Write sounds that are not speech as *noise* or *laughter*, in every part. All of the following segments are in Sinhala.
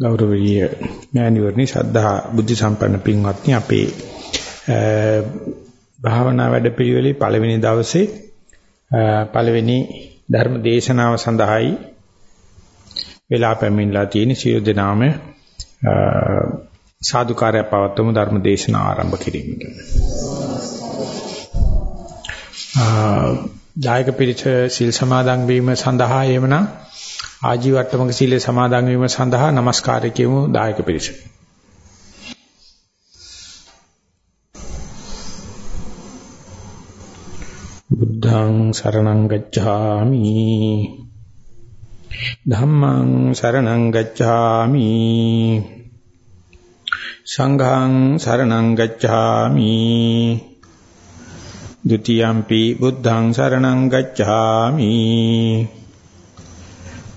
ගෞරවනීය මෑණිවරණි ශ්‍රද්ධා බුද්ධ සම්පන්න පින්වත්නි අපේ භාවනා වැඩපිළිවෙලේ පළවෙනි දවසේ පළවෙනි ධර්ම දේශනාව සඳහායි වෙලා පැමිණලා තියෙන සියලු දෙනාම සාදුකාරය පවත්වමු ධර්ම දේශනාව ආරම්භ කිරීමට. දායක පිරිස සිල් සමාදන් වීම සඳහා එවනම් ආජීවට්ටමක සීලය සමාදන් වීම සඳහා নমස්කාරය කියමු. දායක පිරිස. බුද්ධං සරණං ගච්ඡාමි. ධම්මං සරණං ගච්ඡාමි. සංඝං සරණං ගච්ඡාමි. ဒ ුතියම්පි බුද්ධං සරණං ගච්ඡාමි.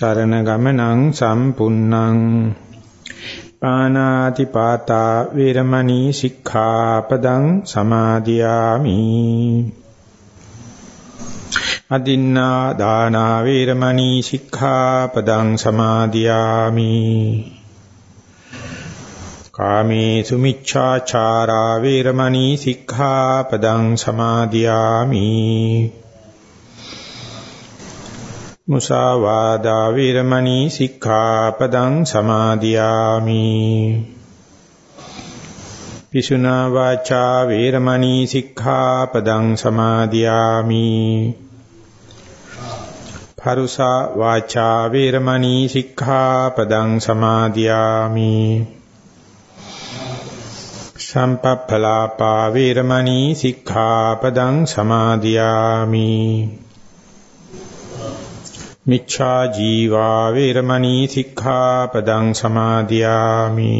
සරණ ගමනං සම්පුන්නං පානාති පාතා වේරමණී සික්ඛාපදං සමාදියාමි අදින්නා දානා වේරමණී සික්ඛාපදං සමාදියාමි කාමේසු මිච්ඡාචාරා වේරමණී සික්ඛාපදං සමාදියාමි මුසාවාදා වීරමණී සික්ඛාපදං සමාදියාමි. පිසුනා වාචා වීරමණී සික්ඛාපදං සමාදියාමි. පරුසා වාචා වීරමණී සික්ඛාපදං සමාදියාමි. සම්පප්පලාපා වීරමණී සික්ඛාපදං සමාදියාමි. මිච්ඡා ජීවා වේරමණී සික්ඛාපදං සමාදියාමි.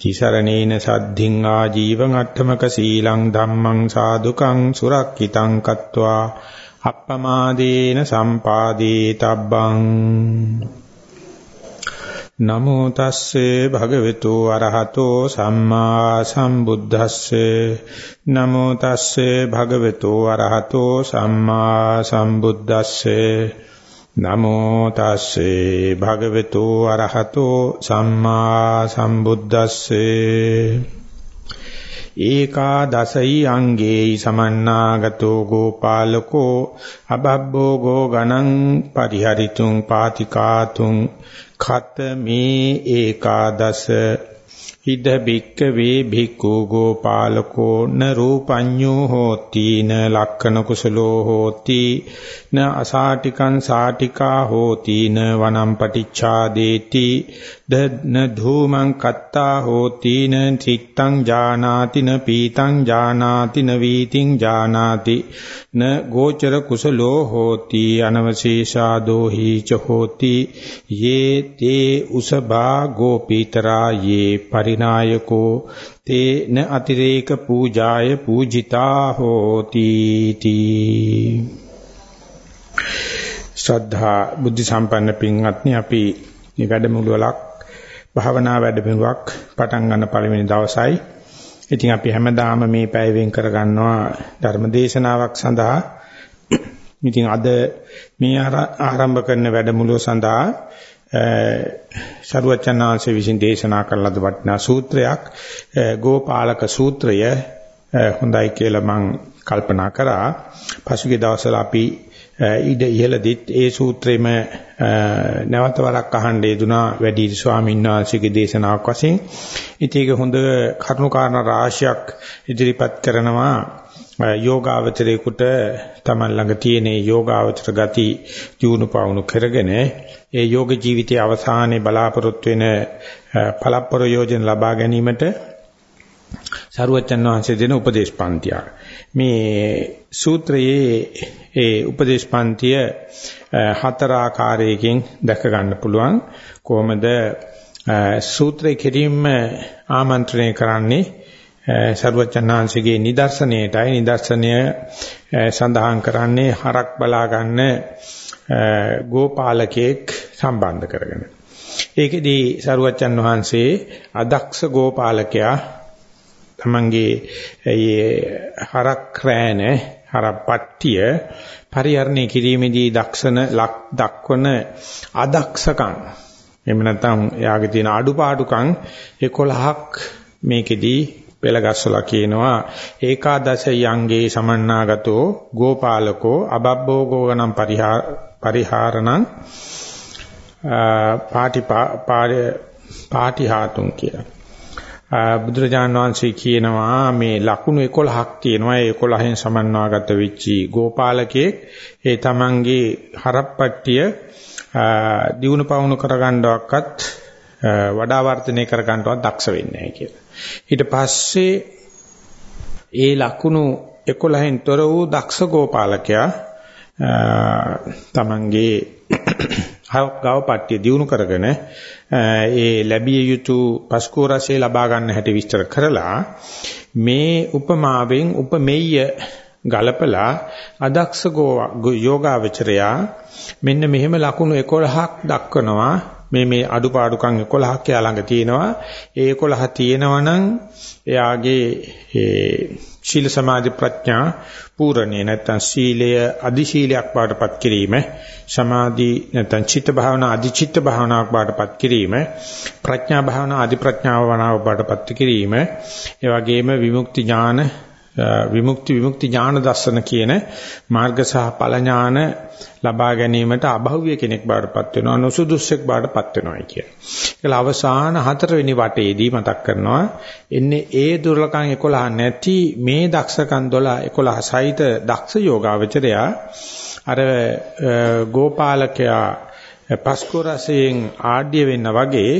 තිසරණේන සද්ධින් ආජීවං අට්ඨමක සීලං ධම්මං සාදුකං සුරක්කිතං කତ୍වා. අප්පමාදේන සම්පාදේ තබ්බං නමෝ තස්සේ භගවතු අරහතෝ සම්මා සම්බුද්දස්සේ. නමෝ තස්සේ භගවතු අරහතෝ සම්මා සම්බුද්දස්සේ. නමෝ තස්සේ භගවතු අරහතෝ සම්මා සම්බුද්දස්සේ. ඒකාදසයි අංගේයි සමන්නාගතෝ ගෝපාලකෝ අබබ්බෝ ගෝ ගණං පරිහරිතුං පාතිකාතුං කත මේ ඒකාදස ඉද බික්ක වේ භික්ඛු ගෝපාලකෝ න රූපඤ්ඤෝ හෝති න ලක්ඛන කුසලෝ හෝති න අසාටිකං සාටිකා හෝති න වනම් පටිච්ඡාදේති න ධූමං කත්තා හෝති න චිත්තං ජානාති න පීතං ජානාති න වීතිං ජානාති න ගෝචර කුසලෝ හෝති අනවශේෂාදෝ හීච හෝති යේ තේ උසභා ගෝපීතරා යේ පරිනායකෝ තේන අතිරේක පූජාය පූජිතා හෝති තී ශ්‍රද්ධා බුද්ධ සම්පන්න පින්වත්නි අපි මේ වැඩමුළුවක් භාවනා වැඩමුළුවක් පටන් ගන්න පළවෙනි දවසයි. ඉතින් අපි හැමදාම මේ පැය වෙන් කර ගන්නවා ධර්ම දේශනාවක් සඳහා. ඉතින් අද මේ ආරම්භ කරන වැඩමුළුව සඳහා ශරුවචනාංශ විසින් දේශනා කළ ලද වටිනා සූත්‍රයක් ගෝපාලක සූත්‍රය හොඳයි කියලා මම කල්පනා කරා. පසුගිය දවස්වල අපි ඉද ඉහළදිත් ඒ සූත්‍රෙම නැවත වරක් අහන්න යෙදුනා වැඩි ස්වාමීන් වහන්සේගේ දේශනාවක් වශයෙන්. ඉතින් ඒක හොඳ කරුණාකාරණ රාශියක් ඉදිරිපත් කරනවා යෝගාවචරේකට තමන් ළඟ තියෙන යෝගාවචර ගති ජීවුණු පවුණු කරගෙන ඒ යෝග ජීවිතයේ අවසානයේ බලාපොරොත්තු වෙන පළප්‍රයෝජන ලබා ගැනීමට සරුවචන් වහන්සේ දෙන උපදේශ පන්තියක්. මේ සූත්‍රයේ ඒ උපදේශ පන්තිය හතර ආකාරයකින් දැක ගන්න පුළුවන් කොහොමද සූත්‍රයේ කෙලින්ම ආමන්ත්‍රණය කරන්නේ සර්වචන්නාංශගේ නිදර්ශනයටයි නිදර්ශනය සඳහන් කරන්නේ හරක් බලා ගන්න ගෝපාලකයෙක් සම්බන්ධ කරගෙන. ඒකෙදී සරුවච්චන් වහන්සේ අදක්ෂ ගෝපාලකයා තමන්ගේ ඒ හරක් රෑන හරපට්ටිය පරිහරණය කිරීමේදී දක්ෂන ලක් දක්වන අදක්ෂකම් එහෙම නැත්නම් එයාගේ තියෙන අඩුපාඩුකම් 11ක් මේකෙදී පෙළගස්සලා කියනවා ඒකාදශ යංගේ සමන්නාගතෝ ගෝපාලකෝ අබබ්බෝ ගෝගනම් පරිහාරණං පාටිපා පාටිහාතුන් කියලා. බුදුරජාණන් වහන්සේ කියනවා මේ ලකුණු 11ක් තියෙනවා ඒ 11න් සමන්වාගත වෙච්චි ගෝපාලකයෙක් ඒ තමන්ගේ හරප්පට්ටිය දිනු පවුණු කරගන්නවක්වත් වඩා වර්ධනය කරගන්නවත් දක්ෂ වෙන්නේ නැහැ කියලා. ඊට පස්සේ ඒ ලකුණු 11න් තොර වූ දක්ෂ ගෝපාලකයා තමන්ගේ ගාව පට්ටිය දිනු කරගෙන ඒ ලැබිය යුතු පස්කෝ රසය ලබා ගන්න හැටි විස්තර කරලා මේ උපමාවෙන් උපමෙය්‍ය ගලපලා අදක්ෂ යෝගාවචරයා මෙන්න මෙහෙම ලකුණු 11ක් දක්වනවා. මේ මේ අඩුපාඩුකම් 11ක් එයා ළඟ තියෙනවා. ඒ 11 තියෙනවා නම් එයාගේ ඒ ශීල සමාධි ප්‍රඥා පූර්ණේ. නැත්නම් සීලය අදි ශීලයක් බාටපත් කිරීම සමාධි නැත්නම් චිත්ත භාවනා අදි චිත්ත භාවනාවක් බාටපත් කිරීම ප්‍රඥා භාවනා අදි ප්‍රඥාව වනාව බාටපත් කිරීම ඒ වගේම විමුක්ති ඥාන විමුක්ති විමුක්ති ඥාන දර්ශන කියන මාර්ග සහ ඵල ඥාන ලබා ගැනීමට අභව්‍ය කෙනෙක් බවටපත් වෙනවා නුසුදුස්සෙක් බවටපත් වෙනවා කිය. ඒකල අවසාන හතරවෙනි වටේදී මතක් කරනවා එන්නේ ඒ දුර්ලකම් 11 නැති මේ දක්ෂකම් 12 11 සහිත දක්ෂ යෝගාවචරයා අර ගෝපාලකයා පස්කෝ රසයෙන් ආඩ්‍ය වෙන්න වගේ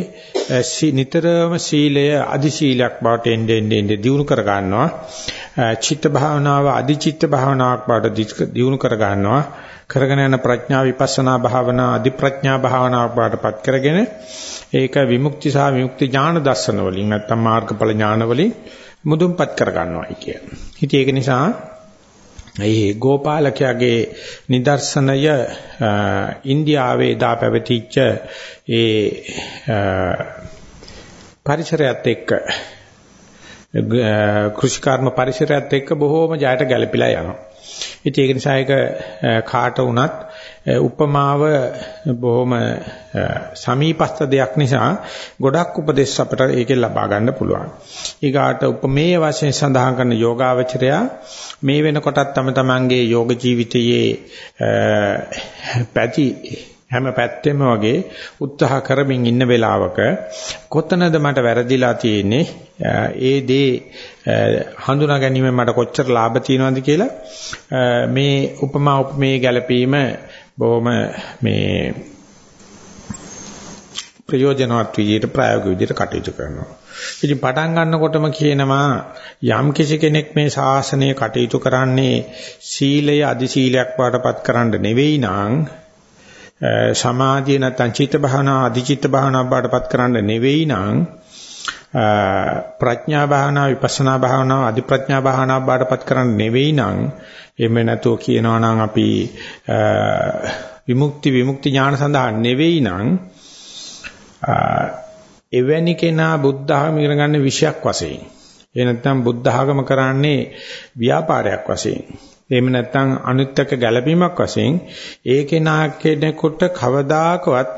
නිතරම සීලය අදි සීලයක් බවට එන්නේ එන්නේ දියුණු කර ගන්නවා චිත්ත භාවනාව අදි චිත්ත භාවනාවක් බවට දියුණු කර ගන්නවා කරගෙන යන ප්‍රඥා විපස්සනා භාවනා අදි ප්‍රඥා භාවනාවක් බවට පත් කරගෙන ඒක විමුක්ති සහ විමුක්ති ඥාන දර්ශන වලින් නැත්නම් මාර්ගඵල ඥාන වලින් මුදුන්පත් කර ගන්නවායි කිය. ඉතින් ඒක නිසා ඒ ගෝපාලකයාගේ නිදර්ශනය ඉන්දියාවේ දා පැවතිච්ච ඒ පරිසරයත් එක්ක කෘෂිකර්ම පරිසරයත් එක්ක බොහෝම ජයට ගැලපිලා යනවා. ඉතින් ඒක නිසා ඒක කාට වුණත් උපමාව බොහොම සමීපස්ත දෙයක් නිසා ගොඩක් උපදෙස් අපිට ඒකෙන් ලබා ගන්න පුළුවන්. ඊගාට උපමේය වශයෙන් සඳහන් කරන යෝගාවචරයා මේ වෙනකොටත් තම තමන්ගේ යෝග ජීවිතයේ පැති හැම පැත්තෙම වගේ උත්සාහ කරමින් ඉන්න වෙලාවක කොතනද මට වැරදිලා තියෙන්නේ ඒ දේ හඳුනා ගැනීමෙන් මට කොච්චර ලාභ තියෙනවද කියලා මේ උපමා උපමේය ගැලපීම බොහොම මේ ප්‍රයෝජනවත් විදිහට ප්‍රායෝගික විදිහට කටයුතු කරනවා. ඉතින් පටන් ගන්නකොටම කියනවා යම් කිසි කෙනෙක් මේ ශාසනය කටයුතු කරන්නේ සීලය අදි සීලයක් වඩපත් කරන්න නෙවෙයි නං සමාධිය නැත්නම් චිත්ත භාවනා අදි චිත්ත භාවනා වඩපත් කරන්න නෙවෙයි නං ප්‍රඥා භාවනා විපස්සනා භාවනා අධි ප්‍රඥා භාවනා බාටපත් කරන්න නෙවෙයි නං එමෙ නැතුව කියනවා නම් අපි විමුක්ති විමුක්ති ඥාන සඳහා නෙවෙයි නං එවැනි කෙනා බුද්ධ ආගම ඉගෙන ගන්න විෂයක් වශයෙන් එහෙ නැත්නම් බුද්ධ ආගම කරන්නේ ව්‍යාපාරයක් වශයෙන් එහෙම නැත්නම් අනිත්‍යක ගැළපීමක් වශයෙන් ඒ කෙනා කෙනෙකුට කවදාකවත්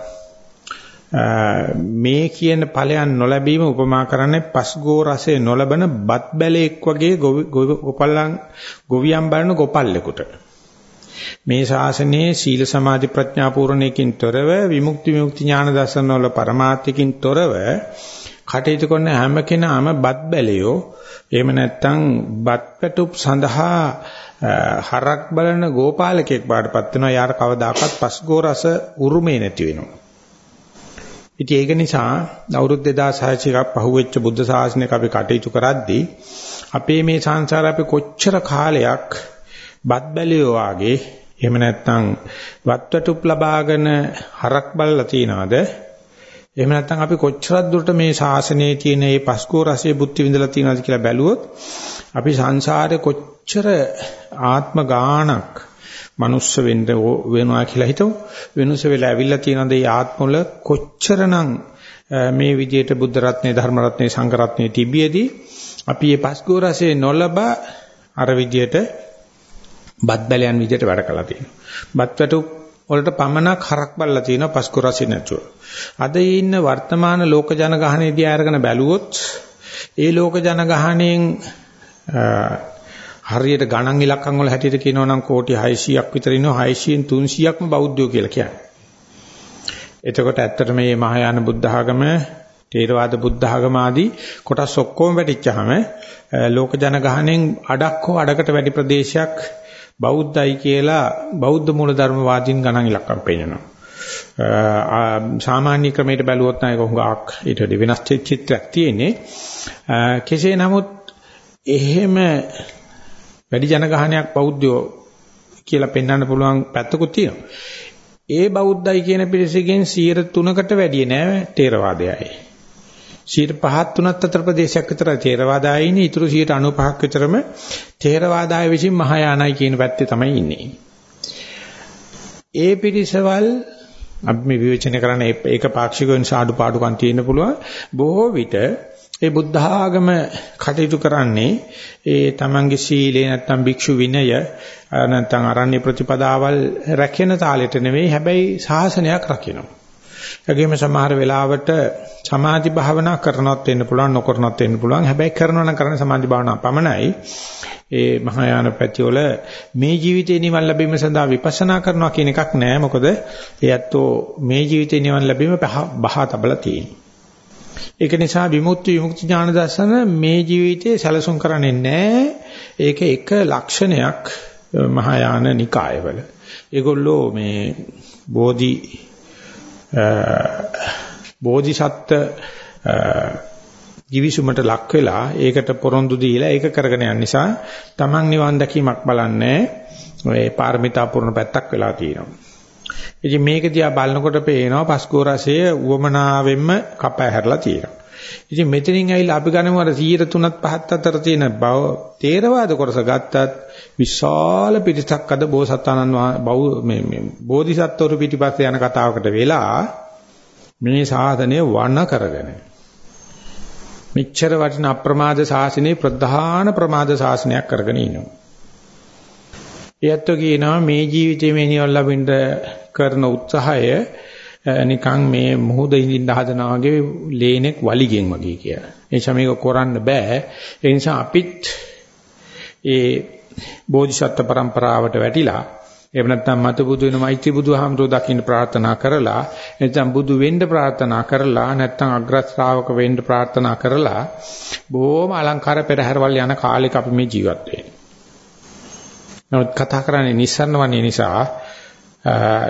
මේ කියන ඵලයන් නොලැබීම උපමා කරන්නේ පස්ගෝ රසය නොලබන බත් බැලේක් වගේ ගොපල්ලන් ගොවියන් බලන ගොපල්ලෙකුට. මේ ශාසනයේ සීල සමාධි ප්‍රඥා පූර්ණයකින් තොරව විමුක්ති විමුක්ති ඥාන දර්ශන වල પરමාර්ථිකින් තොරව කටයුතු කරන හැම කෙනාම බත් බැලියෝ. එහෙම නැත්නම් බත් පැටුප් සඳහා හරක් බලන ගෝපාලකෙක් බාටපත් වෙනවා. යාර කවදාකවත් පස්ගෝ රස උරුමේ නැති වෙනවා. ඉතින් ඒක නිසා අවුරුදු 2600ක් පහුවෙච්ච බුද්ධ ශාසනයක අපි කටයුතු කරද්දී අපේ මේ සංසාර අපි කොච්චර කාලයක් බත් බැලියෝ වාගේ එහෙම නැත්නම් වත්වටුප් ලබාගෙන හරක් බලලා තියනවාද? එහෙම නැත්නම් අපි කොච්චරක් දුරට මේ ශාසනයේ තියෙන මේ පස්කෝ රසයේ බුද්ධි විඳලා තියෙනවද කියලා බැලුවොත් අපි සංසාරේ කොච්චර ආත්ම ගාණක් මනුස්ස වෙන්න වෙනවා කියලා හිතමු. වෙනුස වෙලා ඇවිල්ලා තියෙනද මේ ආත්මවල කොච්චරනම් මේ විදියට බුද්ධ රත්නේ ධර්ම රත්නේ සංඝ රත්නේ තිබියදී අපි මේ පස්කෝ රසයේ නොලබ අර විදියට බත් බැලයන් විදියට වැඩ කළා තියෙනවා. බත් වැටු වලට පමණක් හරක් බල්ලා තියෙනවා පස්කෝ රසෙ නැතුව. අද ඉන්න වර්තමාන ලෝක ජනගහනයේදී අරගෙන බැලුවොත් ඒ ලෝක ජනගහණයෙන් හරියට ගණන් ඉලක්කම් වල හැටියට කියනවා නම් කෝටි 600ක් විතර ඉන්නවා 600න් 300ක්ම බෞද්ධයෝ කියලා කියන්නේ. එතකොට ඇත්තට මේ මහායාන බුද්ධ ආගම, ථේරවාද බුද්ධ ආගම ආදී කොටස් ඔක්කොම වැටිච්චාම ලෝක ජනගහණයෙන් අඩක් හෝ අඩකට වැඩි ප්‍රදේශයක් බෞද්ධයි කියලා බෞද්ධ මූලධර්මවාදීන් ගණන් ඉලක්කම් පෙන්නනවා. සාමාන්‍ය ක්‍රමයට බැලුවොත් නම් ඒක හුඟක් ඊට වඩා වෙනස් චිත්‍රයක් තියෙන්නේ. කෙසේ නමුත් එහෙම වැඩි ජනගහනයක් බෞද්ධයෝ කියලා පෙන්වන්න පුළුවන් පැත්තකුත් තියෙනවා. ඒ බෞද්ධයි කියන පිරිසකින් 3%කට වැඩි නෑ තේරවාදයයි. 5ක් තුනක් අතර ප්‍රදේශයක් විතර තේරවාදයයි ඉන්නේ. ඊටු 95ක් විතරම තේරවාදය විසින් මහායානයි කියන පැත්තේ තමයි ඉන්නේ. ඒ පිරිසවල් අපි මේ විවේචනය කරන්නේ ඒක පාක්ෂික නිසා අඩුපාඩුකම් තියෙන්න පුළුවන්. බොහෝ විට ඒ බුද්ධ ආගම කටයුතු කරන්නේ ඒ තමන්ගේ සීලේ නැත්තම් භික්ෂු විනය නැත්තම් අරණ්‍ය ප්‍රතිපදාවල් රැකෙන තාලෙට නෙවෙයි හැබැයි ශාසනයක් රකිනවා. ඒගොම සමහර වෙලාවට සමාධි භාවනා කරනවත් වෙන්න පුළුවන් නොකරනවත් වෙන්න පුළුවන්. හැබැයි කරනවා නම් කරන්නේ සමාධි භාවනා පමණයි. ඒ මහායාන පැතිවල මේ ජීවිතේ නිවන් ලැබීම සඳහා විපස්සනා කරනවා කියන එකක් නෑ. මොකද ඒ ඇත්තෝ මේ ජීවිතේ නිවන් ලැබීම බහා තබලා තියෙනවා. ඒක නිසා විමුක්ති විමුක්ති ඥාන දර්ශන මේ ජීවිතයේ සැලසුම් කරන්නේ නැහැ. ඒක එක ලක්ෂණයක් මහායාන නිකායවල. ඒගොල්ලෝ මේ බෝධි බෝධිසත්ත්ව ජීවිසුමට ලක් වෙලා ඒකට පොරොන්දු දීලා ඒක කරගෙන යන නිසා Taman නිවන් දැකීමක් බලන්නේ ඔය පාරමිතා පුරන පැත්තක් වෙලා තියෙනවා. ඉතින් මේක දිහා බලනකොට පේනවා පස්කෝ රසය උවමනාවෙන්ම කපා හැරලා තියෙනවා. ඉතින් මෙතනින් ඇවිල්ලා අපි ගන්නම අර 103ත් 5ත් අතර තියෙන බව තේරවාද කොටස ගත්තත් විශාල පිරිසක් අද බෝසතාණන් මේ මේ බෝධිසත්වරු පිටිපස්සේ යන කතාවකට වෙලා මේ සාධනය වණ කරගෙන මෙච්චර වටින අප්‍රමාද ශාසනයේ ප්‍රධාන ප්‍රමාද ශාසනයක් කරගෙන ඉන්නවා. එයත් කියනවා මේ ජීවිතේ මේ නිවන් ලබින්න කරන උත්සාහය නිකන් මේ මුහුද ඉඳින්න හදනා වගේ ලේනෙක් වලිගෙන් වගේ කියලා. ඒ නිසා මේක කරන්න බෑ. ඒ නිසා අපිත් ඒ බෝධිසත්ව પરම්පරාවට වැටිලා එහෙම නැත්නම් මතු බුදු වෙන මෛත්‍රී බුදුහාමුදුරුවෝ දකින්න ප්‍රාර්ථනා කරලා නැත්නම් බුදු වෙන්න ප්‍රාර්ථනා කරලා නැත්නම් අග්‍ර ශ්‍රාවක වෙන්න ප්‍රාර්ථනා කරලා බොහොම අලංකාර පෙරහැරවල් යන කාලෙක අපි මේ ජීවත් වෙන්නේ. නමුත් කතා කරන්නේ නිස්සරණ වන්නේ නිසා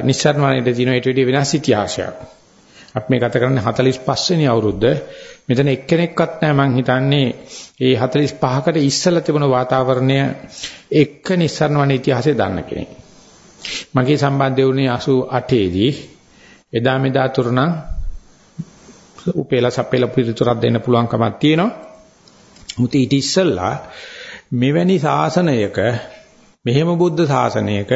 නිස්සරණ වන්නේට තියෙන ඊට වඩා වෙනස් ඉතිහාසයක්. අපි මේ ගත කරන්නේ 45 වෙනි අවුරුද්ද. මෙතන එක්කෙනෙක්වත් නැහැ මං හිතන්නේ මේ 45කට ඉස්සලා තිබුණ වාතාවරණය එක්ක නිස්සරණ වන ඉතිහාසය දන්න කෙනෙක්. මගේ සම්බන්ධය වුණේ 88 දී එදා මෙදා තුරණ උපේලා සපේලා පිළිතුරක් දෙන්න පුළුවන් කමක් තියෙනවා. මුත් ඊට ඉස්සල්ලා මෙවැනි ශාසනයක මෙහෙම බුද්ධ ශාසනයක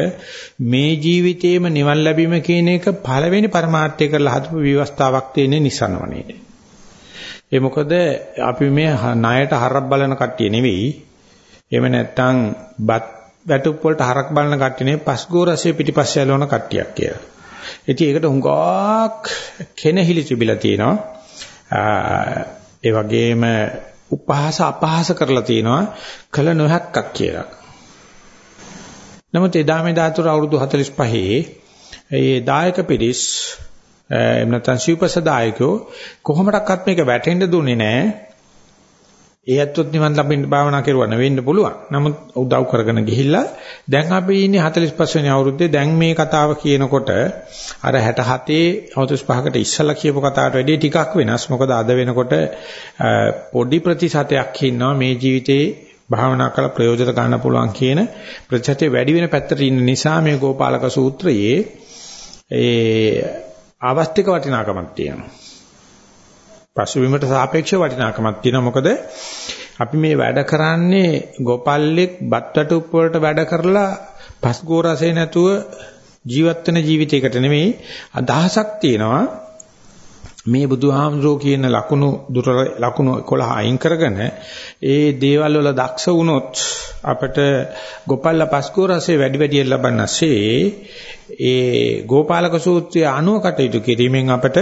මේ ජීවිතේම නිවන් ලැබීම කියන එක පළවෙනි પરමාර්ථය කරලා හදපු විවස්ථාවක් තියෙන නිසනවනේ. ඒ මොකද අපි මේ ණයට හරක් බලන කට්ටිය නෙවෙයි. එහෙම නැත්නම් බත් වැටුප් වලට හරක් බලන කට්ටිය නෙවෙයි පස්ගෝ රසයේ පිටිපස්ස යලවන කට්ටියක් කියලා. ඉතින් ඒකට හුඟක් කෙනහිලි තිබිලා තියෙනවා. ඒ වගේම උපහාස අපහාස කරලා තියෙනවා කල නොහැක්කක් කියලා. නමුත් එදා මේ දාතුර අවුරුදු 45 ඒ දායක පිරිස් එහෙම නැත්නම් සිව්පස දායකයෝ කොහොමඩක්වත් මේක වැටෙන්න දුන්නේ නැහැ. ඒ ඇත්තොත් නිවන් ලබන්න භාවනා කරුවා නෙවෙන්න පුළුවන්. නමුත් උදව් කරගෙන ගිහිල්ලා දැන් අපි ඉන්නේ 45 වෙනි අවුරුද්දේ දැන් මේ කතාව කියනකොට අර 67 45කට ඉස්සලා කියපු කතාවට වැඩිය ටිකක් වෙනස්. මොකද අද වෙනකොට පොඩි ප්‍රතිශතයක් ඉන්නවා මේ ජීවිතේ භාවනා කරලා ප්‍රයෝජන ගන්න පුළුවන් කියන ප්‍රතිශතය වැඩි වෙන පැත්තට ඉන්න නිසා මේ ගෝපාලක සූත්‍රයේ ඒ ආවස්තික වටිනාකමක් තියෙනවා. පසුබිමට සාපේක්ෂව වටිනාකමක් තියෙනවා. මොකද අපි මේ වැඩ කරන්නේ ගොපල්ලෙක් බත්තටුප් වලට වැඩ කරලා පස්ගෝ රසේ නැතුව ජීවත් වෙන ජීවිතයකට නෙමෙයි අදහසක් තියෙනවා මේ බුදුහාමුදුරෝ කියන ලකුණු දුර ලකුණු 11 අයින් කරගෙන ඒ දේවල් වල දක්ෂ වුණොත් අපිට ගෝපාල පස්කෝ රසයේ වැඩි වැඩියෙන් ලබන්නසේ ඒ ගෝපාලක සූත්‍රය අනුව කටයුතු කිරීමෙන් අපට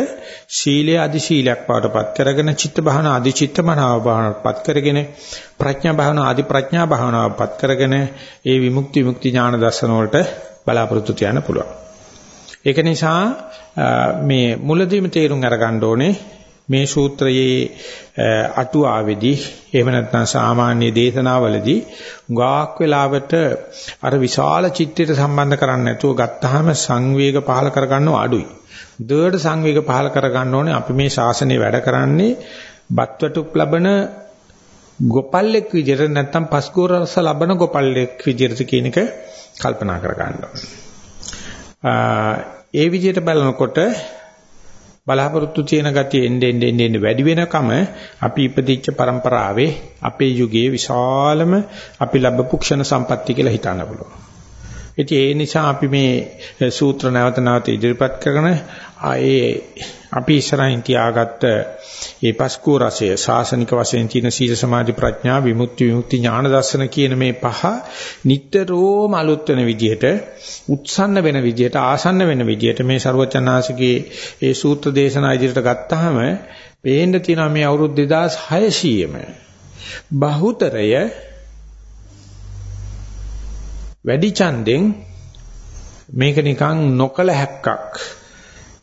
ශීලයේ අදි ශීලයක් පාටපත් කරගෙන චිත්ත භාවනා අදි චිත්ත භාවනාව පාටපත් කරගෙන ප්‍රඥා භාවනා අදි ප්‍රඥා භාවනාවපත් කරගෙන ඒ විමුක්ති විමුක්ති ඥාන දර්ශන වලට බලාපොරොත්තු තියන්න පුළුවන්. ඒක නිසා මේ මුලදීම තේරුම් අරගන්න ඕනේ මේ සූත්‍රයේ අටුවාවේදී එහෙම නැත්නම් සාමාන්‍ය දේශනාවලදී ගාක් වෙලාවට අර විශාල චිත්තයට සම්බන්ධ කරන්නේ නැතුව ගත්තාම සංවේග පහල කරගන්නව අඩුයි. දෙඩ සංවේග පහල කරගන්න ඕනේ අපි මේ ශාසනය වැඩ කරන්නේ බත්වටුක් ලබන ගොපල්ලෙක් විදිහට නැත්නම් පස්කෝරස ලබන ගොපල්ලෙක් විදිහට කියන එක කල්පනා කරගන්න ඒ විදිහට බලනකොට බලාපොරොත්තු තියෙන ගතිය එන්නේ එන්නේ එන්නේ වැඩි වෙනකම අපි ඉපදිච්ච પરම්පරාවේ අපේ යුගයේ විශාලම අපි ලැබපු ක්ෂණ සම්පatti කියලා හිතන්න පුළුවන්. ඉතින් ඒ නිසා අපි මේ සූත්‍ර නැවත නැවත ඉදිරිපත් කරන ආයේ අපි ඉස්සරහින් තියාගත්ත ඒ පස්කෝ රසය සාසනික වශයෙන් තියෙන සීල සමාධි ප්‍රඥා විමුක්ති විමුක්ති ඥාන දර්ශන කියන මේ පහ නිට්ටරෝම අලුත් වෙන විදිහට උත්සන්න වෙන විදිහට ආසන්න වෙන විදිහට මේ ਸਰවචනාසිකේ ඒ සූත්‍ර දේශනා ඉදිරියට ගත්තාම පේන්න තියෙනවා මේ අවුරුදු 2600ම බහුතරය වැඩි ඡන්දෙන් මේක නිකන් නොකල හැක්කක්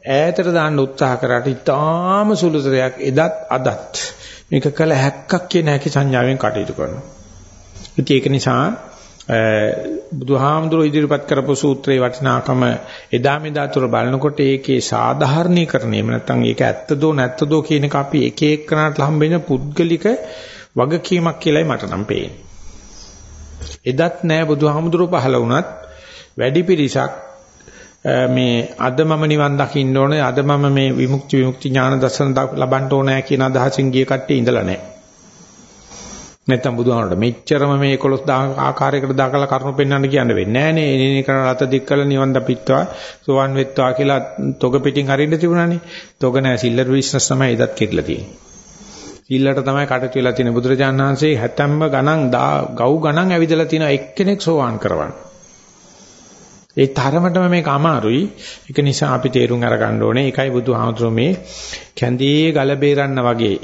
ඈතට දාන්න උත්සාහ කරාට ඉතාම සුළුතරයක් එදත් අදත් මේක කළ හැක්කක් කියන හැකි සංඥාවෙන් කටයුතු කරනවා. ඉතින් ඒක නිසා බුදුහාමුදුරුවෝ ඉදිරිපත් කරපු සූත්‍රයේ වටිනාකම එදා මෙදා තුර බලනකොට ඒකේ සාධාරණීකරණය එහෙම නැත්නම් ඒක ඇත්තදෝ නැත්තදෝ කියන එක අපි එක එකනට හම්බෙන පුද්ගලික වගකීමක් කියලායි මට නම් පේන්නේ. එදත් නෑ බුදුහාමුදුරුවෝ පහළ වුණත් වැඩි පිරිසක් මේ අද මම නිවන් දකින්න ඕනේ අද මම මේ විමුක්ති විමුක්ති ඥාන දර්ශන ලබන්න ඕනේ කියන අදහසින් ගිය කට්ටිය ඉඳලා නැහැ. නැත්තම් බුදුහාමරට මෙච්චරම මේ 11 ආකාරයකට දාකලා කරුණු පෙන්වන්න කියන්න වෙන්නේ නැහැ නේ. එනින කරන රත දික් කළ නිවන් දපිත්වා සෝවන් වෙත්වා කියලා තොග පිටින් අරින්න තිබුණානේ. තොග නැහැ සිල්ලර් බිස්නස් තමයි එදත් කෙట్లా තියෙන්නේ. සිල්ලට තමයි කටතු වෙලා තියෙන බුදුරජාණන් වහන්සේ හැතැම්ම ගණන් ගව් ගණන් ඇවිදලා තියෙන එක්කෙනෙක් සෝවාන් කරවන්න. ඒ තරමටම මේක අමාරුයි. ඒක නිසා අපි තේරුම් අරගන්න ඕනේ. ඒකයි බුදුහාමුදුරුවෝ මේ කැඳේ ගල බේරන්න වගේ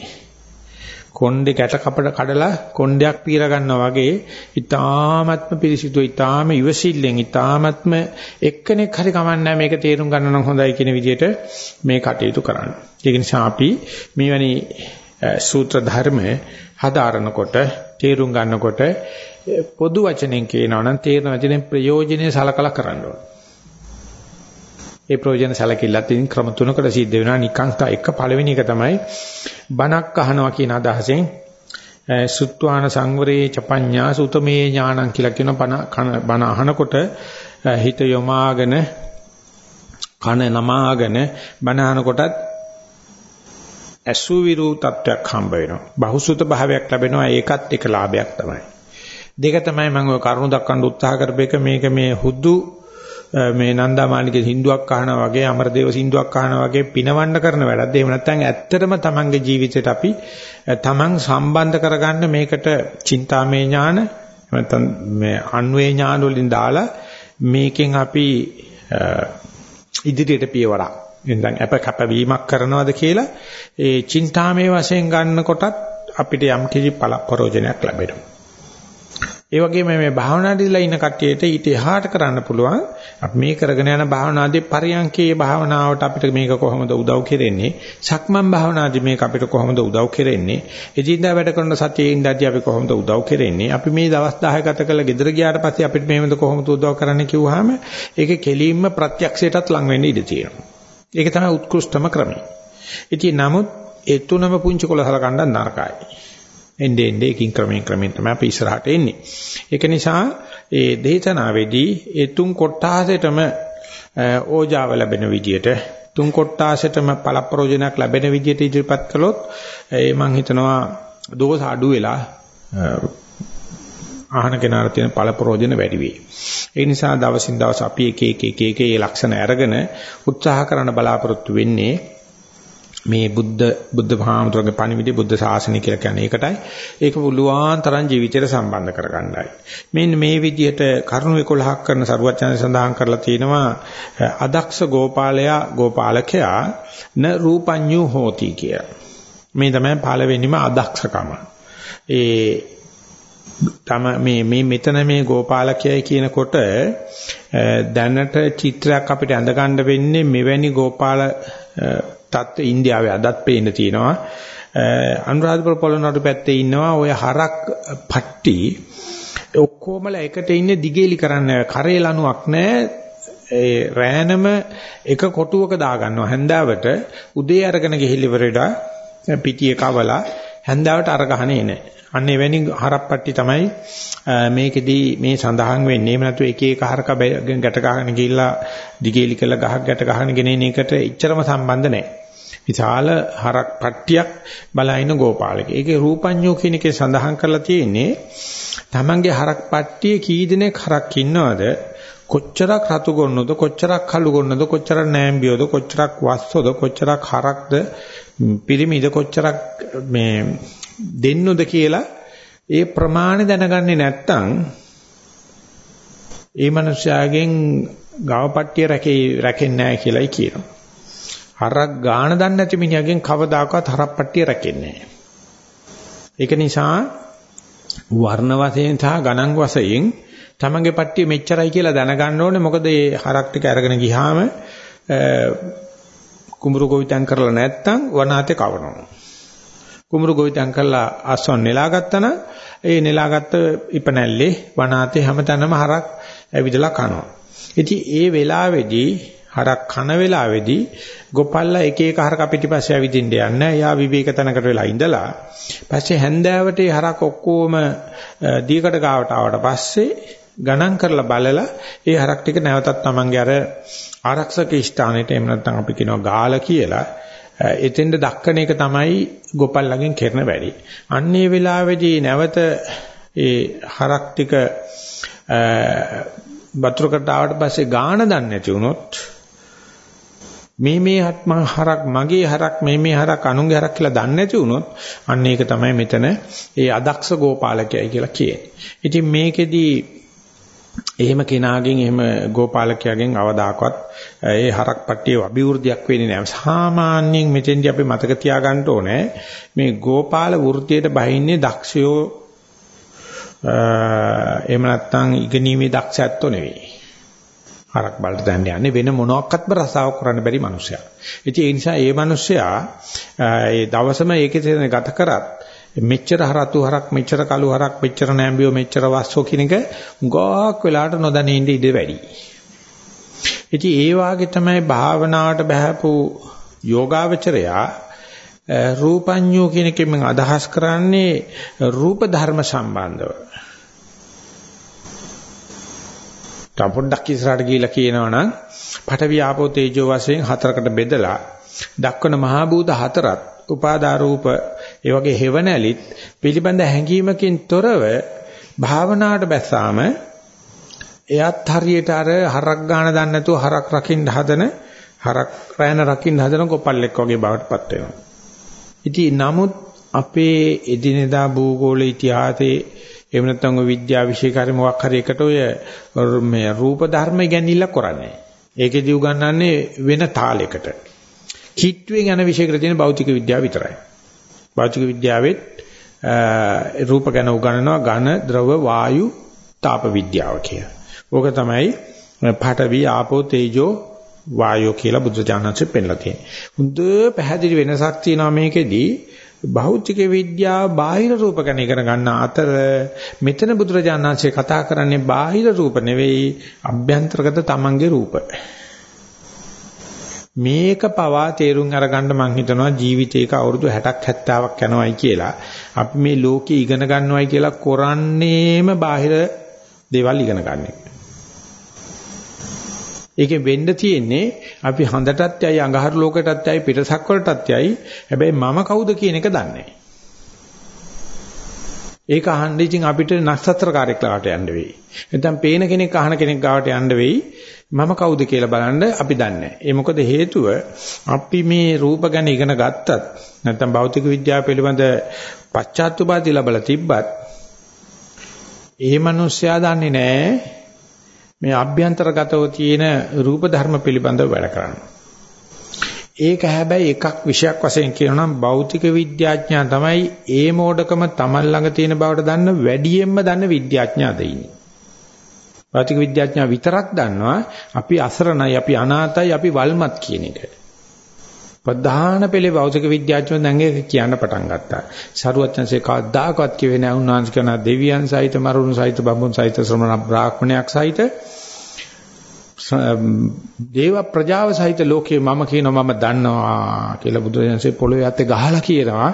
කොණ්ඩේ ගැට කපට කඩලා කොණ්ඩයක් පීර ගන්නවා වගේ ඊ타මත්ම පිරිසිදු ඊ타ම ඉවසිල්ලෙන් ඊ타මත්ම එක්කෙනෙක් හරි කමන්නේ මේක තේරුම් ගන්න නම් හොඳයි කියන විදිහට මේ කටයුතු කරන්න. ඒක නිසා අපි මේවැනි සූත්‍ර ධර්ම හදාරනකොට තේරුම් ගන්නකොට පොදු වචනෙන් කියනවා නම් තේරෙන වචනෙන් ප්‍රයෝජනෙ සලකලා කරන්න ඕන. ඒ ප්‍රයෝජන සැලකිල්ලත් ඉතින් ක්‍රම තුනකට සිද්ධ වෙනවා නිකන් එක පළවෙනි එක තමයි බණක් අහනවා කියන අදහසෙන් සුත්වාන සංවරේ චපඤ්ඤා සුතමේ ඥානං කියලා කියන බණ අහනකොට හිත යොමාගෙන කන නමාගෙන බණ අහනකොටත් අසුවිරු තත්වයක් හම්බ වෙනවා. බහුසුත භාවයක් ලැබෙනවා ඒකත් එක ලාභයක් තමයි. දෙක තමයි මම ඔය කරුණු දක්වන්න උත්සාහ කරපේක මේක මේ හුදු මේ නන්දාමාලිගේ සින්දුවක් අහනවා වගේ අමරදේව සින්දුවක් අහනවා වගේ පිනවන්න කරන වැඩක්ද එහෙම නැත්නම් ඇත්තටම තමන්ගේ ජීවිතේට අපි තමන් සම්බන්ධ කරගන්න මේකට චින්තාමය ඥාන නැත්නම් මේ අන්වේ ඥාන වලින් දාලා මේකෙන් අපි ඉදිරියට පියවරක් එතෙන් අප කැපවීමක් කරනවද කියලා ඒ චින්තාමය වශයෙන් ගන්නකොටත් අපිට යම් කිසි පළ ප්‍රයෝජනයක් ලැබෙනවා. ඒ වගේම මේ භාවනාදීලා ඉන්න කට්ටියට ඊට එහාට කරන්න පුළුවන් අපි මේ කරගෙන යන භාවනාදී පරියන්කේ භාවනාවට අපිට මේක කොහොමද උදව් කරෙන්නේ? සක්මන් භාවනාදී මේක අපිට කොහොමද උදව් කරෙන්නේ? එදින්දා වැඩ කරන සතියේ ඉඳදී අපි කොහොමද උදව් කරෙන්නේ? අපි මේ දවස් 10 ගත කරලා ගෙදර ගියාට පස්සේ අපිට මේවද කොහොමද උදව් කරන්න කිව්වහම ඒක කෙලින්ම ප්‍රත්‍යක්ෂයටත් ලං වෙන්න ඉඩ තියෙනවා. ඒක තමයි උත්කෘෂ්ඨම ක්‍රමය ඉතින් නමුත් ඒ තුනම පුංචි කොලසල කණ්ඩා නරකයි එන්නේ එන්නේ එකින් ක්‍රමයෙන් ක්‍රමයෙන් තමයි අපි ඉස්සරහට එන්නේ. ඒක නිසා ඒ දේතනාවේදී ඒ තුන් කොටාසෙටම ඕජාව ලැබෙන විදියට තුන් කොට්ටාසෙටම පළප්‍රෝජනයක් ලැබෙන විදිහට ඉදිරිපත් කළොත් ඒ මම හිතනවා දෝෂ අඩු වෙලා ආහන කෙනාට තියෙන පළප්‍රෝජන වැඩි වෙයි. ඒ නිසා දවසින් දවස අපි එක එක එක එක ඒ ලක්ෂණ අරගෙන උත්සාහ කරන බලාපොරොත්තු වෙන්නේ මේ බුද්ධ බුද්ධ භාමතුරුගේ පණිවිඩය බුද්ධ ශාසනය කියලා කියන්නේ ඒකටයි. ඒක පුළුවන් තරම් ජීවිතයට සම්බන්ධ කරගන්නයි. මෙන්න මේ විදිහට කරුණු 11ක් කරන සරුවචන සඳහන් කරලා තිනවා අදක්ෂ ගෝපාලයා ගෝපාලකයා න රූපඤ්ඤු හෝති කිය. මේ තමයි පළවෙනිම අදක්ෂකම. ඒ තම මේ මේ මෙතන මේ ගෝපාලකයයි කියනකොට දැනට චිත්‍රයක් අපිට අඳ ගන්න වෙන්නේ මෙවැනි ගෝපාල තත්ත්ව ඉන්දියාවේ අදත් පේන්න තියෙනවා. අනුරාධපුර පොළොන්නරු පැත්තේ ඉන්නවා ඔය හරක් පට්ටි ඔක්කොමලා එකට ඉන්නේ දිගේලි කරන්න කරේ ලණුවක් නැහැ. ඒ රෑනම එක කොටුවක දා ගන්නවා හැන්දාවට උදේ අරගෙන ගිහිල්ලිවරේඩා පිටියේ කවලා හැන්දාවට අර ගහන්නේ නැහැ. අන්න එවැනි හරප්පට්ටි තමයි මේකෙදී මේ සඳහන් වෙන්නේ. එහෙම නැතු එක එක හරක ගැට ගහගෙන ගිහිල්ලා දිගේලි කළ ගහක් ගැට ගහගෙන ගෙනින එකට එච්චරම සම්බන්ධ නැහැ. විශාල හරක් පට්ටියක් බලයින ගෝපාලක. ඒකේ රූපඤ්ඤෝ කියන එකේ සඳහන් කරලා තියෙන්නේ තමන්ගේ හරක් පට්ටියේ කී දෙනෙක් හරක් ඉන්නවද? කොච්චරක් රතු ගොන්නද? කොච්චරක් කළු ගොන්නද? කොච්චරක් නෑම්බියෝද? කොච්චරක් වස්සෝද? කොච්චරක් හරක්ද? පිරිමිද? කොච්චරක් මේ දෙන්නොද කියලා ඒ ප්‍රමාණය දැනගන්නේ නැත්නම් ඒ මනුස්සයාගෙන් ගවපට්ටිය රැකේ රැකෙන්නේ නැහැ කියලායි කියනවා. හරක් ගාන දන්නේ නැති මිනිහගෙන් කවදාකවත් හරප්පට්ටිය රැකෙන්නේ නැහැ. ඒක නිසා වර්ණ වශයෙන් සහ ගණන් වශයෙන් තමන්ගේ පට්ටිය මෙච්චරයි කියලා දැනගන්න ඕනේ මොකද මේ හරක් ටික අරගෙන ගියාම කුඹුරු ගොවිතැන් කරලා නැත්තම් වනාතේ කවනවා. කුඹුරු ගොවිතැන් කරලා අස්වන් නෙලාගත්තා නම් ඒ නෙලාගත්ත ඉපනැල්ලේ වනාතේ හැමතැනම හරක් ඇවිදලා කනවා. ඉතින් ඒ වෙලාවේදී හරක් කන වෙලාවේදී ගොපල්ලා එක එක හරක පිටිපස්සේ ඇවිදින්න යන්නේ. එයා විවේක තැනකට වෙලා ඉඳලා පස්සේ හැන්දෑවට ඒ හරක් ඔක්කොම දීකට ගාවට ආවට පස්සේ ගණන් කරලා බලලා ඒ හරක් ටික නැවතත් Tamange අර ආරක්ෂක ස්ථානෙට එහෙම නැත්නම් අපි කියනවා ගාල කියලා එතෙන්ද දක්කන එක තමයි ගොපල්ලගෙන් කරන වැඩි. අන්නේ වෙලාවේදී නැවත ඒ හරක් ටික වතුරකට ආවට පස්සේ ගාන දන්නේ නැති වුණොත් මේ මේ හරක් මගේ හරක් මේ මේ හරක් අනුන්ගේ හරක් කියලා දන්නේ නැති වුණොත් අන්න ඒක තමයි මෙතන ඒ අදක්ෂ ගෝපාලකයයි කියලා කියන්නේ. ඉතින් මේකෙදී එහෙම කෙනාගෙන් එහෙම ගෝපාලකයාගෙන් අවදාකවත් ඒ හරක් පට්ටියේ අභිවෘද්ධියක් වෙන්නේ නැහැ. සාමාන්‍යයෙන් මෙතෙන්දී අපි මතක තියාගන්න ඕනේ මේ ගෝපාල වෘත්තියට බහින්නේ දක්ෂයෝ එහෙම නැත්නම් ඉගෙනීමේ දක්ෂයත්ෝ නෙවෙයි. හරක් බලට දැන්න යන්නේ වෙන මොනක්වත්ම රසාවක් කරන්න බැරි මිනිසයා. ඉතින් ඒ නිසා ඒ මිනිසයා ඒ දවසම ඒකේ තේරෙන ගත කරත් මෙච්චර හරතු හරක් මෙච්චර කළු හරක් මෙච්චර නෑම්බියෝ මෙච්චර වස්සෝ කියන එක ගොක් වෙලාට නොදැනී ඉඳ ඉඩ වැඩි. ඉතින් ඒ වාගේ තමයි භාවනාවට බහැපු යෝගාවචරයා රූපඤ්ඤෝ කියන එකෙන් අදහස් කරන්නේ රූප ධර්ම සම්බන්ධව. තව පොඩ්ඩක් ඉස්සරහට ගිහිල්ලා කියනවනම් පඨවි ආපෝ තේජෝ වශයෙන් හතරකට බෙදලා දක්වන මහා භූත හතරත් උපාදා රූප ඒ වගේ හේවණලිත් පිළිබඳ හැඟීමකින් තොරව භාවනාවට බැස්සාම එයත් හරියට අර හරක් ගන්න දන්නේ නැතුව හරක් රකින්න හදන හරක් රැන රකින්න හදන කොපල්ලෙක් වගේ බවටපත් වෙනවා. ඉතින් නමුත් අපේ එදිනෙදා භූගෝල ඉතිහාසයේ එහෙම නැත්නම් ඔය විද්‍යා විශේෂකාරී මොකක් හරි එකට ඔය මේ රූප ධර්ම ගැනීමilla කරන්නේ. ඒකෙදි උගන්වන්නේ වෙන තාලයකට. කිට්ටුවෙන් යන විශේෂකට තියෙන භෞතික විද්‍යාව විතරයි. භෞතික විද්‍යාවෙත් රූප ගැන උගන්වනවා ඝන, ද්‍රව, වායු, තාප විද්‍යාව කියලා. ඕක තමයි පඨවි, ආපෝ, තේජෝ, වායෝ කියලා බුදුජානකසේ පෙන්ලා තියෙන්නේ. හොඳ පැහැදිලි වෙනසක් තියෙනවා මේකෙදී. භෞතික විද්‍යාව බාහිර රූප ගැන ඉගෙන ගන්න අතර මෙතන බුදුරජාණන්සේ කතා කරන්නේ බාහිර රූප නෙවෙයි අභ්‍යන්තරගත තමන්ගේ රූප. මේක පවා තේරුම් අරගන්න මං හිතනවා ජීවිතේක අවුරුදු 60ක් 70ක් යනවායි කියලා. අපි මේ ලෝකේ ඉගෙන ගන්නවයි කියලා කරන්නේම බාහිර දේවල් ඉගෙන ගන්න එක. ඒකෙන් වෙන්න තියෙන්නේ අපි හඳටත් යයි අඟහරු ලෝකයටත් යයි පිටසක් වලටත් යයි. හැබැයි මම කවුද කියන එක දන්නේ නැහැ. ඒක අහන්න ඉතින් අපිට නක්ෂත්‍රකාරයෙක් ලාට යන්න වෙයි. නැත්නම් පේන කෙනෙක් අහන කෙනෙක් ගාවට යන්න වෙයි. මම කවුද කියලා බලන්න අපි දන්නේ ඒ මොකද හේතුව අපි මේ රූප ගැන ඉගෙන ගත්තත් නැත්නම් භෞතික විද්‍යාව පිළිබඳ පශ්චාත්තුපාදී ලැබලා තිබ්බත් ඒ මිනිස්සයා දන්නේ නැහැ මේ අභ්‍යන්තරගතව තියෙන රූප ධර්ම පිළිබඳව වැඩ කරන්නේ. ඒක හැබැයි එකක් විෂයක් වශයෙන් කියනවා නම් භෞතික විද්‍යාඥයා තමයි ඒ මෝඩකම Taman ළඟ තියෙන බවට දන්න වැඩියෙන්ම දන්න විද්‍යාඥයා දෙයිනේ. භෞතික විද්‍යාඥයා විතරක් දන්නවා අපි අසරණයි අපි අනාතයි අපි වල්මත් කියන එක. ප්‍රධාන පෙළේ භෞතික විද්‍යාඥයෝ දැන් ඒක කියන්න පටන් ගත්තා. සරුවච්චන්සේ කවදාකවත් කිව්වේ නැහැ උන්වහන්සේ කරන දෙවියන් සහිත මරුණු සහිත බඹුන් සහිත ශ්‍රමණ බ්‍රාහ්මණයක් සහිත දේව ප්‍රජාව සහිත ලෝකේ මම කියනවා මම දන්නවා කියලා බුදුරජාණන්සේ පොළොවේ යත්තේ ගහලා කියනවා.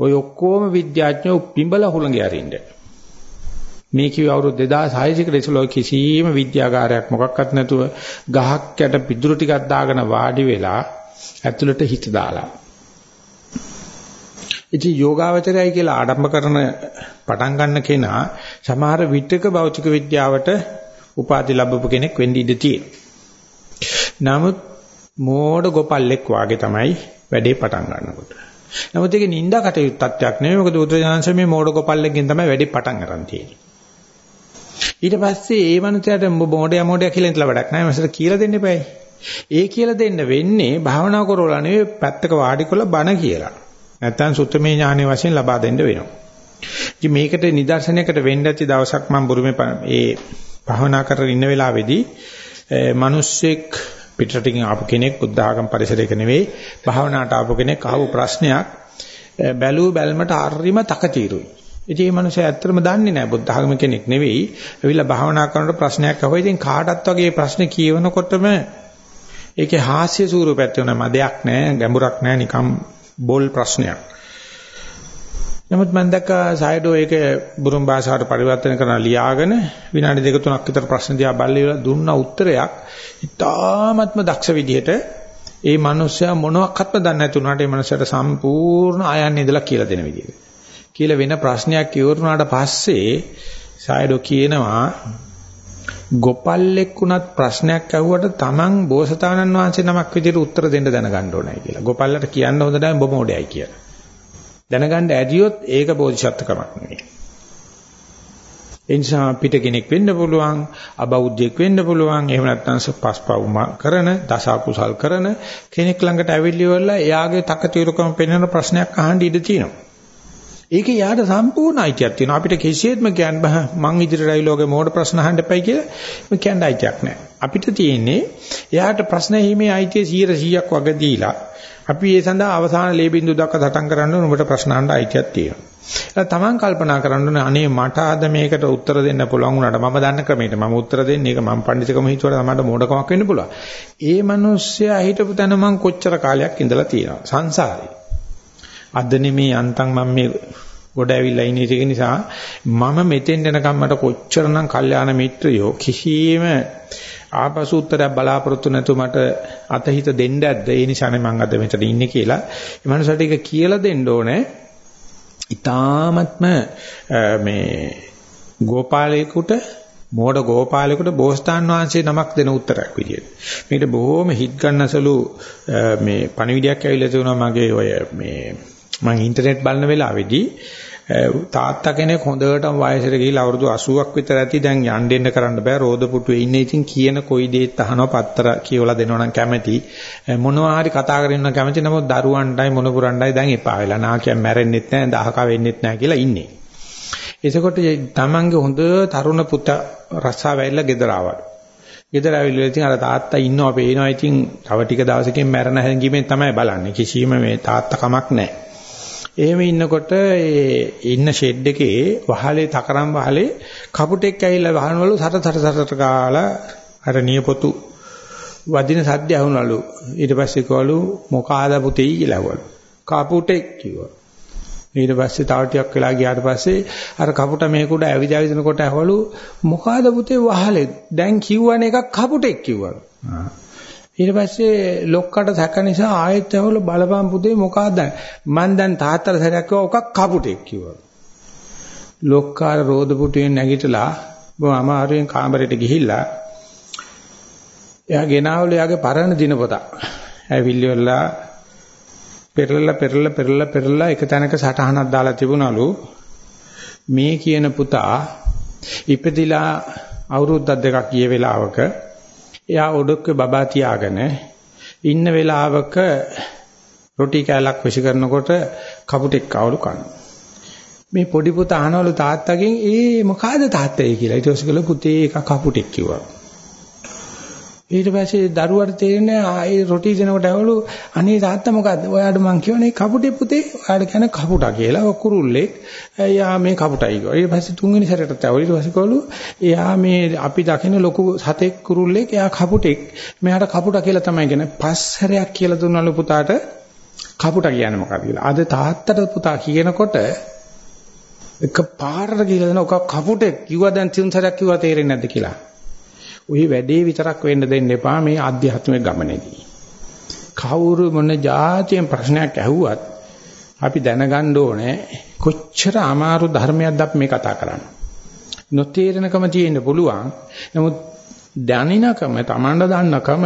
ඔය ඔක්කොම විද්‍යාඥයෝ පිඹල හුළඟේ අරින්නේ. මේ කිව්ව අවුරුදු 2600 කට ඉස්සෙල්ලා කිසිම විද්‍යාගාරයක් මොකක්වත් නැතුව ගහක් යට පිදුරු ටිකක් දාගෙන වාඩි වෙලා ඇතුළට හිත දාලා. ඉතින් යෝගාවචරයයි කියලා ආඩම්බ කරන පටන් ගන්න කෙනා සමහර විටක භෞතික විද්‍යාවට උපාධි ලැබපු කෙනෙක් වෙන්න ඉඩ නමුත් මෝඩ ගොපල්ලෙක් වාගේ තමයි වැඩේ පටන් ගන්නකොට. නමුත් ඒක නිന്ദා කටයුත්තක් නෙවෙයි මොකද උද්‍රජාංශ මේ මෝඩ ගොපල්ලෙක්ගෙන් තමයි වැඩේ පටන් ගන්න තියෙන්නේ. ඊට පස්සේ ඒ මනුස්සයාට මොඩයා මොඩයා කියලා ඉතලා වැඩක් නැහැ. මසට කියලා දෙන්න එපායි. ඒ කියලා දෙන්න වෙන්නේ භාවනා කරවලා නෙවෙයි පැත්තක වාඩි කරලා බණ කියලා. නැත්තම් සුත්තමේ ඥානෙ වශයෙන් ලබා දෙන්න වෙනවා. ඉතින් මේකට නිදර්ශනයකට වෙන්න ඇති දවසක් මම බුරුමේ ඒ භාවනා කරගෙන ඉන්න වෙලාවේදී මිනිස්සෙක් පිටරටින් ආපු කෙනෙක් බුද්ධ පරිසරයක නෙවෙයි භාවනාවට ආපු කෙනෙක් අහපු ප්‍රශ්නයක් බැලූ බැල්මට අරිම තකතිරුයි. ඉතින් මේ මිනිස්සු ඇත්තටම දන්නේ නැහැ බුද්ධ ආගම කෙනෙක් නෙවෙයි. ඇවිල්ලා භාවනා කරනකොට ප්‍රශ්නයක් අහුවා. ඉතින් කාටත් වගේ ප්‍රශ්නේ කියවනකොටම ඒකේ හාස්‍ය ස්වරූපයක් තියෙනවා. මදයක් නැහැ, ගැඹුරක් නැහැ, නිකම් බොල් ප්‍රශ්නයක්. නමුත් මම දැක්කා සයිඩෝ ඒක බුරුම් භාෂාවට පරිවර්තන කරලා ලියාගෙන විනාඩි දෙක තුනක් විතර ප්‍රශ්න දිහා බලලා දුන්න උත්තරයක් ඉතාමත්ම දක්ෂ විදිහට ඒ මනුස්සයා මොනවත්ක්ම දන්නේ නැති උනාට ඒ මනුස්සයාට සම්පූර්ණ ආයන්න ඉඳලා කියලා දෙන විදිහට. කියලා වෙන ප්‍රශ්නයක් ඉවරුනාට පස්සේ සායඩෝ කියනවා ගොපල්ලෙක් වුණත් ප්‍රශ්නයක් අහුවට Taman බෝසතාණන් වහන්සේ නමක් විදිහට උත්තර දෙන්න දැනගන්න ඕනයි කියලා. ගොපල්ලට කියන්න හොඳ නැහැ ඔබ මොඩයයි කියලා. දැනගන්න ඇදියොත් ඒක බෝධිසත්වකමක් නෙවෙයි. එනිසා පිට කෙනෙක් වෙන්න පුළුවන්, අබෞද්ධයෙක් වෙන්න පුළුවන්, එහෙම නැත්නම් පස්පවුම කරන, දස අකුසල් කරන කෙනෙක් ළඟට ඇවිල්ලිවලා එයාගේ තකතිරුකම පෙන්වන ප්‍රශ්නයක් අහන්න ඉඩ තියෙනවා. ඒකේ යාට සම්පූර්ණ අයිතියක් තියෙනවා. අපිට කිසියෙත්ම කියන්න බෑ මං ඉදිරියට ඇවිල්ලා මෝඩ ප්‍රශ්න අහන්න එපයි කියලා. මේ කියන්න අයිතියක් නැහැ. අපිට තියෙන්නේ එයාට ප්‍රශ්න හිමේ අයිතිය 100%ක් වග දීලා අපි ඒ සඳහා අවසාන ලේ බින්දුව දක්වා සටන් කරන්න ඕන ඔබට ප්‍රශ්න අහන්න අයිතියක් තියෙනවා. එහෙනම් Taman කල්පනා කරන්න ඕනේ අනේ මට අද මේකට උත්තර දෙන්න පුළුවන් වුණාට මම දන්න ක්‍රමයට මම උත්තර දෙන්නේ ඒක මම පඬිතුකම හිතුවට තමයි මෝඩකමක් වෙන්න පුළුවන්. ඒ මිනිස්සයා හිටපු තැන මං කොච්චර කාලයක් ඉඳලා තියෙනවා සංසාරේ. අද නෙමේ යන්තම් මම මේ ගොඩ ඇවිල්ලා ඉන්නේ ඒක නිසා මම මෙතෙන් යනකම් මට කොච්චරනම් කල්යාණ මිත්‍රයෝ කිසියම් ආපසු උත්තරයක් බලාපොරොත්තු නැතුව මට අතහිත දෙන්න ඇද්ද? ඒ නිසානේ මම අද මෙතන ඉන්නේ කියලා. ඒ මනුස්සට ඒක කියලා දෙන්න ඕනේ. ඊ타මත්ම මේ ගෝපාලේකට මෝඩ ගෝපාලේකට බෝසතාන් වහන්සේ නමක් දෙන උත්තරයක් විදියට. මේකට බොහොම හිත් ගන්නසලු මේ පණිවිඩයක් ඇවිල්ලා තියෙනවා මගේ ඔය මේ මම ඉන්ටර්නෙට් බලන වෙලාවේදී තාත්තා කෙනෙක් හොඳටම වයසට ගිහිලා අවුරුදු 80ක් විතර ඇති දැන් යන්න දෙන්න කරන්න බෑ. රෝද පුටුවේ ඉන්නේ. ඉතින් කියන කොයි දේත් අහනවා පත්තර කියවලා දෙනවා නම් කැමැති. මොනවා හරි කතා කරගෙන කැමැති. නමුත් දරුවන්ටයි මොනපුරන්ටයි දැන් එපා වෙලා. නාකිය මැරෙන්නෙත් නැහැ දහක වෙන්නෙත් නැහැ කියලා ඉන්නේ. එතකොට තමන්ගේ හොඳ තරුණ පුතා රස්සාව ඇවිල්ලා ගෙදර ආවා. ගෙදර ඇවිල්ලා ඉතින් අර තාත්තා ඉන්නවා පේනවා. ඉතින් තව ටික දවසකින් මැරෙන හැංගීමෙන් තමයි බලන්නේ. කිසිම මේ තාත්තා කමක් නැහැ එහෙම ඉන්නකොට ඒ ඉන්න ෂෙඩ් එකේ වහලේ තකරම් වහලේ කපුටෙක් ඇවිල්ලා වහනවලු සට සට සට කාලා අර නියපොතු වදින සද්ද ඇහුණලු ඊට පස්සේ කවලු මොකාද පුතේ? කියලා ඇහුවලු කපුටෙක් කිව්වා. ඊට පස්සේ තව ටිකක් වෙලා ගියාට පස්සේ අර කපුට මේකුඩ ඇවිද ඇවිදිනකොට ඇහවලු මොකಾದ පුතේ වහලේ? දැන් කිව්වනේ එකක් කපුටෙක් කිව්වලු. ඊට පස්සේ ලොක්කට සැක නිසා ආයෙත් ඇහවලු බලපන් පුතේ මොකಾದ මං දැන් තාත්තට සැරයක් කිව්වා ඔකක් කපුටෙක් කිව්වලු. ලොක්කාර රෝද පුටුවෙන් නැගිටලා බොහොම අමාරුවෙන් කාමරයට ගිහිල්ලා එයා ගෙනාවලු එයාගේ පරණ දිනපොත. ඇවිල්ලි වෙලා පෙරලලා පෙරලලා පෙරලලා පෙරලලා එක තැනක සටහනක් දාලා තිබුණලු මේ කියන පුතා ඉපදිලා අවුරුද්දක් දෙකක් ගිය වෙලාවක එයා ඔඩොක්කේ බබා තියාගෙන ඉන්න වෙලාවක රොටි කෑල්ලක් විශ් කරනකොට කපුටෙක් කවලු කනවා මේ පොඩි පුතා අහනවලු තාත්තගෙන් ඒ මොකಾದ තාත්තයි කියලා. ඊට පස්සේ කළා පුතේ එක කපුටෙක් කිව්වා. ඊට පස්සේ දරුවට තේරෙන්නේ ආයේ රොටි දෙනකොට ඇවලු අනේ තාත්තා මොකද්ද? ඔයාට මං කියවනේ කපුටේ පුතේ. ඔයාට කියන්නේ කපුටා කියලා. ඔය කුරුල්ලෙක්. එයා මේ කපුටයි කිව්වා. ඊට පස්සේ තුන්වෙනි සැරේටත් ඇවලු ඊට පස්සේ කවලු එයා මේ අපි දකින ලොකු සතෙක් කුරුල්ලෙක්. එයා කපුටෙක්. මෙයාට කපුටා කියලා තමයි කියන්නේ. පස් සැරයක් කියලා දුන්නලු පුතාට කපුටා කියන්නේ මොකක්ද කියලා. අද තාත්තට පුතා කියනකොට එක පාරට කියලා දෙන ඔක කපුටෙක් කිව්වා දැන් තුන් සැරයක් කිව්වා තේරෙන්නේ නැද්ද කියලා. ওই වැඩේ විතරක් වෙන්න දෙන්න එපා මේ ආධ්‍යාත්මික ගමනේදී. කවුරු මොන જાතියෙන් ප්‍රශ්නයක් ඇහුවත් අපි දැනගන්න ඕනේ කොච්චර අමාරු ධර්මයක්ද අපි මේ කතා කරන්නේ. නොතේරෙනකම තියෙන්න පුළුවන්. නමුත් දැනිනකම Tamanda දන්නකම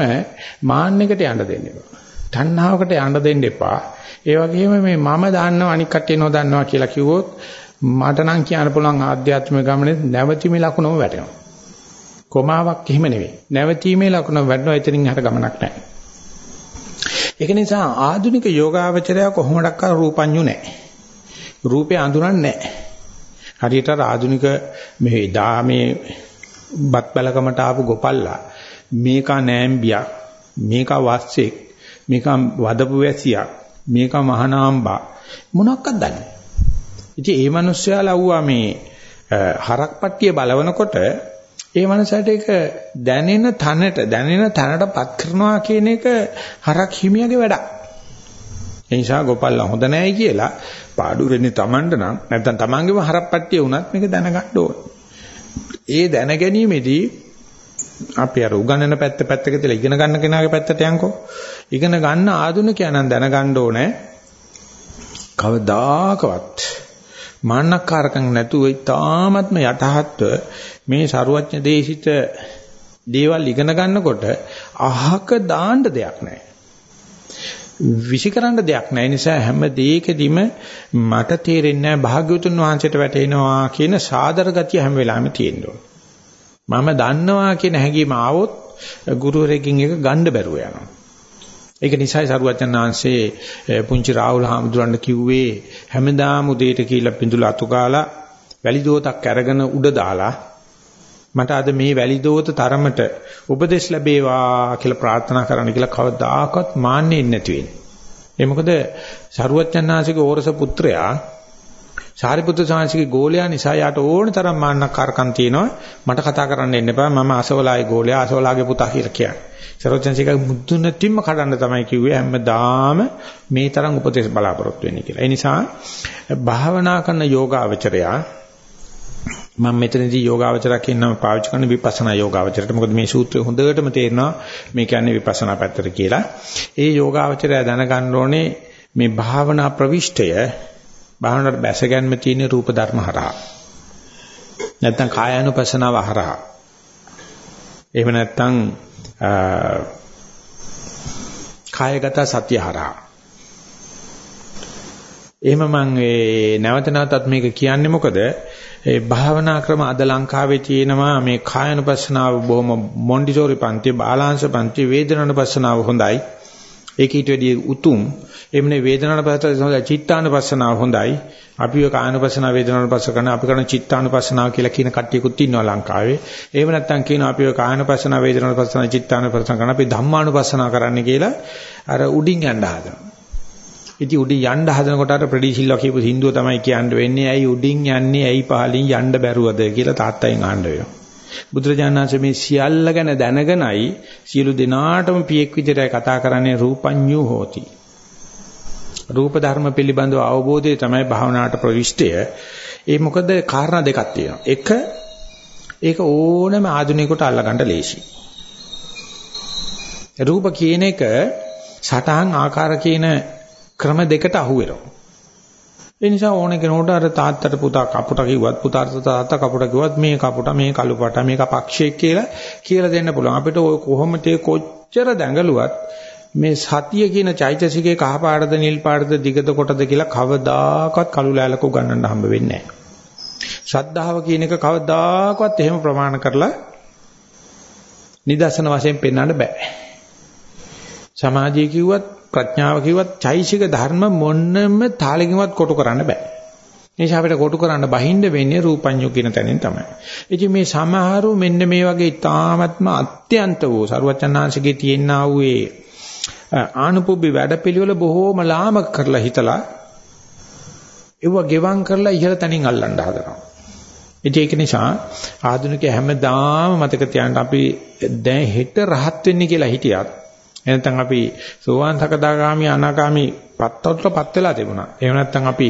මාන්නෙකට යන්න දෙන්න එපා. තණ්හාවකට යන්න දෙන්න එපා. ඒ වගේම මේ මම දන්නව අනික් කට්ටිය නොදන්නවා කියලා කිව්වොත් මට නම් කියන්න පුළුවන් ආධ්‍යාත්මික ගමනේ නැවතිම ලකුණම වැටෙනවා. කොමාවක් එහෙම නෙවෙයි. නැවතීමේ ලකුණ වැඩනවා එතනින් හට ගමනක් නැහැ. ඒක නිසා ආධුනික යෝගාවචරය කොහොමඩක් කර රූපඤ්ඤු නැහැ. රූපේ අඳුරන්නේ නැහැ. හරියට ආධුනික මේ දාමේ බත් බැලකමට ආපු ගොපල්ලා මේක නෑම්බියා මේක වස්සෙක් මේක වදපු වැසියා මේක මහානාම්බා මොනක්වත් දන්නේ. ඉතින් ඒ මිනිස්සයා ලව්වා මේ හරක් පට්ටිය බලවනකොට ඒ මනසට ඒක දැනෙන තැනට දැනෙන තැනටපත් කරනවා කියන එක හරක් හිමියගේ වැඩක්. ඒ නිසා ගෝපල්ලා හොඳ නැහැ කියලා පාඩු වෙන්නේ Tamanට නම් නැත්නම් Tamanගේම හරප්පට්ටිය වුණත් මේක දැනගන්න ඕනේ. ඒ දැන ගැනීමේදී අපි අර උගන්නන පැත්ත පැත්තක තියලා ඉගෙන ගන්න කෙනාගේ පැත්තට යන්කෝ. ඉගෙන ගන්න ආධුනිකයන් දැනගන්න ඕනේ. කවදාකවත් මාන්නක්කාරකම් නැතුව ඉතාමත්ම යටහත්ව මේ ਸਰුවඥ දේශිත දේවල් ඉගෙන ගන්නකොට අහක දාන්න දෙයක් නැහැ. විෂිකරන්න දෙයක් නැහැ නිසා හැම දෙයකදීම මට තේරෙන්නේ නැහැ භාග්‍යවතුන් වහන්සේට වැටෙනවා කියන සාදර ගතිය හැම වෙලාවෙම තියෙන්න මම දන්නවා කියන හැඟීම ආවොත් ගුරුවරයෙක්ගෙන් එක ගන්න බැරුව යනවා. ඒක නිසායි සරුවචන් ආංශේ පුංචි රාහුල හාමුදුරන්ට කිව්වේ හැමදාම උදේට කියලා පිඳුල අතු ගාලා වැලි දෝතක් අරගෙන උඩ දාලා මට අද මේ වැලි දෝත තරමට උපදෙස් ලැබේවා කියලා ප්‍රාර්ථනා කරන්න කියලා කවදාකවත් මාන්නේ නැති වෙන්නේ. ඒ මොකද සරුවචන් ආංශික ඕරස පුත්‍රයා සාරිපුත්‍ර සාංශිකේ ගෝලයා නිසා යාට ඕන තරම් මාන්නකාරකම් තියෙනවා මට කතා කරන්න එන්න එපා මම අසවලාගේ ගෝලයා අසවලාගේ පුතා කියලා කියන්නේ. සරෝජන්සික මුදුනටින්ම කඩන්න තමයි කිව්වේ හැමදාම මේ තරම් උපදේශ බලාපොරොත්තු වෙන්නේ කියලා. ඒ නිසා භාවනා කරන යෝගාවචරයා මම මෙතනදී යෝගාවචරයක් කියනම පාවිච්චි කරන විපස්සනා යෝගාවචරයට. මොකද මේ සූත්‍රය හොඳටම තේරෙනවා මේ කියන්නේ විපස්සනා පැත්තට කියලා. ඒ යෝගාවචරය දැනගන්න ඕනේ මේ භාවනා ප්‍රවිෂ්ඨය භාවනාවට බැස ගැනීම තියෙන රූප ධර්ම හරහා. නැත්තම් කායानुපසනාව හරහා. එහෙම නැත්තම් කායගත සත්‍ය හරහා. එහෙම මම ඒ නැවත නැවතත් මේක කියන්නේ මොකද ඒ භාවනා ක්‍රම අද ලංකාවේ තියෙනවා මේ කායනුපස්සනාව බොහොම මොන්ඩිසෝරි පන්ති බාලාංශ පන්ති වේදනානුපස්සනාව හොඳයි ඒක ඊට වැඩිය උතුම් එමුනේ වේදනානුපස්සනාව හොඳයි චිත්තානුපස්සනාව හොඳයි. අපි ඔය කායනුපස්සනාව වේදනානුපස්ස කරන අපි කරන චිත්තානුපස්සනාව කියලා කියන කට්ටියකුත් ඉන්නවා ලංකාවේ. එහෙම නැත්නම් කියනවා අපි ඔය කායනුපස්සනාව වේදනානුපස්සනාව චිත්තානුපස්සනාව කරන අපි ධම්මානුපස්සනාව කරන්න කියලා අර උඩින් යන්න හදනවා. ඉතින් උඩින් යන්න හදනකොට අර ප්‍රෙඩිසිල්ලා කියපු සින්දුව තමයි කියන්න වෙන්නේ. ඇයි උඩින් යන්නේ? ඇයි පහලින් යන්න බැරුවද කියලා තාත්තෙන් අහන්න වෙනවා. බුදුරජාණන් වහන්සේ මේ සියල්ල ගැන දැනගෙනයි සියලු දෙනාටම පියෙක් විදිහට කතා කරන්නේ රූපඤ්ඤු හෝති. රූප ධර්ම පිළිබඳව අවබෝධය තමයි භාවනාවට ප්‍රවිෂ්ටය. ඒ මොකද කාරණා දෙකක් තියෙනවා. එක ඒක ඕනෑම ආධුනිකයට අල්ලගන්න ලේසි. රූප කියන එක සටහන් ආකාර කියන ක්‍රම දෙකට අහු වෙනවා. ඒ නිසා ඕන කෙනෙකුට අර තාත්තට පුතා කපුට කිව්වත් පුතාට තාත්තා කපුට කිව්වත් මේ කපුට මේ කළුපට මේක පක්ෂියෙක් කියලා කියලා දෙන්න පුළුවන්. අපිට ඔය කොහොමද කොච්චර දැඟලුවත් මේ සතිය කියන චෛතසිකේ කහ පාටද නිල් පාටද දිගද කොටද කියලා කවදාකවත් කළු ලෑල්ලක උගන්නන්න හම්බ වෙන්නේ නැහැ. ශ්‍රද්ධාව කියන එක කවදාකවත් එහෙම ප්‍රමාණ කරලා නිදර්ශන වශයෙන් පෙන්වන්න බෑ. සමාධිය කිව්වත් ප්‍රඥාව කිව්වත් චෛසික ධර්ම මොන්නම තාලෙකින්වත් කොටු කරන්න බෑ. නිසා අපිට කොටු කරන්න බහින්න වෙන්නේ රූපඤ්ඤු කියන තැනින් තමයි. ඉතින් මේ සමහරු මෙන්න මේ වගේ ඊ타ත්ම අත්‍යන්ත වූ සරුවචනාංශගේ තියෙනා වූ ඒ ආනුපුබ්බි වැඩපිළිවෙල බොහෝම ලාමක කරලා හිතලා ඒව ගෙවම් කරලා ඉහළ තැනින් අල්ලන්න හදනවා. ඉතින් ඒක නිසා ආධුනිකය හැමදාම මතක තියාගන්න අපි දැන් හෙට රහත් වෙන්නේ කියලා හිටියත් එහෙනම් අපි සෝවාන් සකදාගාමි අනාගාමි පත්තොත්පත් වෙලා තිබුණා. එහෙම නැත්නම් අපි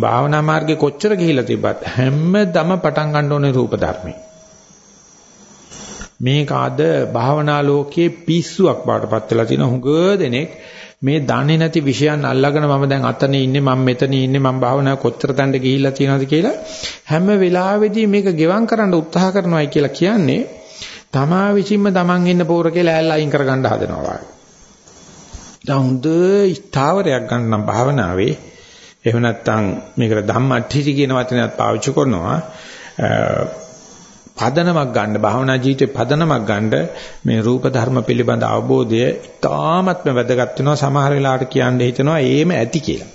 භාවනා මාර්ගේ කොච්චර ගිහිලා තිබ්බත් හැමදම පටන් ගන්න ඕනේ රූප ධර්මේ. මේක අද භාවනා ලෝකයේ පිස්සුවක් බාටපත් වෙලා තියෙන හුඟ දෙනෙක් මේ දන්නේ නැති විෂයන් අල්ලගෙන මම දැන් අතන ඉන්නේ මම මෙතන ඉන්නේ මම භාවනා කොච්චර තැනට ගිහිල්ලා තියෙනවද කියලා හැම වෙලාවෙදී මේක ගෙවම් කරන්න උත්සාහ කරනවායි කියලා කියන්නේ තමා විසින්ම තමන් ඉන්න පෝර කියලා ඇල්ල අයින් කරගන්න හදනවා වගේ. දැන් හොඳ ස්ථාවරයක් ගන්න නම් භාවනාවේ එහෙම නැත්නම් මේකට ධම්මට්ඨිති කියන වචනයත් පාවිච්චි කරනවා. පදනමක් ගන්න භාවනා ජීවිතේ පදනමක් ගන්න මේ රූප ධර්ම පිළිබඳ අවබෝධය ඉතාමත්ම වැදගත් වෙනවා සමහර වෙලාවට කියන්න හිතනවා ඒම ඇති කියලා.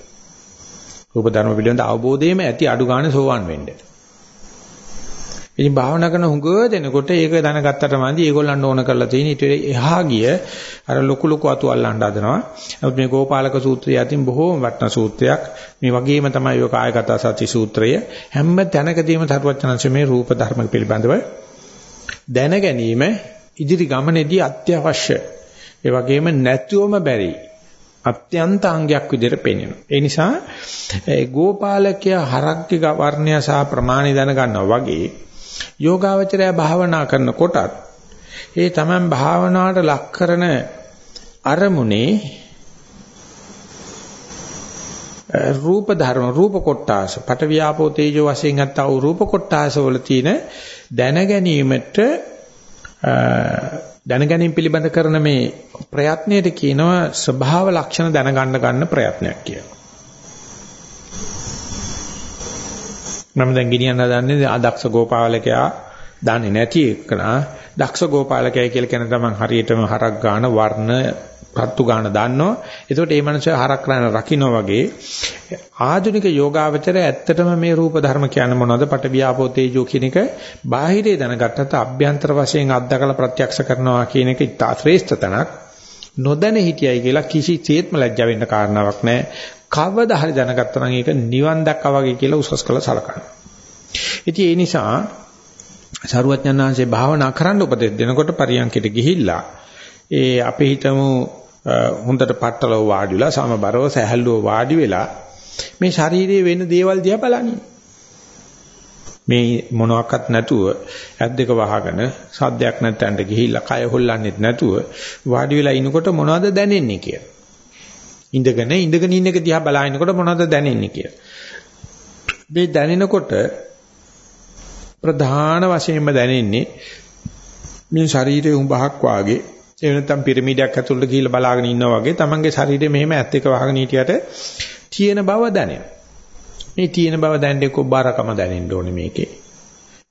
රූප ධර්ම පිළිබඳ අවබෝධයම ඇති අඩු ගන්න සෝවන් වෙන්නේ. ඉතින් භාවනා කරන හුඟ දෙනකොට ඒක දැනගත්තට මන්දි ඒගොල්ලන්ට ඕන කරලා තියෙන ඊට එහා ගිය අර ලොකු ලොකු අතු අල්ලන්න හදනවා. නමුත් මේ ගෝපාලක සූත්‍රය අතින් බොහෝම වටිනා සූත්‍රයක්. මේ වගේම තමයි ඔය කායගත සති සූත්‍රය. හැම තැනකදීම තරුවචනංශ මේ රූප ධර්ම පිළිබඳව දැන ගැනීම ඉදිරි ගමනේදී අත්‍යවශ්‍ය. ඒ වගේම නැතුවම බැරි අත්‍යන්ත අංගයක් විදිහට පෙන්වනවා. ඒ නිසා ගෝපාලකයා හරක්ගේ වර්ණය සහ ප්‍රමාණය දැන ගන්නවා වගේ යෝගාවචරය භාවනා කරනකොටත් ඒ තමන් භාවනාවට ලක් කරන අරමුණේ රූප ධර්ම රූප කොටාස පට වියාපෝ තේජෝ වශයෙන් ගත්තා වූ රූප කොටාස වල තියෙන දැන ගැනීමට දැන ගැනීම පිළිබඳ කරන මේ ප්‍රයත්නයට කියනවා ස්වභාව ලක්ෂණ දැනගන්න ගන්න ප්‍රයත්නයක් කියලා. මම දැන් ගෙනියන්න හදන්නේ අදක්ෂ ගෝපාලකයා දන්නේ නැති එකනා දක්ෂ ගෝපාලකයා කියලා කියන තමන් හරියටම හරක් ගන්න වර්ණ පත්තු ගන්න දන්නවා. එතකොට මේ මනුස්සයා හරක් කරන රකින්න වගේ ආධුනික යෝගාවචරය ඇත්තටම මේ රූප ධර්ම කියන්නේ මොනවද? පට වියාපෝ තේජෝ කියන එක බාහිරේ දැනගත්තත් අභ්‍යන්තර වශයෙන් අත්දකලා ප්‍රත්‍යක්ෂ කරනවා කියන එක ඉතා ශ්‍රේෂ්ඨ තනක්. නොදැන හිටියයි කියලා කිසිසේත්ම ලැජ්ජ වෙන්න කාරණාවක් නැහැ. කවදා හරි දැනගත්තා නම් ඒක නිවන් දැක්කා වගේ කියලා උසස් කළ සලකනවා. ඉතින් ඒ නිසා සරුවඥාන්සේ භාවනා කරන්න උපදෙස් දෙනකොට පරියන්කෙට ගිහිල්ලා ඒ අපි හිතමු හොඳට පట్టලව වාඩිලා සමබරව සැහැල්ලුව වාඩි වෙලා මේ ශරීරයේ වෙන දේවල් දිහා බලන්නේ. මේ මොනවත් නැතුව ඇස් දෙක වහගෙන සද්දයක් නැත්නම් ගිහිල්ලා කය හොල්ලන්නෙත් නැතුව වාඩි වෙලා ඉනකොට මොනවද දැනෙන්නේ කියලා. ඉඳගෙන ඉඳගෙන ඉන්න එක දිහා බලනකොට මොනවද දැනෙන්නේ කියලා. මේ දැනෙනකොට ප්‍රධාන වශයෙන්ම දැනෙන්නේ මේ ශරීරයේ උඹහක් වාගේ එහෙම නැත්නම් පිරමීඩයක් ඇතුළට ගිහිල්ලා බලාගෙන ඉන්නා වගේ තමන්ගේ ශරීරය මෙහෙම ඇත් එක වහගෙන හිටියට තියෙන බව දැනෙනවා. මේ තියෙන බව දැනෙන්නේ කොබ්බාරකම දැනෙන්න ඕනේ මේකේ.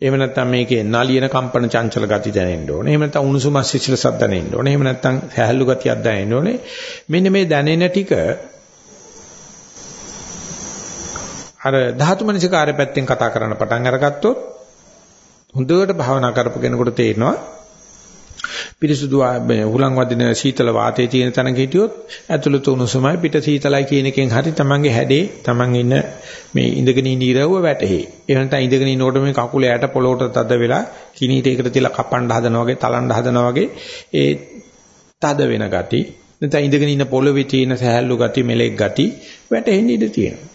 එහෙම නැත්නම් මේකේ නලියන කම්පන චංචල ගති දැනෙන්න ඕනේ. එහෙම නැත්නම් උණුසුම සිසිලසක් දැනෙන්න ඕනේ. එහෙම නැත්නම් සහැල්ලු ගතියක් දැනෙන්න ඕනේ. මෙන්න මේ දැනෙන ටික අර ධාතු මනසිකාරය පැත්තෙන් කතා කරන්න පටන් අරගත්තොත් හොඳට භාවනා කරපු කෙනෙකුට තේරෙනවා පිරිසුදු හුලං වදින සීතල වාතයේ තියෙන තැනක හිටියොත් ඇතුළත උණුසුමයි පිට සීතලයි කියන එකෙන් හරි තමන්ගේ හැඩේ තමන් ඉන්න මේ ඉඳගෙන ඉන්න ඉරව්ව වැටහි. ඒ නැත්නම් ඉඳගෙන ඉන්නකොට මේ කකුල යට පොළොවට තද වෙලා කිනීට එකට තියලා කපන්න හදනවා වගේ තලන්න හදනවා වගේ ඒ තද වෙන ගති නැත්නම් ඉඳගෙන ඉන්න පොළවේ තියෙන සහැල්ලු ගති මෙලෙක් ගති වැටෙන්න ඉඩ තියෙනවා.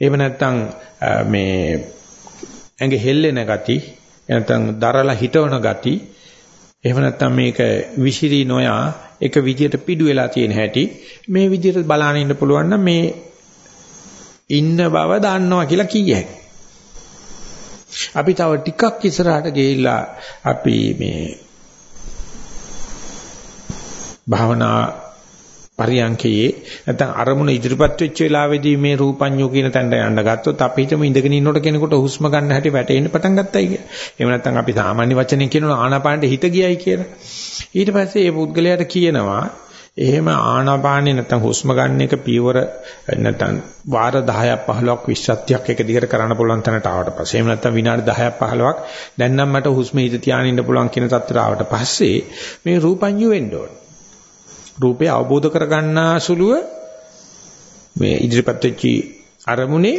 එහෙම නැත්නම් මේ ඇඟ හෙල්ලෙන ගති නැත්නම් දරලා හිටවන ගති එහෙම නැත්නම් මේක විසිරි නොයා එක විදියට පිඩු වෙලා තියෙන හැටි මේ විදියට බලාගෙන ඉන්න පුළුවන් නම් මේ ඉන්න බව දන්නවා කියලා කියයි. අපි තව ටිකක් ඉස්සරහට ගිහිල්ලා අපි මේ භාවනා පරියන්කේ නැත්නම් අරමුණ ඉදිරිපත් වෙච්ච වෙලාවේදී මේ රූපඤ්ඤෝ කියන තැනට යන්න ගත්තොත් අපි හිතමු ඉඳගෙන ඉන්නකොට කෙනෙකුට හුස්ම ගන්න හැටි වැටෙන්න පටන් ගත්තයි කියලා. එහෙම නැත්නම් අපි සාමාන්‍ය වචනෙන් කියනවා ආනාපානට හිත ගියයි කියලා. ඊට පස්සේ මේ පුද්ගලයාට කියනවා එහෙම ආනාපානේ නැත්නම් හුස්ම ගන්න එක පීවර නැත්නම් වාර 10ක් 15ක් 20ක් එක දිගට කරන්න පුළුවන් තැනට ආවට පස්සේ එහෙම නැත්නම් විනාඩි 10ක් 15ක් දැන් නම් මට හුස්ම හිත තියාගෙන ඉන්න පුළුවන් කියන තත්ත්වයට ආවට පස්සේ මේ රූපඤ්ඤු වෙන්න ඕනේ. රූපය අවබෝධ කරගන්නා සුළුව මේ ඉදිරිපත් වෙච්ච අරමුණේ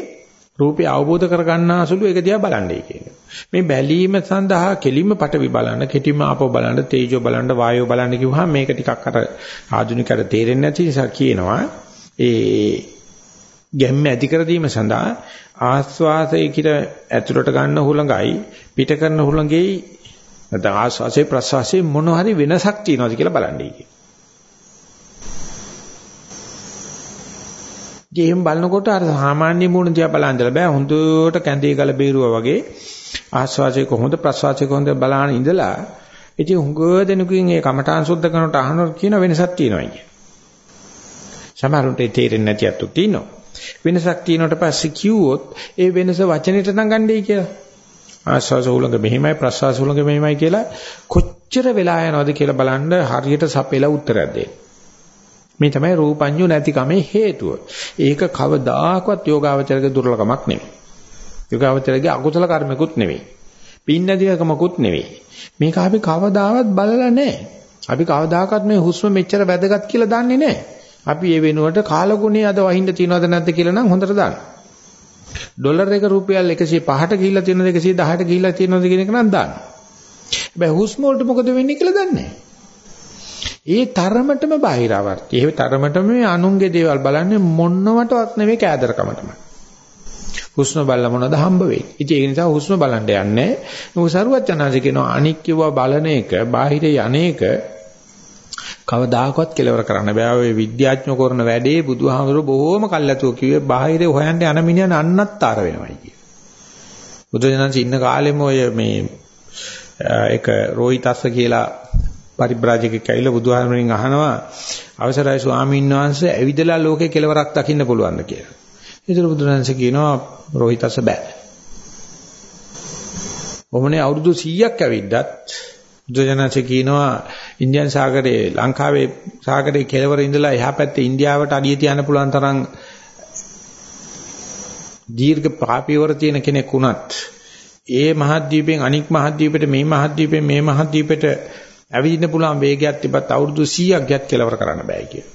රූපය අවබෝධ කරගන්නා සුළු ඒක දිහා බලන්නයි කියන්නේ. මේ බැලීම සඳහා කෙලින්ම පටවි බලන්න, කෙටිම ආපෝ බලන්න, තේජෝ බලන්න, වායෝ බලන්න කිව්වහම මේක ටිකක් අර ආධුනිකයට තේරෙන්නේ නැති නිසා කියනවා ඒ ගැම්ම ඇති කර දීම සඳහා ආස්වාසයේ කිර ඇතුළට ගන්න හුළඟයි පිට කරන හුළඟේ නැත්නම් ආස්වාසේ ප්‍රස්වාසයේ මොන හරි වෙනසක් තියෙනවද කියලා බලන්නයි කියන්නේ. ගෙහෙම බලනකොට අර සාමාන්‍ය මූණ දිහා බලන් ඉඳලා බෑ හොඳට කැඳේ ගල බේරුවා වගේ ආස්වාසිය කොහොමද ප්‍රස්වාසිය කොහොමද බලහන් ඉඳලා ඉතින් හුඟ දෙනුකින් ඒ කමඨාන් සුද්ධ කරනට අහනකොට කියන වෙනසක් තියෙනවා කිය. සමහරුන්ට තේරෙන්නේ නැති අත්තු තියෙනවා. වෙනසක් තියෙනට පස්සේ කිව්වොත් ඒ වෙනස වචනෙට නම් ගන්නයි කියලා. ආස්වාස උලඟ මෙහිමයි ප්‍රස්වාස උලඟ මෙහිමයි කියලා කොච්චර වෙලා යනවද කියලා බලන්න හරියට සපෙලා උත්තරයක් දෙන්න. මේ තමයි රූපඤ්ඤු නැතිකමේ හේතුව. ඒක කවදාකවත් යෝගාවචරගේ දුර්ලභමක් නෙවෙයි. යෝගාවචරගේ අකුසල කර්මකුත් නෙවෙයි. පින් නැතිකමකුත් නෙවෙයි. මේක අපි කවදාවත් බලලා නැහැ. අපි කවදාකවත් මේ හුස්ම මෙච්චර වැදගත් කියලා දන්නේ නැහැ. අපි ඒ වෙනුවට කාලගුණේ අද වහින්න තියනවද නැද්ද කියලා නම් හොඳට දාන්න. ඩොලර් එක රුපියල් 105ට ගිහිල්ලා තියෙනවද 110ට ගිහිල්ලා තියෙනවද කියන එක නම් දාන්න. හැබැයි හුස්ම වලට මොකද වෙන්නේ කියලා දන්නේ නැහැ. ඒ තරමටම බාහිරවර්ති. ඒ තරමටම මේ අනුන්ගේ දේවල් බලන්නේ මොන්නවටවත් නෙවෙයි කෑදරකමටම. හුස්ම බලලා මොනවද හම්බ වෙන්නේ. ඉතින් ඒ නිසා හුස්ම බලන්න යන්නේ. මොකද සරුවචනාංශ කියනවා අනික් කියවා බලන එක, බාහිර යන්නේක කවදාකවත් කෙලවර කරන්න බෑ. ඔය විද්‍යාඥයෝ කරන වැඩේ බුදුහාමුදුරුවෝ බොහෝම කල්ැතුව කිව්වේ බාහිර හොයන්න යන මිනිහා නන්නත්තර වෙනවයි කිය. බුදුජානක ඉන්න කාලෙම ඔය මේ ඒක රෝහිතස්ස කියලා පරිබ්‍රාජකෙක් ඇවිල්ලා බුදුහාමරෙන් අහනවා අවසරයි ස්වාමීන් වහන්සේ ඇවිදලා ලෝකේ කෙලවරක් දකින්න පුළුවන්ද කියලා. ඒතර බුදුරජාණන්සේ කියනවා රෝහිතස බෑ. ඔමනේ අවුරුදු 100ක් ඇවිද්දත් බුදුරජාණන්සේ කියනවා ඉන්දියන් සාගරයේ ලංකාවේ සාගරයේ කෙලවර ඉඳලා එහා පැත්තේ ඉන්දියාවට අඩිය තියන්න පුළුවන් තරම් දීර්ඝ පාපියවර තියෙන කෙනෙක් වුණත් ඒ මහද්වීපෙන් අනික් මහද්වීපෙට මේ මහද්වීපෙන් මේ මහද්වීපෙට ඇවිදින්න පුළුවන් වේගයක් තිබ්බත් අවුරුදු 100ක් ගියත් කෙලවර කරන්න බෑ කියලා.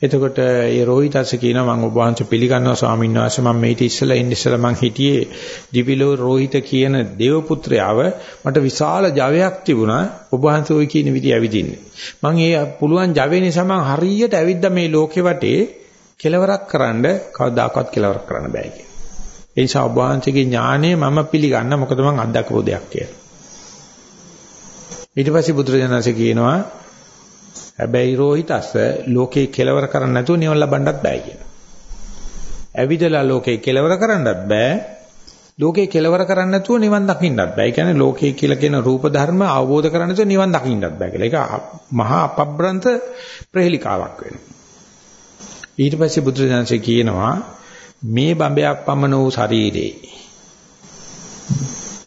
එතකොට ඒ රෝහිතස කියනවා මම ඔබ වහන්සේ පිළිගන්නවා ස්වාමීන් වහන්සේ මම මේිට ඉස්සලා ඉන්න ඉස්සලා මං හිටියේ දිවිලෝ රෝහිත කියන දේව පුත්‍රයාව මට විශාල ජවයක් තිබුණා ඔබ වහන්සේ ওই කියන විදිහ ඇවිදින්නේ. මං ඒ පුළුවන් ජවය නිසා මං හරියට ඇවිද්දා මේ ලෝකෙ වටේ කෙලවරක් කරන්න කවදාකවත් කෙලවරක් කරන්න බෑ කියලා. ඒ නිසා ඔබ වහන්සේගේ ඥාණය මම පිළිගන්න මොකද මං අත්දකපු දෙයක් කියලා. ඊට පස්සේ බුදුරජාණන්සේ කියනවා හැබැයි රෝහිතස්ස ලෝකේ කෙලවර කරන්න නැතුව නිවන ලබන්නත් බෑ කියනවා. ඇවිදලා ලෝකේ කෙලවර කරන්නත් බෑ. ලෝකේ කෙලවර කරන්න නැතුව නිවන් දකින්නත් බෑ. ඒ කියන්නේ ලෝකේ කියලා කියන රූප ධර්ම අවබෝධ කරගන්න නැතුව නිවන් දකින්නත් බෑ කියලා. ඒක මහා අපබ්‍රන්ත ප්‍රහෙලිකාවක් වෙනවා. ඊට පස්සේ බුදුරජාණන්සේ කියනවා මේ බඹයක් පමණ වූ ශරීරේ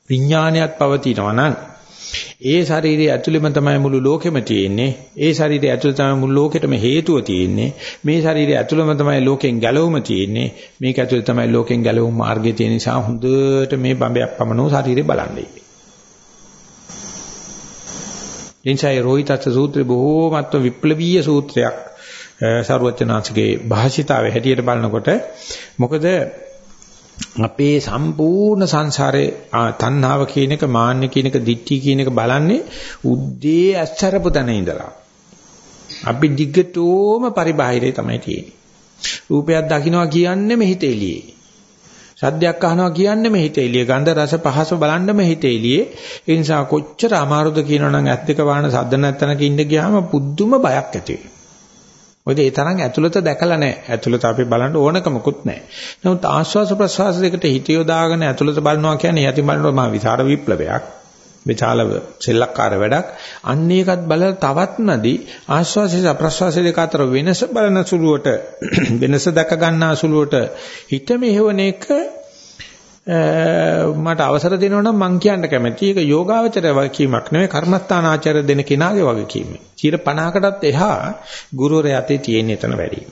විඥානයක් පවතිනවා නම් ඒ ශරීරයේ ඇතුළෙම තමයි මුළු ලෝකෙම තියෙන්නේ. ඒ ශරීරයේ ඇතුළේ තමයි මුළු ලෝකෙටම හේතුව තියෙන්නේ. මේ ශරීරයේ ඇතුළෙම තමයි ලෝකෙන් ගැලවුම තියෙන්නේ. මේක ඇතුළේ තමයි ලෝකෙන් ගැලවුම් මාර්ගය තියෙන නිසා හොඳට මේ බඹයක් පමණෝ ශරීරය බලන්නේ. එනිසා රෝහිතත් සූත්‍රය බොහෝමත්ව විප්ලවීය සූත්‍රයක්. සරුවචනාංශගේ භාෂිතාවේ හැටියට බලනකොට මොකද අපේ සම්පූර්ණ සංසාරේ තණ්හාව කියන එක මාන්න කියන එක දික්ටි කියන එක බලන්නේ උද්දී ඇස්සරපු තැන ඉඳලා අපි දිගටම පරිබාහිරේ තමයි තියෙන්නේ. රූපයක් දකින්නවා කියන්නේ මෙහිත එළියේ. සද්දයක් අහනවා කියන්නේ මෙහිත එළියේ. ගන්ධ රස පහස බලන්න මෙහිත එළියේ. ඒ නිසා කොච්චර අමාරුද කියනවනම් ඇත් දෙක වහන සද්ද නැත්තනක ඉඳ ගියාම පුදුම බයක් ඇති වෙනවා. මොකද ඒ තරම් ඇතුළත දැකලා නැහැ. ඇතුළත අපි බලන්න ඕනකමකුත් නැහැ. නමුත් ආස්වාස ප්‍රසවාස දෙකට හිත යොදාගෙන ඇතුළත බලනවා කියන්නේ යටි බලනවා මා විසර විප්ලවයක්. විචාල සෙල්ලක්කාර වැඩක්. අන්න ඒකත් බලලා තවත් නැදි ආස්වාසය ප්‍රසවාසය දෙක අතර වෙනස බලන සුළුවට *clears throat* වෙනස දැක ගන්නා සුළුවට හිත මෙහෙවන එක මට අවසර දෙනවා නම් මං කියන්න කැමතියි. ඒක යෝගාවචර වගකීමක් නෙවෙයි කර්මස්ථාන ආචාර්ය දෙන කෙනාගේ වගකීම. 50කටත් එහා ගුරුවරයා අතේ තියෙන එතන වැඩි.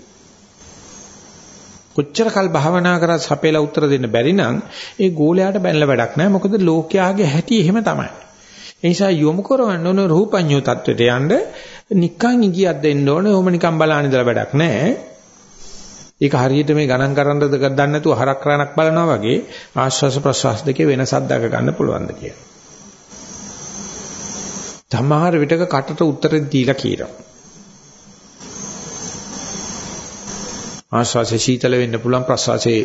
කොච්චර කල් භාවනා කරත් සපේලා උත්තර දෙන්න බැරි නම් ඒ ගෝලයාට බැනලා වැඩක් නැහැ. මොකද ලෝකයාගේ හැටි එහෙම තමයි. ඒ නිසා යොමු කරවන්න ඕන රූපඤ්ඤෝ தത്വෙට යන්න නිකන් ඉගියක් දෙන්න ඕන. ඕම නිකන් බලාන ඉඳලා වැඩක් නැහැ. ඒක හරියට මේ ගණන් කරන්නද දන්නේ නැතුව හරක් රණක් බලනවා වගේ ආශ්වාස ප්‍රශ්වාස දෙකේ වෙනසක් දක ගන්න පුළුවන්ද කියලා. සමහර විටක කටට උත්තර දීලා කියනවා. ආශ්වාසයේ සීතල වෙන්න පුළුවන් ප්‍රශ්වාසයේ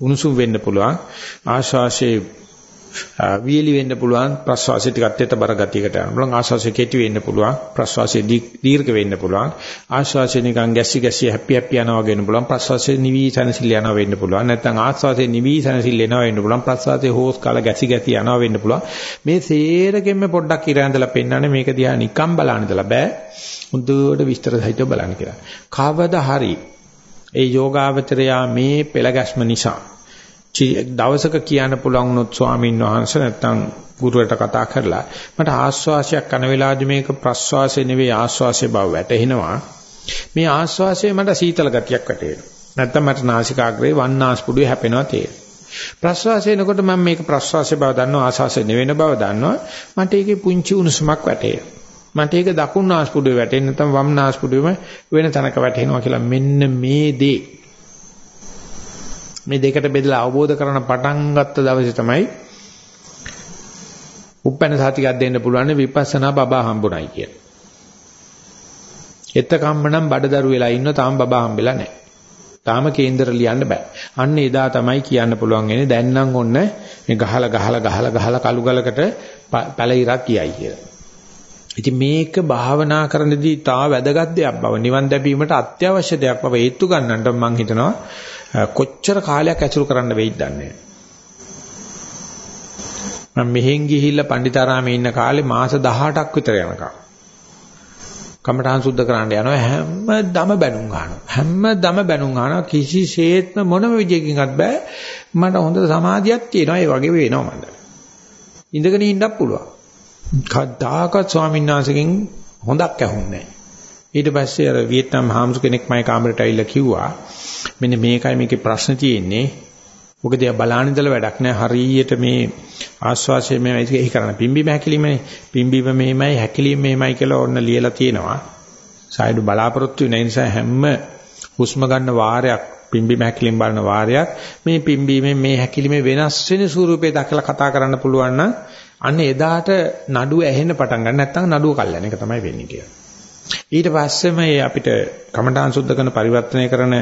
උණුසුම් වෙන්න පුළුවන් ආශ්වාසයේ වියලි වෙන්න පුළුවන් ප්‍රශ්වාසය ටිකක් තෙත බර ගතියකට යනවා. බලන්න ආශ්වාසය කෙටි වෙන්න පුළුවන් ප්‍රශ්වාසය දීර්ඝ වෙන්න පුළුවන්. ආශ්වාසය නිකන් ගැස්සි ගැස්සි හැපි හැපි යනවා වෙන්න පුළුවන්. ප්‍රශ්වාසය නිවි සනසිල්ල යනවා වෙන්න පුළුවන්. නැත්නම් ආශ්වාසය නිවි සනසිල්ල යනවා වෙන්න පුළුවන්. ප්‍රශ්වාසය හෝස් කාලා ගැසි ගැසි යනවා වෙන්න පුළුවන්. මේ සේරකෙම පොඩ්ඩක් ඉර ඇඳලා පෙන්නන්නේ මේක දිහා නිකන් බලන්න ඉඳලා බෑ. හොඳට විස්තර සහිතව බලන්න කියලා. කවදා හරි ඒ යෝගාවචරයා මේ පෙළ ගැස්ම නිසා දවසක කියන්න පුළුවන් වුණොත් ස්වාමීන් වහන්සේ නැත්තම් ගුරුවරට කතා කරලා මට ආස්වාසයක් කරන වෙලාවදී මේක ප්‍රස්වාසය නෙවෙයි ආස්වාසය බව වැටහෙනවා. මේ ආස්වාසය මට සීතල ගතියක් වැටෙනවා නැත්තම් මට නාසිකාග්‍රේ වන්නාස්පුඩුවේ හැපෙනවා තේරෙනවා ප්‍රස්වාසය එනකොට මම මේක ප්‍රස්වාසය බව දන්නවා ආස්වාසය නෙවෙන බව දන්නවා. මට ඒකේ පුංචි උණුසුමක් වැටේනවා මට ඒක දකුණු නාස්පුඩුවේ වැටෙන්නේ නැත්නම් වම් නාස්පුඩුවේම වෙන තැනක වැටෙනවා කියලා මෙන්න මේ දේ. මේ දෙකට බෙදලා අවබෝධ කරන පටන් ගත්ත දවසේ තමයි උපැන්න සාතිකයක් දෙන්න පුළුවන් විපස්සනා බබා හම්බුණයි කියන. එතකම්ම නම් බඩදරු වෙලා ඉන්න තාම බබා හම්බෙලා නැහැ. තාම කේන්දර ලියන්න බෑ. අන්න එදා තමයි කියන්න පුළුවන් වෙන්නේ දැන් නම් ඔන්න මේ ගහලා ගහලා ගහලා ගහලා කළු ගලකට පැල ඉරක් කියයි කියලා. ඉතින් මේක භාවනා කරනදී තා වැදගත් දෙයක් බව නිවන් දැකීමට අත්‍යවශ්‍ය දෙයක් බව හේතු ගන්නට මම හිතනවා කොච්චර කාලයක් ඇසුරු කරන්න වෙයිද දන්නේ මම මෙහෙන් ගිහිල්ලා පණ්ඩිතාරාමේ ඉන්න කාලේ මාස 18ක් විතර යනකම් කමඨාන් සුද්ධ කරන්න යනවා. හැමදම බැනුම් ගන්නවා හැමදම බැනුම් ගන්නවා කිසිසේත්ම මොනම විදියකින්වත් බෑ. මට හොඳ සමාධියක් තියෙනවා. ඒ වගේ වෙනවා මන්ද ඉඳගෙන ඉන්නත් පුළුවන්. කද්දාකත් ස්වාමීන් වහන්සේගෙන් හොඳක් ඇහුන්නේ ඊට පස්සේ අර වියට්නාම් හාමුදුර කෙනෙක් මගේ කාමරේට ඇවිල්ලා කිව්වා මෙන්න මේකයි මේකේ ප්‍රශ්න තියෙන්නේ. මොකද එයා බලාන ඉඳලා වැඩක් නැහැ. හරියට මේ ආස්වාසය මේයි ඒක කරන පිම්බීම හැකිලිමයි. පිම්බීම මෙහෙමයි හැකිලිම මෙහෙමයි කියලා ඕන්න ලියලා තියෙනවා. සායඩු බලාපොරොත්තු වෙන නිසා හැම හුස්ම ගන්න වාරයක් පිම්බීම හැකිලිම බලන වාරයක් මේ පිම්බීමෙන් මේ හැකිලිමේ වෙනස් වෙන ස්වරූපේ දක්වලා කතා කරන්න පුළුවන් නම් අන්න එදාට නඩුව ඇහෙන්න පටන් ගන්න නැත්නම් නඩුව කල්යන එක තමයි වෙන්නේ කියලා. ඊට පස්සේ මේ අපිට කමඨාන් සුද්ධ කරන පරිවර්තනය කරන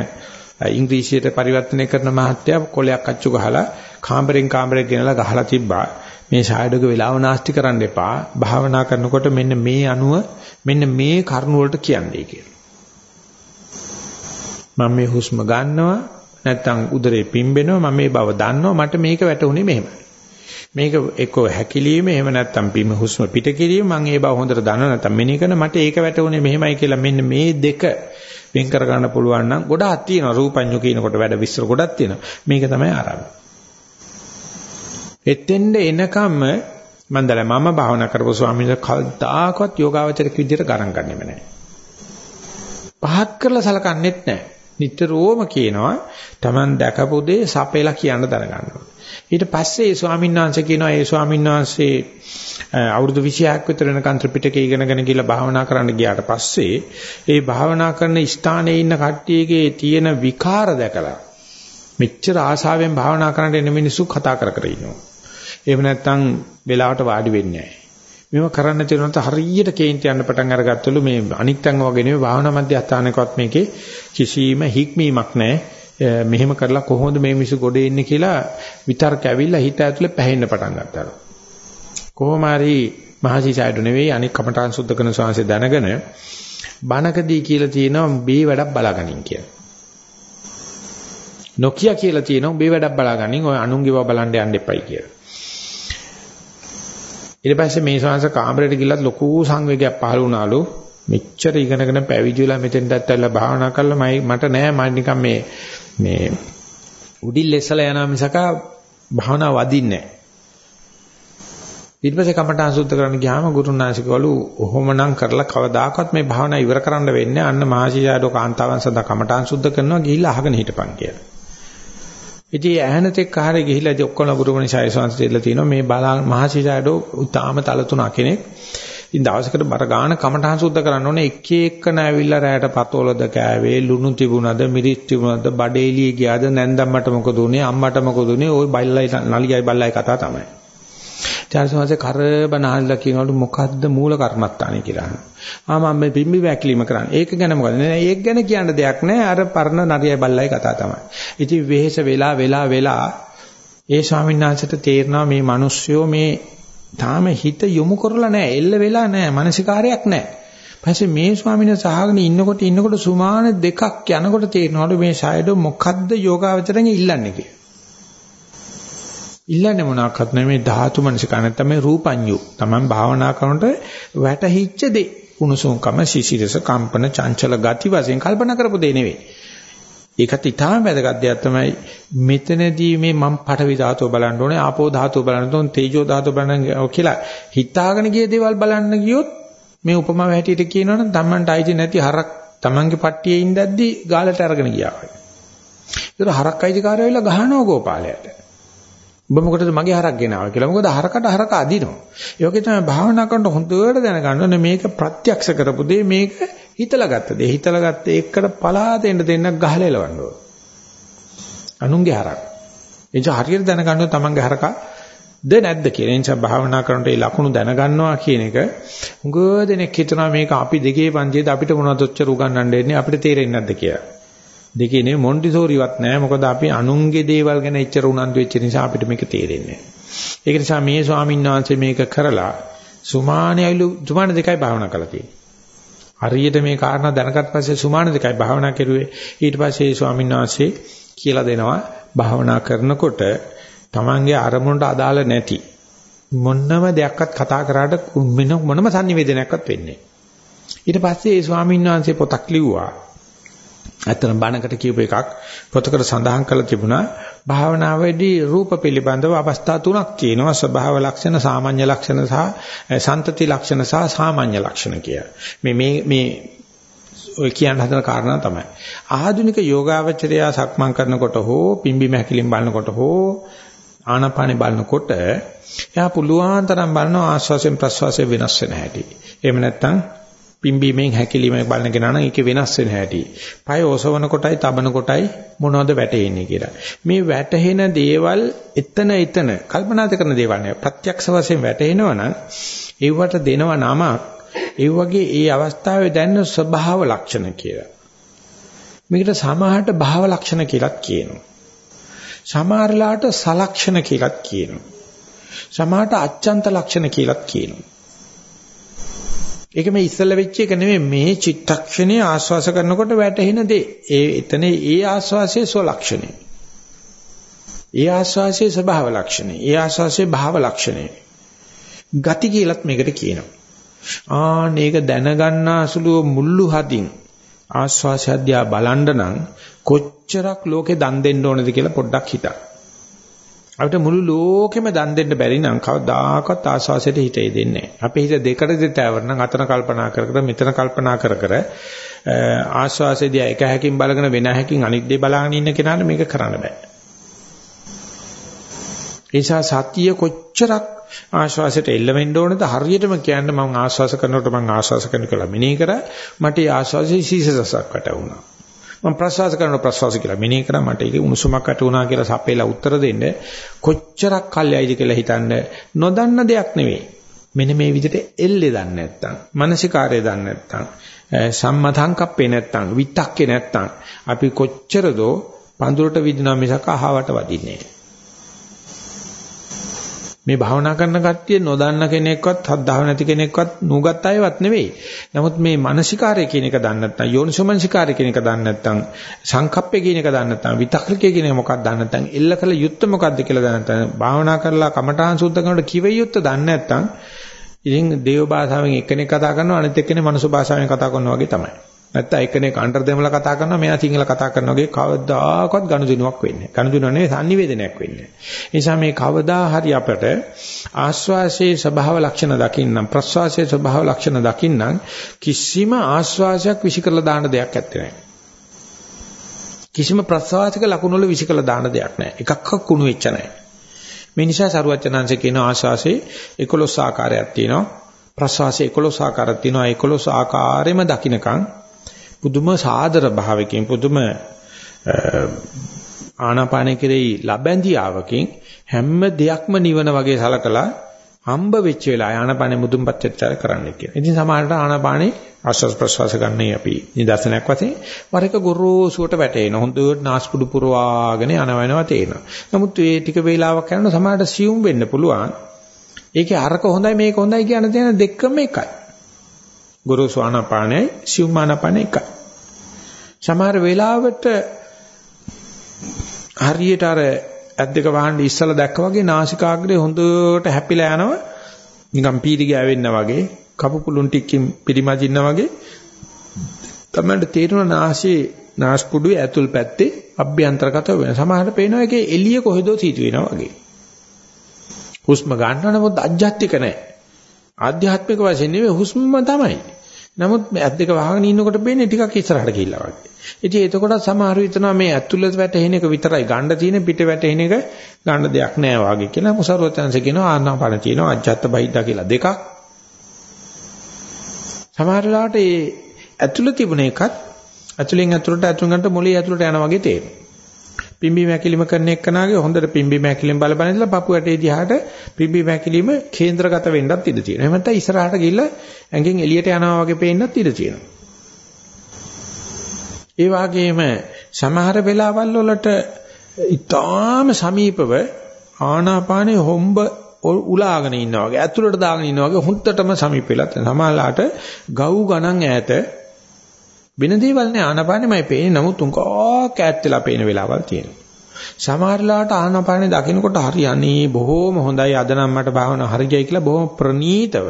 ඉංග්‍රීසියට පරිවර්තනය කරන මහත්තයා කොලයක් අච්චු ගහලා කාමරෙන් කාමරේ ගෙනලා ගහලා තිබ්බා. මේ ෂායඩක වෙලාව නාස්ති කරන්න එපා. භාවනා කරනකොට මෙන්න මේ අනුව මෙන්න මේ කරුණ වලට කියන්නේ කියලා. මම මේ හුස්ම ගන්නවා නැත්තම් උදරේ පිම්බෙනවා මම මේ බව දන්නවා මට මේක වැටුනේ මෙහෙමයි. මේක එක්ක හැකිලිම එහෙම නැත්තම් පිම හුස්ම පිට කිරීම මම ඒ බව හොඳට දන්නවා නැත්තම් මෙනේ කරන මට ඒක වැටුනේ මෙහෙමයි කියලා මෙන්න මේ දෙක වෙන් කර ගන්න පුළුවන් නම් ගොඩාක් තියෙනවා. රූපඤ්ඤු කියනකොට වැඩ විස්තර ගොඩක් තියෙනවා. මේක තමයි ආරම්භය. එතෙන්ද එනකම්ම මම දැන් මම භාවනා කරපු ස්වාමීන් වහන්සේ කවදාකවත් යෝගාවචරික විදියට ගණන් ගන්නෙම නැහැ. පහත් කරලා සලකන්නේත් නැහැ. නිතරම කියනවා Taman දැකපු දේ සපෙලා කියන්න දැනගන්නවා. ඊට පස්සේ ඒ ස්වාමීන් වහන්සේ කියනවා ඒ ස්වාමීන් වහන්සේ අවුරුදු 26ක් විතර වෙනකන් ත්‍රිපිටකය ඉගෙනගෙන ගිහලා භාවනා කරන්න ගියාට පස්සේ ඒ භාවනා කරන ස්ථානයේ ඉන්න කට්ටියගේ තියෙන විකාර දැකලා මෙච්චර ආශාවෙන් භාවනා කරන්න එන මිනිස්සු කතා කර කර ඉන්නවා. එහෙම නැත්නම් වෙලාවට වාඩි වෙන්නේ නැහැ. මේව කරන්න තියෙනත් හරියට කේන්ති යන්න පටන් අරගත්තලු මේ අනික් තැන් වගේ නෙවෙයි භාවනා මධ්‍යස්ථානකවත් මේකේ කිසිම හික්මීමක් නැහැ. මෙහෙම කරලා කොහොමද මේ මිනිස්සු ගොඩේ ඉන්නේ කියලා විතර්ක ඇවිල්ලා හිත ඇතුලේ පැහෙන්න පටන් ගත්තා. කොහොම හරි මහසිසයිඩු නෙවෙයි අනික් කමඨාන් සුද්ධ කරන ශාංශය දැනගෙන බණකදී කියලා තියෙනවා මේ වැඩක් බලාගනින් කියලා. නොකිය කියලා තියෙනවා මේ වැඩක් බලාගනින් ඔය අනුන්ගේව බලන්න යන්න එපයි කියලා. ඊට පස්සේ මේ ශාංශ කාමරයට ගිහලා ලොකු සංවේගයක් පහළ වුණාලු. මෙච්චර ඉගෙනගෙන පැවිදි වෙලා මෙතෙන්ට ඇත්තලා භාවනා කළා මට නෑ මම නිකන් මේ මේ උඩින් ලෙස්සලා යනවා මිසක භාවනා වදින්නේ නෑ. ඊට පස්සේ කමඨාන් සුද්ධ කරන්න ගියාම ගුරුනාසිකවලු ඔහොමනම් කරලා කවදාකවත් මේ භාවනා ඉවර කරන්න වෙන්නේ අන්න මහසියාඩෝ කාන්තාවන් සදා කමඨාන් සුද්ධ කරනවා ගිහිල්ලා අහගෙන හිටපන් කියලා. ඉතින් ඇහනතෙක් ආහාරේ ගිහිල්ලා ඉතින් ඔක්කොම බුරුමනි ශායසංශ දෙලා තිනවා මේ බලා මහසියාඩෝ උතාම තලතුණා කෙනෙක්. ඉතින් දවසකට බර ගාන කමටහන් සුද්ධ කරන්න ඕනේ එක එකන ඇවිල්ලා රැයට පතෝලද කෑවේ ලුණු තිබුණද මිරිස් තිබුණද බඩේලිය ගියාද නැන්දම්මට මොකද උනේ අම්මට මොකද උනේ ওই බල්ලයි නලියයි බල්ලයි කතා තමයි ඊටසමසේ කරබනහල්ලා කියනවලු මොකද්ද මූල කර්මත්තානේ කියලා. ආ මම මේ පිම්බි වැක්ලිම කරන්නේ. ඒක ගැන මොකද? නෑ ඒක ගැන කියන්න දෙයක් නෑ. අර පරණ නරියයි බල්ලයි කතා තමයි. ඉතින් වෙහෙස වෙලා වෙලා වෙලා ඒ ස්වාමීන් වහන්සේට තේරෙනවා මේ මිනිස්සුયો මේ තාම හිත යොමු කරලා නෑ. එල්ල වෙලා නෑ. මානසිකාරයක් නෑ. පස්සේ මේ ස්වාමීන් වහන්සේ අහගෙන ඉන්නකොට ඉන්නකොට සුමාන දෙකක් යනකොට තේරෙනවලු මේ ෂයඩෝ මොකද්ද යෝගාවචරයෙන් ඉල්ලන්නේ කියලා. ඉල්ලන්නේ මොනවාක්වත් නෙමෙයි ධාතු මනසික නැත්නම් මේ රූපඤ්ඤු. Taman භාවනා කරනකොට වැටහිච්ච දේ. උණුසුම්කම සිසිරස කම්පන චංචල ගති වශයෙන් කල්පනා කරපු දේ නෙවෙයි. ඒකත් ඊටාම වැදගත් දෙයක් තමයි මෙතනදී මේ මම පඨවි ධාතුව බලන්න ඕනේ ආපෝ ධාතුව බලන්න ඕනේ තේජෝ ධාතුව බලන්න කියලා හිතාගෙන ගිය දේවල් බලන්න ගියොත් මේ උපමාව හැටියට කියනවනම් Tamanට අයිති නැති හරක් Tamanගේ පට්ටියේ ඉඳද්දි ගාලට අරගෙන ගියා වගේ. ඒතර හරක් අයිතිකාරය වෙලා ගහනවා ගෝපාලයට. ඔබ මොකටද මගේ හරක් ගෙනාවා කියලා. මොකද හරකට හරක අදිනවා. ඒ වගේ තමයි භාවනා කරනකොට හොඳට දැනගන්න ඕනේ මේක ප්‍රත්‍යක්ෂ කරපු දේ මේක හිතලා ගත්ත දේ. හිතලා ගත්ත එකට පලා දෙන්න දෙන්නක් ගහලා එලවන්න ඕන. අනුන්ගේ හරක්. එනිසා හරියට දැනගන්න ඕනේ තමන්ගේ හරක ද නැද්ද කියලා. එනිසා භාවනා කරනකොට මේ ලකුණු දැනගන්නවා කියන එක හුඟ දෙනෙක් හිතනවා මේක අපි දෙකේ පන්තියේද අපිට මොනවද ඔච්චර උගන්වන්න දෙන්නේ අපිට තේරෙන්නේ නැද්ද කියලා. දෙකේ නේ මොන්ටිසෝරිවත් නැහැ. මොකද අපි අනුන්ගේ දේවල් ගැන එච්චර උනන්දු වෙච්ච නිසා අපිට මේක තේරෙන්නේ නැහැ. ඒක නිසා මේ ස්වාමීන් වහන්සේ මේක කරලා සුමානේ අයලු සුමාන දෙකයි භාවනා කළා තියෙන්නේ. හරියට මේ කාරණා දැනගත් පස්සේ සුමාන දෙකයි භාවනා කරුවේ. ඊට පස්සේ ස්වාමීන් වහන්සේ කියලා දෙනවා භාවනා කරනකොට Tamange අරමුණට අදාළ නැති මොනම දෙයක්වත් කතා කරාට මොනම sannivedanayaක්වත් වෙන්නේ ඊට පස්සේ ඒ ස්වාමීන් වහන්සේ පොතක් ලිව්වා ඇත්තටම බණකට කියපු එකක් පොතකට සඳහන් කරලා තිබුණා භාවනාවේදී රූප පිළිබඳව අවස්ථා තුනක් තියෙනවා ස්වභාව ලක්ෂණ සාමාන්‍ය ලක්ෂණ සහ සන්තති ලක්ෂණ සහ සාමාන්‍ය ලක්ෂණ කිය. මේ මේ මේ ඔය කියන්න හදන කාරණා තමයි. ආධුනික යෝගාවචරය සක්මන් කරනකොට හෝ පිම්බිම හැකිලින් බලනකොට හෝ ආනාපානෙ බලනකොට එයා පුළුවන් තරම් බලනවා ආස්වාසයෙන් ප්‍රස්වාසයෙන් වෙනස් වෙන හැටි. එහෙම නැත්නම් පිම්බීමෙන් හැකිලිමෙන් බලන කෙනා නම් ඒකේ වෙනස් වෙන හැටි. පය ඔසවන කොටයි තබන කොටයි මොනවද වැටෙන්නේ කියලා. මේ වැටෙන දේවල් එතන එතන කල්පනා කරන දේවල් නෙවෙයි. ප්‍රත්‍යක්ෂ වශයෙන් වැටෙනවා නම් ඒවට දෙනව නමක් ඒ වගේ ඒ අවස්ථාවේ දැනෙන ස්වභාව ලක්ෂණ කියලා. මේකට සමාහට භාව ලක්ෂණ කියලාත් කියනවා. සමහරලාට සලක්ෂණ කියලාත් කියනවා. සමහරට අච්ඡන්ත ලක්ෂණ කියලාත් කියනවා. ඒක මේ ඉස්සල වෙච්ච එක නෙමෙයි මේ චිත්තක්ෂණයේ ආස්වාස කරනකොට වැටෙන දේ. ඒ එතන ඒ ආස්වාසයේ ස්වලක්ෂණය. ඒ ආස්වාසයේ ස්වභාව ලක්ෂණය. ඒ ආස්වාසයේ භාව ලක්ෂණය. ගති කියලත් මේකට කියනවා. ආ මේක දැනගන්නාසුළු මුල්ලු හදින් ආස්වාසය අධ්‍යා බලන්න නම් කොච්චරක් ලෝකේ දන් දෙන්න ඕනද කියලා පොඩ්ඩක් හිතන්න. අපිට මුළු ලෝකෙම දන් දෙන්න බැරි නම් කවදාකවත් ආස්වාසයට හිතේ දෙන්නේ නැහැ. අපේ හිත දෙකට දෙතවර නම් අතන කල්පනා කර කර මෙතන කල්පනා කර කර ආස්වාසයේදී එක හැකින් බලගෙන වෙන හැකින් අනිත් දේ බලාගෙන ඉන්න කෙනාට මේක කරන්න බෑ. ඒසා සතිය කොච්චරක් ආශ්වාසයට එල්ල වෙන්න ඕනද හරියටම කියන්න මම ආශ්වාස කරනකොට මම ආශ්වාස කරන කියලා මෙනෙහි කරා මට ඒ ආශ්වාසයේ සීසසක් වැටුණා. මම ප්‍රසවාස කරන ප්‍රසවාස කියලා මෙනෙහි කරා මට ඒකේ උණුසුමක් ඇති වුණා කියලා සපේලා උත්තර දෙන්න කොච්චරක් කල්යයිද කියලා හිතන්න නොදන්න දෙයක් නෙවෙයි මෙන්න මේ විදිහට එල්ලේ දන්නේ නැත්නම්, මානසිකාරය දන්නේ නැත්නම්, සම්මතංකප්පේ නැත්නම්, විත්තක්කේ නැත්නම් අපි කොච්චර දෝ පඳුරට විදිනා මිසක අහවට වදින්නේ නැහැ. මේ භාවනා කරන කට්ටිය නොදන්න කෙනෙක්වත් හද්දාව නැති කෙනෙක්වත් නුගත් අයවත් නෙවෙයි. නමුත් මේ මානසිකාරය කියන එක දන්නේ නැත්නම් යෝනිසෝමනසිකාරය කියන එක දන්නේ නැත්නම් සංකප්පේ කියන එක දන්නේ නැත්නම් විතක්කේ කියන එක මොකක්ද දන්නේ නැත්නම් එල්ල කළ යුත්ත මොකක්ද කියලා දන්නේ නැත්නම් භාවනා කරලා කමඨාන් සුද්ධ කරනකොට කිව යුත්ත දන්නේ නැත්නම් ඉතින් දේව භාෂාවෙන් එක්කෙනෙක් කතා කරනවා අනිත් එක්කෙනෙක් මනුස්ස භාෂාවෙන් කතා කරනවා වගේ තමයි. නැත්තම් එක්කෙනෙක් අන්තර් දෙමළ කතා කරනවා මෙයා සිංහල කතා කරනවා වගේ කවදාකවත් ගනුදෙනුවක් වෙන්නේ නැහැ. ගනුදෙනුව නෙවෙයි sannivedanayak වෙන්නේ. ඒ නිසා මේ කවදා හරි අපට ආස්වාසේ ස්වභාව ලක්ෂණ දකින්නම් ප්‍රස්වාසයේ ස්වභාව ලක්ෂණ දකින්නම් කිසිම ආස්වාසයක් විසිකරලා දාන්න දෙයක් නැත්තේ නෑ. කිසිම ප්‍රස්වාසික ලකුණු වල විසිකරලා දාන්න දෙයක් නෑ. එකක්වත් කුණු වෙච්ච නෑ. මේ නිසා සරුවචනංශ කියන ආස්වාසේ 11 ආකාරයක් තියෙනවා. ප්‍රස්වාසයේ 11 ආකාරයක් තියෙනවා. 11 ආකාරෙම දකින්නකම් පුදුම සාදර භාවයකින් පුදුම ආනාපාන කෙරෙහි ලබැඳියාවකින් හැම දෙයක්ම නිවන වගේ සලකලා හම්බ වෙච්ච වෙලාව ආනාපානෙ මුදුන්පත් චර්චා කරන්න කියලා. ඉතින් සමහරට ආනාපානෙ ආශ්වාස ප්‍රශ්වාස ගන්නයි අපි නිදර්ශනයක් වශයෙන් වර එක ගොරෝසුවට වැටෙන. හොඳට නාස්පුඩු පුරවාගෙන යනවනවා තේනවා. නමුත් මේ ටික වේලාවක් යනකොට සමහරට සියුම් වෙන්න පුළුවන්. ඒකේ අරක හොඳයි මේක හොඳයි කියන දේ දෙකම එකයි. ගොරෝසු ආනාපානයි සියුම් ආනාපාන එකයි. සමහර වෙලාවට හරියට අර ඇද්දක වහන්න ඉස්සලා දැක්කා වගේ නාසිකාග්‍රේ හොඳට හැපිලා යනවා. නිකන් පීරි ගෑවෙන්න වගේ, කපු කුළුන් ටිකකින් පිරිමදින්න වගේ. තමයි තේරෙන නාසයේ නාස්පුඩුවේ ඇතුල් පැත්තේ අභ්‍යන්තරගත වෙන. සමහරට පේනවා ඒකේ එළිය කොහෙදෝ සීතු වෙනවා වගේ. හුස්ම ගන්න නමුත් අධ්‍යාත්මික නැහැ. ආධ්‍යාත්මික වශයෙන් නෙවෙයි හුස්මම තමයි. නමුත් ඇස් දෙක වහගෙන ඉන්නකොට පේන්නේ ටිකක් ඉස්සරහට ගිහිල්ලා වගේ. ඉතින් එතකොට සමහරව හිතනවා මේ ඇතුළත වැටෙන එක විතරයි ගන්න තියෙන පිට වැටෙන එක ගන්න දෙයක් නෑ වගේ කියලා මුසරවතන්ස කියනවා ආනාපාන තියෙනවා අජත්ත බහිද්දා කියලා දෙකක්. සමහර වෙලාවට ඒ ඇතුළත තිබුණ එකත් ඇතුළෙන් ඇතුළට ඇතුළඟට මොළේ ඇතුළට යනවා වගේ තේරෙනවා. පිම්බි මැකිලිම කරන එක්කනාගේ හොඳට පිම්බි මැකිලිම බල බල ඉඳලා පපු ඇටේ දිහාට පිම්බි මැකිලිම කේන්ද්‍රගත වෙන්නත් ඉඩ තියෙනවා. එහෙම නැත්නම් ඉස්සරහට ගිහිල්ලා ඇඟෙන් එළියට යනවා වගේ පේන්නත් ඉඩ තියෙනවා. ඒ වගේම සමහර වෙලාවල් වලට ඊටාම සමීපව ආනාපානේ හොම්බ උලාගෙන ඉන්නවා වගේ ඇතුළට දාගෙන ඉන්නවා වගේ හුත්තටම සමීප වෙලා සමහරලාට ගව් ගණන් ඈත වෙන දේවල් නෑ. ආනාපානෙමයි පේන්නේ. නමුත් උංකා කෑත් වෙලා පේන වෙලාවල් තියෙනවා. සමහරලාට ආනාපානෙ දකින්නකොට හරියන්නේ බොහොම හොඳයි. අද නම් මට භාවනා හරියයි කියලා බොහොම ප්‍රනීතව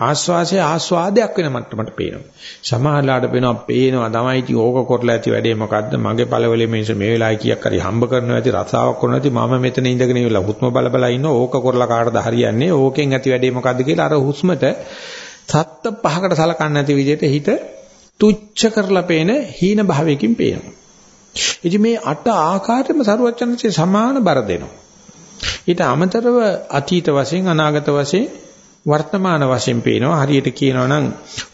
ආස්වාසයේ ආස්වාදයක් වෙන මට්ටමට පේනවා. සමහරලාට පේනවා පේනවා තමයි ඉතින් ඕක කරලා ඇති වැඩේ මොකද්ද? මගේ පළවලේ මේස මේ වෙලාවයි කීයක් හරි හම්බ කරනවා ඇති රසාවක් කරනවා ඇති මම මෙතන ඉඳගෙන ඉවලා හුස්ම බල බල ඉන්න ඕක කරලා කාටද හරියන්නේ? ඕකෙන් ඇති වැඩේ මොකද්ද කියලා අර හුස්මට සත්ත පහකට සලකන්නේ නැති විදිහට හිත තුච්ච කරලා පේන හීන භාවයකින් පේනවා. ඉතින් මේ අට ආකාරයෙන්ම සරුවචනසේ සමාන බර දෙනවා. ඊට අමතරව අතීත වශයෙන් අනාගත වශයෙන් වර්තමාන වශයෙන් පේනවා හරියට කියනවා නම්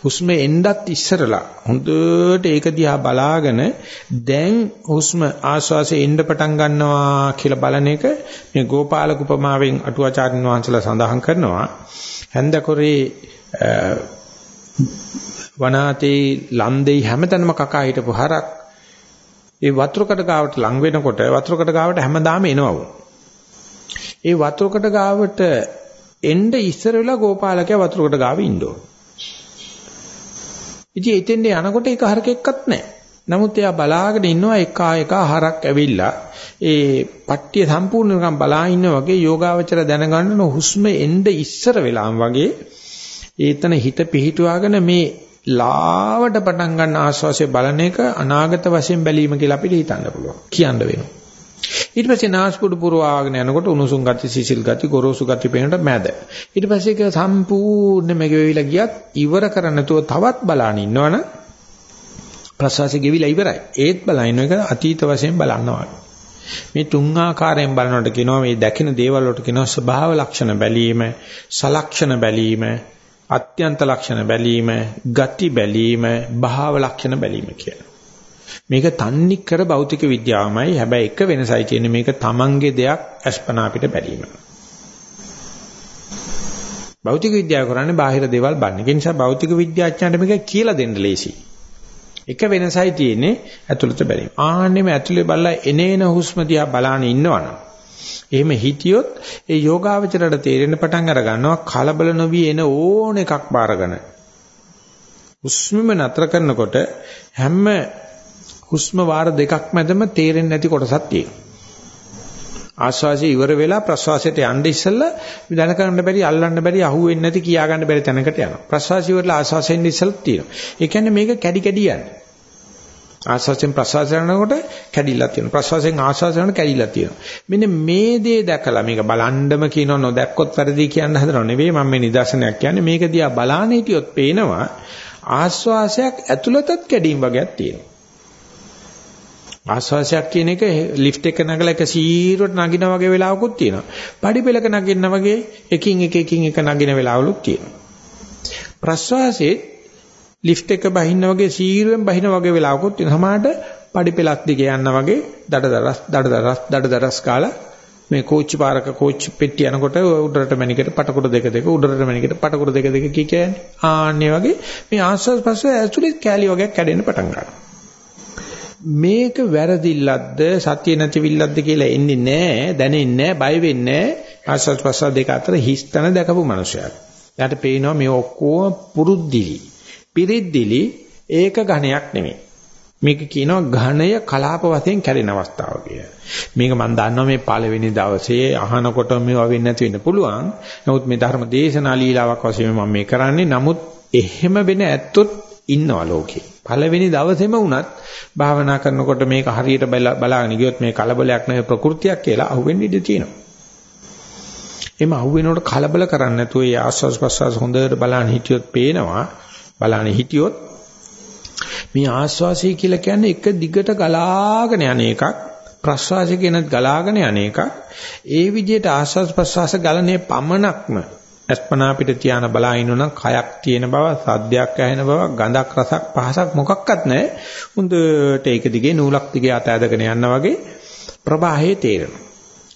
හුස්ම එන්නත් ඉස්සරලා හොඳට ඒක දිහා බලාගෙන දැන් හුස්ම ආශ්වාසය එන්න පටන් ගන්නවා කියලා බලන එක මේ ගෝපාලක උපමාවෙන් අටුවාචාර්යන් වහන්සේලා සඳහන් කරනවා හැන්දකොරේ වනාතේ ලන්දේ හැමතැනම කකා හිටපු හරක් ඒ වතුරකට ගාවට ලං වෙනකොට වතුරකට ගාවට හැමදාම එනවා. ඒ වතුරකට ගාවට එන්න ඉස්සර වෙලා ගෝපාලකයා වතුරකට ගාව ඉන්න ඕන. ඉතින් එතෙන්ට යනකොට ඒක හරකෙක්වත් නැහැ. නමුත් එයා බලාගෙන ඉන්නවා එක එක හරක් ඇවිල්ලා ඒ පට්ටිය සම්පූර්ණකම් බලා ඉන්න වගේ යෝගාවචර දැනගන්න හුස්ම එන්න ඉස්සර වෙලාම වගේ ඒතන හිත පිහිටුවාගෙන මේ ලාවට පටන් ගන්න ආස්වාසිය බලන එක අනාගත වශයෙන් බැලීම කියලා අපිට හිතන්න පුළුවන්. කියන්න වෙනවා. ඊට පස්සේ නාස්පුඩු පුරවාගෙන යනකොට උණුසුම් ගති, සිසිල් ගති, ගොරෝසු ගති පේනට මැද. ඊට පස්සේ ඒක සම්පූර්ණ මෙගෙවිලා ගියත් ඉවර කරන්න නැතුව තවත් බලන්න ඉන්නවනම් ප්‍රසවාසය ගෙවිලා ඉවරයි. ඒත් බලන එක අතීත වශයෙන් බලනවා. මේ තුන් ආකාරයෙන් බලනකොට කියනවා මේ දැකින දේවල් වලට කියනවා ස්වභාව ලක්ෂණ බැලීම, සලක්ෂණ බැලීම, අත්‍යන්ත ලක්ෂණ බැලීම, ගති බැලීම, භාව ලක්ෂණ බැලීම කියලා. මේක තන්නේ කර භෞතික විද්‍යාවමයි. හැබැයි එක වෙනසයි තියෙන්නේ මේක තමන්ගේ දෙයක් අස්පනා අපිට බැලීම. භෞතික විද්‍යාව කරන්නේ බාහිර දේවල් බලන. ඒ නිසා භෞතික විද්‍යාඥයන්ට මේක කියලා දෙන්න ලේසියි. එක වෙනසයි තියෙන්නේ ඇතුළත බැලීම. ආන්නෙම ඇතුළේ බලලා එනේන හුස්ම දිහා බලාන ඉන්නවනම් එහෙම හිටියොත් ඒ යෝගාවචරයට තේරෙන පටන් අර ගන්නවා කලබල නොවි එන ඕන එකක් බාරගෙන. හුස්මම නතර කරනකොට හැම හුස්ම වාර දෙකක් මැදම තේරෙන්නේ නැති කොටසක් තියෙනවා. ආශ්වාසය ඉවර වෙලා ප්‍රශ්වාසයට යන්න ඉස්සෙල්ලා දැන ගන්න බැරි අල්ලන්න බැරි අහුවෙන්නේ නැති කියා ගන්න බැරි තැනකට යනවා. ප්‍රශ්වාසය ඉවරලා ආශ්වාසයෙන් ඉස්සෙල්ලා තියෙනවා. ඒ කියන්නේ මේක කැඩි කැඩි යන්නේ. ආශ්වාසයෙන් ප්‍රශ්වාසය යනකොට කැඩිලා තියෙනවා. ප්‍රශ්වාසයෙන් ආශ්වාසය යනකොට කැඩිලා තියෙනවා. මෙන්න මේ දේ දැකලා මේක බලන්නම කියනව නොදැක්කොත් වැරදි කියන්න හදනව නෙවෙයි මම මේ නිදර්ශනයක් කියන්නේ මේක දිහා බලාන හිටියොත් පේනවා ආශ්වාසයක් ඇතුළතත් කැඩීම් වගේක් තියෙනවා. ආස්වාසයක් කියන එක ලිෆ්ට් එක නගලා එක සීරුවට නගිනා වගේ වෙලාවකුත් තියෙනවා. පඩි පෙලක නගින්න වගේ එකින් එක එකින් එක නගින වෙලාවලුත් තියෙනවා. ප්‍රස්වාසයේ ලිෆ්ට් එක බහින්න වගේ සීරුවෙන් බහින වගේ වෙලාවකුත් තියෙනවා. සමහරට පඩි පෙලක් දිගේ යන්න වගේ දඩදරස් දඩදරස් දඩදරස් කාලා මේ කෝච්චි පාරක කෝච්චි පෙට්ටිය යනකොට උඩරට මැනිකට පටකුඩ දෙක දෙක උඩරට මැනිකට පටකුඩ දෙක දෙක කිය කියන්නේ ආන්නේ වගේ මේ ආස්වාස් ප්‍රස්වාස ඇතුලේ කැලි වගේ කැඩෙන්න පටන් ගන්නවා මේක වැරදිල්ලක්ද සතිය නැතිවිල්ලක්ද කියලා එන්නේ නැහැ දැනෙන්නේ නැහැ බය වෙන්නේ නැහැ ආස්වාද ප්‍රසාද දෙක අතර හිස්තන දැකපු මනුස්සයෙක්. එයාට පේනවා මේ ඔක්කොම පුරුද්දිලි. පිරිද්දිලි ඒක ඝණයක් නෙමෙයි. මේක කියනවා ඝණය කලාප වශයෙන් කැරෙන අවස්ථාව කියලා. මේක මම දන්නවා මේ පළවෙනි දවසේ අහනකොට මේවා වෙන්නේ නැති වෙන්න පුළුවන්. නමුත් මේ ධර්ම දේශනා ලීලාවක් වශයෙන් මම මේ කරන්නේ. නමුත් එහෙම වෙන ඇත්තොත් ඉන්නවා ලෝකේ. පළවෙනි දවසේම වුණත් භාවනා කරනකොට මේක හරියට බලාගෙන ගියොත් මේ කලබලයක් නෙවෙයි ප්‍රകൃතියක් කියලා අහුවෙන්න ඉඩ තියෙනවා. එimhe අහුවෙනකොට කලබල කරන්නේ නැතුව ඒ ආස්වාස් ප්‍රස්වාස් හොඳට බලන්න හිටියොත් පේනවා. බලන්න හිටියොත් මේ ආස්වාසය කියලා කියන්නේ එක දිගට ගලාගෙන යන එකක්. ප්‍රස්වාසය කියනත් ගලාගෙන යන එකක්. ඒ විදිහට ආස්වාස් ප්‍රස්වාස ගලනේ පමණක්ම අස්පනා පිට තියාන බලා ඉන්නනම් කයක් තියෙන බව, සද්දයක් ඇහෙන බව, ගඳක් රසක් පහසක් මොකක්වත් නැහැ. හොඳට ඒක දිගේ නූලක් දිගේ අත ඇදගෙන යනවා වගේ ප්‍රවාහයේ තේරෙනවා.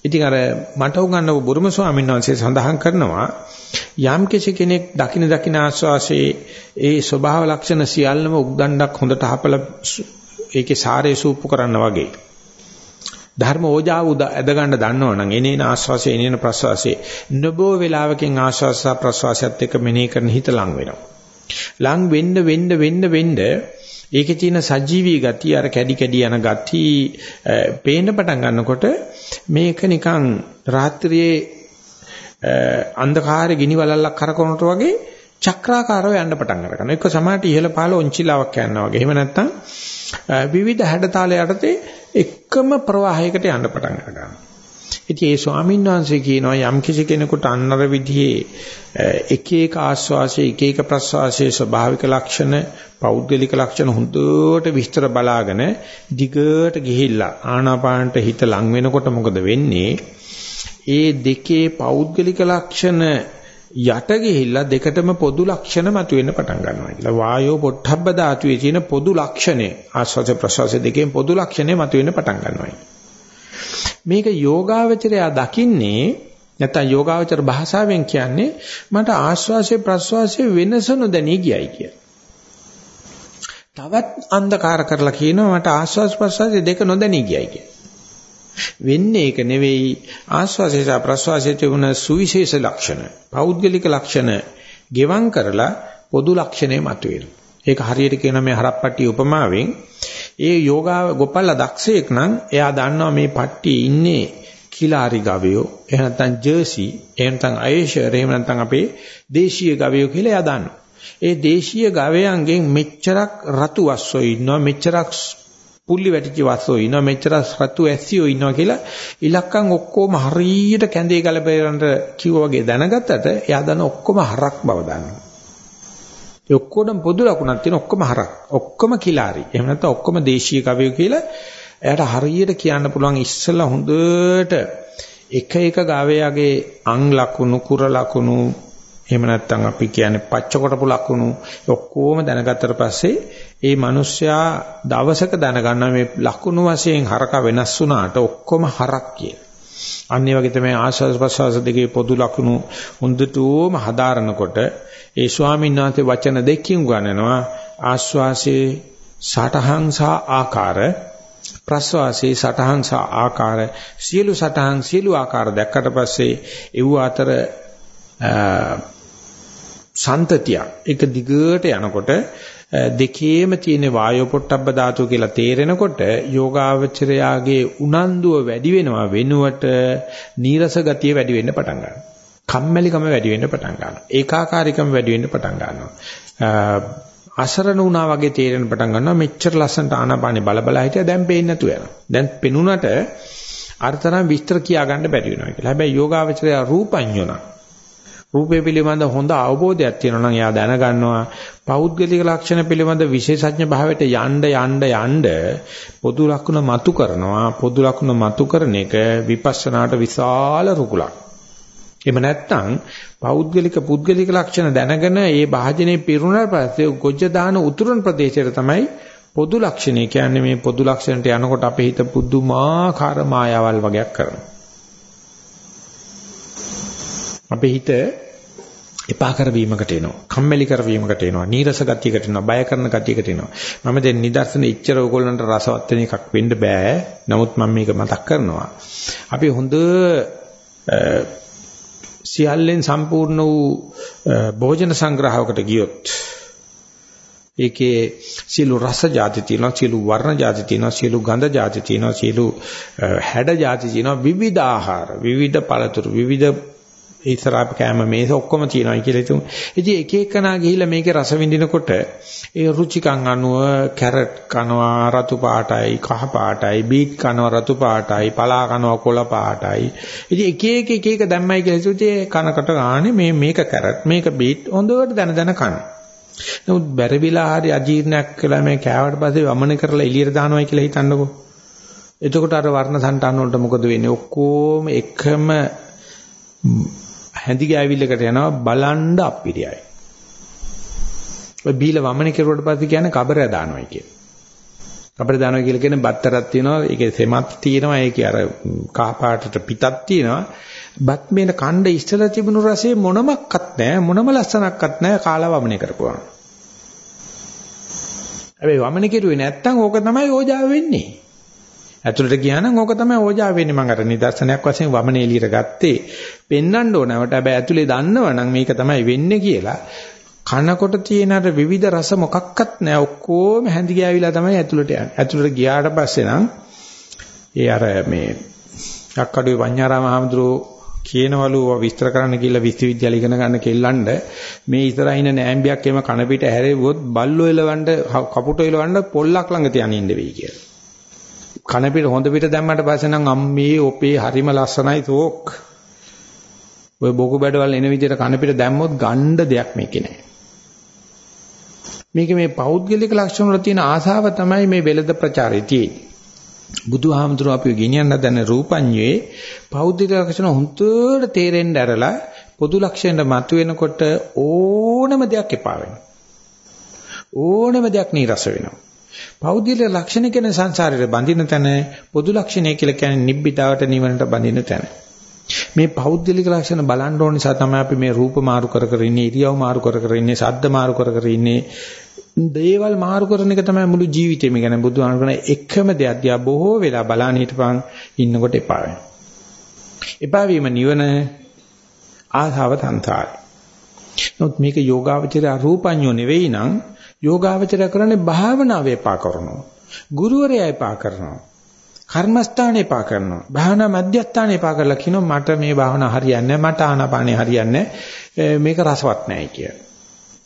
ඉතින් අර මට උගන්වපු බුරුම ස්වාමීන් වහන්සේ සඳහන් කරනවා යම් කෙනෙක් දකින දකින ආස්වාසේ ඒ ස්වභාව ලක්ෂණ සියල්ලම උග්දණ්ඩක් හොඳට හපලා ඒකේ සාරේ සූප්පු කරන්න වගේ ධර්ම ඕජාව ඇද ගන්න දන්නවනම් එනේන ආස්වාසය එනේන ප්‍රස්වාසය නබෝ වේලාවකින් ආස්වාස ප්‍රස්වාසයත් එක්ක මෙනෙහි කරන හිත ලං වෙනවා. ලං වෙන්න වෙන්න වෙන්න වෙන්න ඒකේ තියෙන සජීවී ගතිය අර කැඩි කැඩි යන ගති පේන්න පටන් ගන්නකොට මේක නිකන් රාත්‍රියේ අන්ධකාරේ ගිනි වලල්ලක් කරකවනට වගේ චක්‍රාකාරව යන්න පටන් ගන්නවා. එක්ක සමාහට ඉහළ පහළ ඔන්චිලාවක් යනවා වගේ. එහෙම නැත්නම් විවිධ හැඩතාල යටතේ එකම ප්‍රවාහයකට යන්න පටන් ගන්නවා. ඉතින් ඒ ස්වාමීන් වහන්සේ කියනවා යම් කිසි කෙනෙකුට අන්නර විදිහේ එක එක ආස්වාසයේ එක එක ප්‍රස්වාසයේ ස්වභාවික ලක්ෂණ පෞද්ගලික ලක්ෂණ හොඳට විස්තර බලාගෙන දිගට ගිහිල්ලා ආනාපානට හිත ලං වෙනකොට මොකද වෙන්නේ? ඒ දෙකේ පෞද්ගලික ලක්ෂණ යට ගිහිල්ලා දෙකටම පොදු ලක්ෂණ මතුවෙන්න පටන් ගන්නවා කියලා. වායෝ පොට්ටබ්බ ධාතුවේ තියෙන පොදු ලක්ෂණේ ආස්වාද ප්‍රසවාස දෙකෙන් පොදු ලක්ෂණේ මතුවෙන්න පටන් ගන්නවා. මේක යෝගාවචරය දකින්නේ නැත්නම් යෝගාවචර භාෂාවෙන් කියන්නේ මට ආස්වාසේ ප්‍රස්වාසයේ වෙනස නොදැනී ගියයි කිය. තවත් අන්ධකාර කරලා කියනවා මට ආස්වාස් ප්‍රස්වාසයේ දෙක නොදැනී ගියයි කිය. වෙන්නේ ඒක නෙවෙයි ආස්වාසය සහ ප්‍රස්වාසයේ තිබුණ සුවිශේෂ ලක්ෂණ පෞද්ගලික ලක්ෂණ ගෙවම් කරලා පොදු ලක්ෂණේ මතුවෙනවා. ඒක හරියට කියන මේ හරප්පට්ටි උපමාවෙන් ඒ යෝගා ගොපල්ලා දක්ෂයෙක් නම් එයා දන්නවා මේ පට්ටියේ ඉන්නේ කිලාරි ගවයෝ එහෙම නැත්නම් ජර්සි එහෙම නැත්නම් අයේෂර් එහෙම නැත්නම් අපේ දේශීය ගවයෝ කියලා එයා දන්නවා. ඒ දේශීය ගවයන්ගෙන් මෙච්චරක් රතු වස්සෝ ඉන්නවා මෙච්චරක් පුල්ලි වැටිච්ච වස්සෝ ඉන්නවා මෙච්චර සතු ඇස්සියෝ ඉන්නවා කියලා ඉලක්කම් ඔක්කොම හරියට කැඳේ ගලපේරන්ට කිව්වා වගේ දැනගත්තට එයා දන්න ඔක්කොම හරක් බව දන්නවා. ඒ ඔක්කොම පොදු ලකුණක් තියෙන ඔක්කොම හරක්. ඔක්කොම කිලාරි. එහෙම නැත්නම් ඔක්කොම දේශීය කවියෝ කියලා එයාට හරියට කියන්න පුළුවන් ඉස්සෙල්ලා හොඳට එක එක ගාවයාගේ අං ලකුණු කුර ලකුණු එහෙම නැත්නම් අපි කියන්නේ පච්ච කොටපු ලකුණු ඔක්කොම දැනගත්තට පස්සේ ඒ මිනිස්සයා දවසක දැනගන්න මේ ලකුණු වශයෙන් හරක වෙනස් වුණාට ඔක්කොම හරක් කියලා. අනිත් වගේ තමයි ආස්වාද ප්‍රසවාස දෙකේ පොදු ලක්ෂණ හොඳටම හදාරනකොට ඒ ස්වාමීන් වහන්සේ වචන දෙකකින් ගන්නනවා ආස්වාසේ සටහන් සහ ආකාර ප්‍රස්වාසයේ සටහන් සහ ආකාර සියලු සටහන් සියලු ආකාර දැක්කට පස්සේ ඒව අතර සන්තතිය එක දිගට යනකොට දෙකේම තියෙන වායෝ පොට්ටබ්බ ධාතුව කියලා තේරෙනකොට යෝගාවචරයාගේ උනන්දුව වැඩි වෙනවා. වෙනුවට නීරස ගතිය වැඩි වෙන්න පටන් ගන්නවා. කම්මැලිකම වැඩි වෙන්න පටන් ගන්නවා. ඒකාකාරීකම වැඩි වෙන්න පටන් ගන්නවා. අසරණ වුණා වගේ තේරෙන පටන් ගන්නවා. මෙච්චර ලස්සනට ආනාපානේ බල බල හිටියා දැන් පේන්නේ නැතු වෙනවා. දැන් පෙනුනට අර්ථනම් විස්තර කියා ගන්න බැරි වෙනවා කියලා. හැබැයි යෝගාවචරය රූපඤ්ඤුණා රූපේ පිළිබඳ හොඳ අවබෝධයක් තියෙනවා නම් එයා දැනගන්නවා පෞද්ගලික ලක්ෂණ පිළිබඳ විශේෂඥ භාවයට යන්න යන්න යන්න පොදු ලක්ෂණ මතු කරනවා පොදු ලක්ෂණ මතු කරන එක විපස්සනාට විශාල රුකුලක්. එහෙම නැත්නම් පෞද්ගලික පුද්ගලික ලක්ෂණ දැනගෙන ඒ භාජනයේ පිරුණාට පස්සේ ගොජ්ජ දාන උතුරන ප්‍රදේශයට තමයි පොදු ලක්ෂණය කියන්නේ මේ පොදු ලක්ෂණට යනකොට අපේ හිත පුදුමාකාර මායාවල් වගේක් කරනවා. අපේ හිත එපා කරවීමකට එනවා. කම්මැලි කරවීමකට එනවා. නීරස ගතියකට එනවා. බය කරන ගතියකට එනවා. මම දැන් නිදර්ශන ඉච්චර ඕගොල්ලන්ට රසවත් වෙන එකක් වෙන්න බෑ. නමුත් මම මේක මතක් කරනවා. අපි හොඳ සියල්ලෙන් සම්පූර්ණ වූ භෝජන සංග්‍රහයකට ගියොත් ඒකේ සියලු රස જાති තියෙනවා සියලු වර්ණ જાති තියෙනවා සියලු ගඳ જાති තියෙනවා සියලු හැඩ જાති තියෙනවා විවිධ ආහාර විවිධ පළතුරු විවිධ ඉස්සරහ කෑම මේස ඔක්කොම තියෙනවා කියලා හිතමු. ඉතින් එක එකනා ගිහිල්ලා මේකේ රස විඳිනකොට ඒ රුචිකම් අනුව කැරට් කනවා රතු පාටයි, කහ පාටයි, බීට් කනවා රතු පාටයි, පලා කනවා කොළ පාටයි. ඉතින් එක එක එක එක දැම්මයි කියලා හිතුවේ කනකට ගානේ මේ මේක කැරට්, මේක බීට් හොඳට දැන දැන කන. නමුත් බැරවිලා හරි අජීර්ණයක් කළා මේ කෑවට පස්සේ වමන කරලා එළියට දානවයි කියලා හිතන්නකෝ. එතකොට අර වර්ණ සංටාන වලට මොකද වෙන්නේ? ඔක්කොම එකම හැඳි ගෑවිල්ලකට යනවා බලන්න අපිරියයි. ඔය බීල වමනේ කෙරුවට පස්සේ කියන්නේ කබර දානවායි කියන. කබර දානවා කියලා කියන්නේ බත්තරක් තියෙනවා ඒකේ සෙමත් තියෙනවා ඒකේ අර කහ පාටට පිටක් තියෙනවා. බත් මේන කණ්ඩ ඉස්සලා තිබුණු රසයේ මොනමක්වත් නැහැ මොනම ලස්සනක්වත් නැහැ කාලා වමනේ කරපුවා. හැබැයි වමනේ කෙරුවේ නැත්තම් ඕක තමයි ඕජාව වෙන්නේ. ඇතුළට ගියා නම් ඕක තමයි ඕජා වෙන්නේ. මම අර නිදර්ශනයක් වශයෙන් වමනේ එළියට ගත්තේ. පෙන්වන්න ඕනවට හැබැයි ඇතුළේ දන්නවනම් මේක තමයි වෙන්නේ කියලා. කනකොට තියෙන අර විවිධ රස මොකක්වත් නැහැ. ඔක්කොම හැඳි ගෑවිලා තමයි ඇතුළට යන්නේ. ඇතුළට ගියාට පස්සේ නම් ඒ අර මේ යක්කඩුවේ පඤ්ඤාරාම හාමුදුරුවෝ කියනවලු විස්තර කරන්න කියලා විශ්වවිද්‍යාල ඉගෙන ගන්න කෙල්ලන්ඩ මේ ඉස්සරහින් නෑම්බියක් එම කන පිට හැරෙව්වොත් බල්ලෝ එලවන්න කපුටෝ එලවන්න පොල්ලක් ළඟ තියන් ඉන්න වෙයි කියලා. කන පිට හොඳ පිට දැම්මට පස්සේ නම් අම්මේ ඔපේ හරිම ලස්සනයි තෝක්. ඔය බොකු බඩවල් එන විදිහට කන පිට දැම්මොත් ගණ්ඩ දෙයක් මේකේ නැහැ. මේක මේ පෞද්ගලික ලක්ෂණ වල තියෙන ආසාව තමයි මේ වෙලද ප්‍රචාරයේ තියෙන්නේ. බුදුහාමුදුරුවෝ අපි ගෙනියන්න දැන රූපඤ්ඤේ පෞද්ගලික ලක්ෂණ හුදුට තේරෙන්න ඇරලා පොදු ලක්ෂණයට මතුවෙනකොට ඕනම දෙයක් එපා වෙනවා. ඕනම දෙයක් නීරස වෙනවා. පෞද්ගලික ලක්ෂණ කියන සංසාරයට බඳින තැන පොදු ලක්ෂණය කියලා කියන්නේ නිබ්බිදාවට නිවනට බඳින තැන. මේ පෞද්ගලික ලක්ෂණ බලන්න ඕන නිසා තමයි අපි මේ රූප මාරු කර කර ඉන්නේ, ඉරියව් මාරු කර කර ඉන්නේ, ශබ්ද මාරු කර කර ඉන්නේ. දේවල් මාරු කරන එක තමයි මුළු ජීවිතේම ගැන බුදුහාම කරන එකම දෙයක් දිහා බොහෝ වෙලා බලන්න හිටපන් ඉන්නකොට එපා වෙනවා. එපා වීම නිවන ආධාව තන්තාරයි. නමුත් මේක යෝගාවචරය රූපඤ්ඤෝ නෙවෙයි නම් යෝගාවචරය කරන්නේ භාවනාව එපා කරනවා. ගුරුවරයා එපා කරනවා. කර්මස්ථානේ එපා කරනවා. භාවනා මධ්‍යස්ථානේ එපා කරලා කියනවා මට මේ භාවනා හරියන්නේ මට ආනාපානේ හරියන්නේ මේක රසවත් නැහැ කියලා.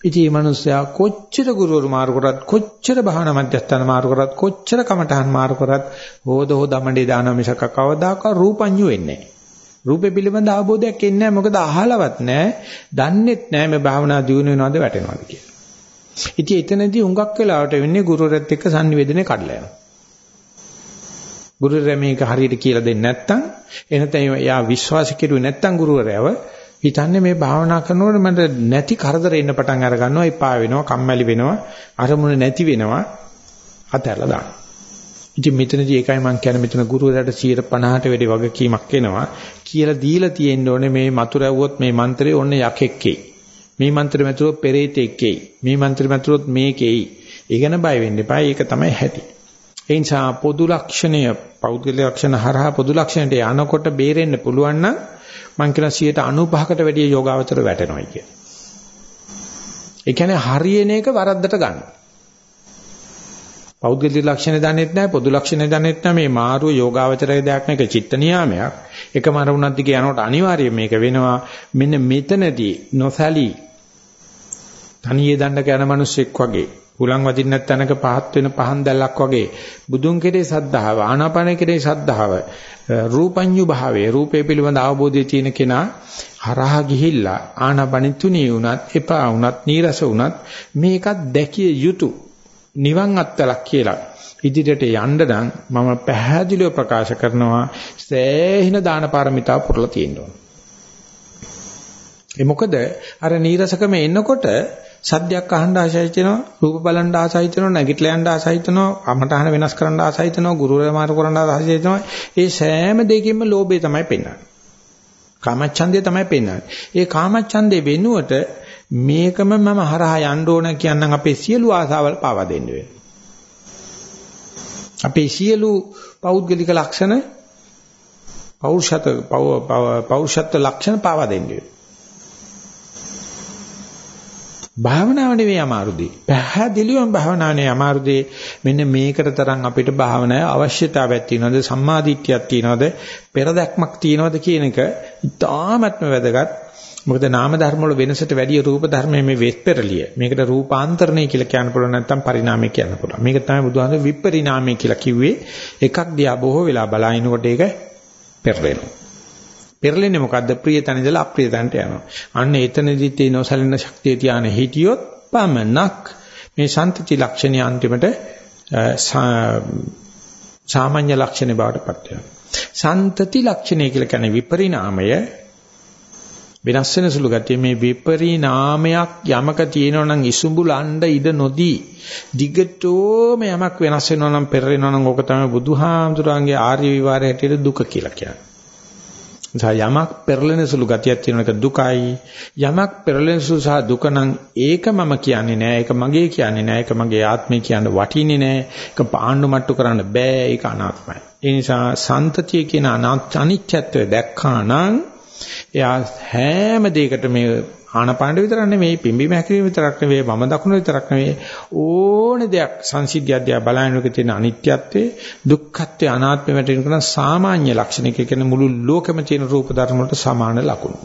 ඉතින් මේ මිනිස්සයා කොච්චර ගුරුවරු මාරු කරත් කොච්චර භාවනා මධ්‍යස්ථාන මාරු කරත් කොච්චර කමඨහන් මාරු කරත් හොද හොදමඩේ දාන මිසක කවදාකවත් රූපඤ්ඤු වෙන්නේ නැහැ. රූපේ පිළිබඳ අවබෝධයක් එන්නේ නැහැ මොකද අහලවත් නැහැ. දන්නෙත් නැහැ මේ භාවනා දියුණු වෙනවද වැටෙනවද කියලා. ඉතින් එතනදී හුඟක් වෙලාවට වෙන්නේ ගුරුවරයෙක් එක්ක sannivedanaye කඩලා යනවා. ගුරුවරයා මේක හරියට කියලා දෙන්නේ නැත්නම් එනතේ යා විශ්වාස කෙරුවේ නැත්නම් ගුරුවරයාව හිතන්නේ මේ භාවනා කරනකොට මට නැති කරදර එන්න පටන් අර ගන්නවා එපා වෙනවා කම්මැලි වෙනවා අරමුණ නැති වෙනවා අතහැරලා දානවා. ඉතින් මෙතනදී ඒකයි මම කියන්නේ මෙතන ගුරුවරයාට 150ට වැඩි වගකීමක් එනවා කියලා දීලා තියෙන්න ඕනේ මේ මතුරැව්වොත් මේ මන්ත්‍රේ ඔන්න යකෙක්කේ. මේ මන්ත්‍රෙ මතුරුවොත් පෙරේතෙක්කේ. මේ මන්ත්‍රෙ මතුරුවොත් මේකේ. ඒ ගැන බය වෙන්න එපා. ඒක තමයි හැටි. ඒ නිසා පොදු ලක්ෂණය පෞද්ගලික ලක්ෂණ හරහා පොදු ලක්ෂණයට යනකොට බේරෙන්න පුළුවන් නම් මං කියන 95කට වැඩිය යෝගාවචර වැටෙනවා කිය. ඒ කියන්නේ හරියන එක වරද්දට ගන්න. පෞද්ගලික ලක්ෂණ දන්නෙත් නැහැ පොදු ලක්ෂණ දන්නෙත් නැහැ මේ මාරුව යෝගාවචරයේ දෙයක් නෙක චිත්ත නියාමයක්. එකම අරමුණක් දිගේ යනකොට අනිවාර්යයෙන් මේක වෙනවා. මෙන්න මෙතනදී නොසලී තනියේ දණ්ඩක යන මිනිස්සෙක් වගේ හුලං වදින්න තැනක පහත් වෙන පහන් දැල්ලක් වගේ බුදුන් කෙරේ සද්ධාව ආනාපාන කෙරේ සද්ධාව රූපඤ්ඤු භාවයේ රූපේ පිළිබඳ අවබෝධය තියෙන කෙනා හරහා ගිහිල්ලා ආනාපානිතුණී වුණත් එපා වුණත් නීරස වුණත් මේකත් දැකිය යුතු නිවන් අත්තලක් කියලා. ඉදිරියට යන්න නම් මම පැහැදිලිව ප්‍රකාශ කරනවා සෑහෙන දාන පාරමිතා පුරලා තියෙනවා. ඒ මොකද අර නීරසකම එනකොට සද්දයක් අහන්න ආසයි හිතෙනවා රූප බලන්න ආසයි හිතෙනවා නැගිටලා යන්න ආසයි හිතෙනවා අමතහන වෙනස් කරන්න ආසයි හිතෙනවා ගුරුවරයා මාරු කරන්න ආසයි හිතෙනවා ඒ සෑම දෙයකින්ම ලෝභය තමයි පෙන්වන්නේ. කාමච්ඡන්දය තමයි පෙන්වන්නේ. ඒ කාමච්ඡන්දේ වෙනුවට මේකම මම හරහා යන්න ඕන කියනනම් අපේ සියලු ආසාවල් පාවා දෙන්න වෙනවා අපේ සියලු පෞද්ගලික ලක්ෂණ පෞරුෂත්ව පෞරුෂත්ව ලක්ෂණ පාවා දෙන්න වෙනවා භාවනාව නෙවෙයි අමාරුදී. පැහැදිලිවම භාවනාවේ අමාරුදී. මෙන්න මේකට තරම් අපිට භාවනාවේ අවශ්‍යතාවයක් තියෙනවද? සම්මාදිට්ඨියක් තියෙනවද? පෙරදැක්මක් තියෙනවද කියන එක ඉතාමත්ම වැදගත්. මොකද නාම ධර්ම වල වෙනසට වැඩිය රූප ධර්මයේ මේ වෙස්පෙරලිය. මේකට රූපාන්තරණය කියලා කියන්න පුළුවන් නැත්නම් පරිණාමය කියන්න පුළුවන්. මේක තමයි බුදුහාමර විපරිණාමය කියලා කිව්වේ. එකක් දිහා බොහෝ වෙලා බලනකොට ඒක පෙරලෙනවා. පෙරලෙන්නේ මොකද්ද? ප්‍රිය තැන ඉඳලා අප්‍රිය තැනට යනවා. අන්න එතනදිත් ඒ නොසලින ශක්තිය තියාන හිටියොත් පමණක් මේ සන්තති ලක්ෂණය අන්තිමට සාමාන්‍ය ලක්ෂණ බවට පත් වෙනවා. සන්තති ලක්ෂණය කියලා කියන්නේ විපරිණාමය වෙනස් වෙන සුළු ගතිය මේ විපරිණාමයක් යමක තියෙනවා නම් ඉසුඹුලණ්ඩ ඉඩ නොදී දිගටම යමක් වෙනස් වෙනවා නම් පෙරෙනවා නම් ඕක තමයි බුදුහාමුදුරන්ගේ ආර්ය විවරය හැටියට දුක කියලා කියන්නේ. නිසා යමක් පෙරලෙන සුළු ගතියක් තියෙන එක දුකයි. යමක් පෙරලෙන සුළු සහ දුක නම් ඒක මම කියන්නේ නෑ. ඒක මගේ කියන්නේ නෑ. ඒක මගේ ආත්මය කියන්න වටින්නේ නෑ. ඒක පාණ්ඩු මට්ටු කරන්න බෑ. ඒක අනාත්මයි. ඒ නිසා සන්තතිය කියන අනිත්‍යත්වය දැක්කා නම් එයා හැම දෙයකට මේ ආනපාන විතරක් නෙමෙයි පිම්බීම හැකිරීම විතරක් නෙවෙයි වම දකුණ විතරක් නෙවෙයි ඕන දෙයක් සංසිද්ධිය අධ්‍යා බලනකොට තියෙන අනිත්‍යත්වයේ දුක්ඛත්වයේ අනාත්මය වැටෙන සාමාන්‍ය ලක්ෂණ කියන මුළු ලෝකෙම තියෙන රූප ධර්ම වලට සමාන ලක්ෂණ.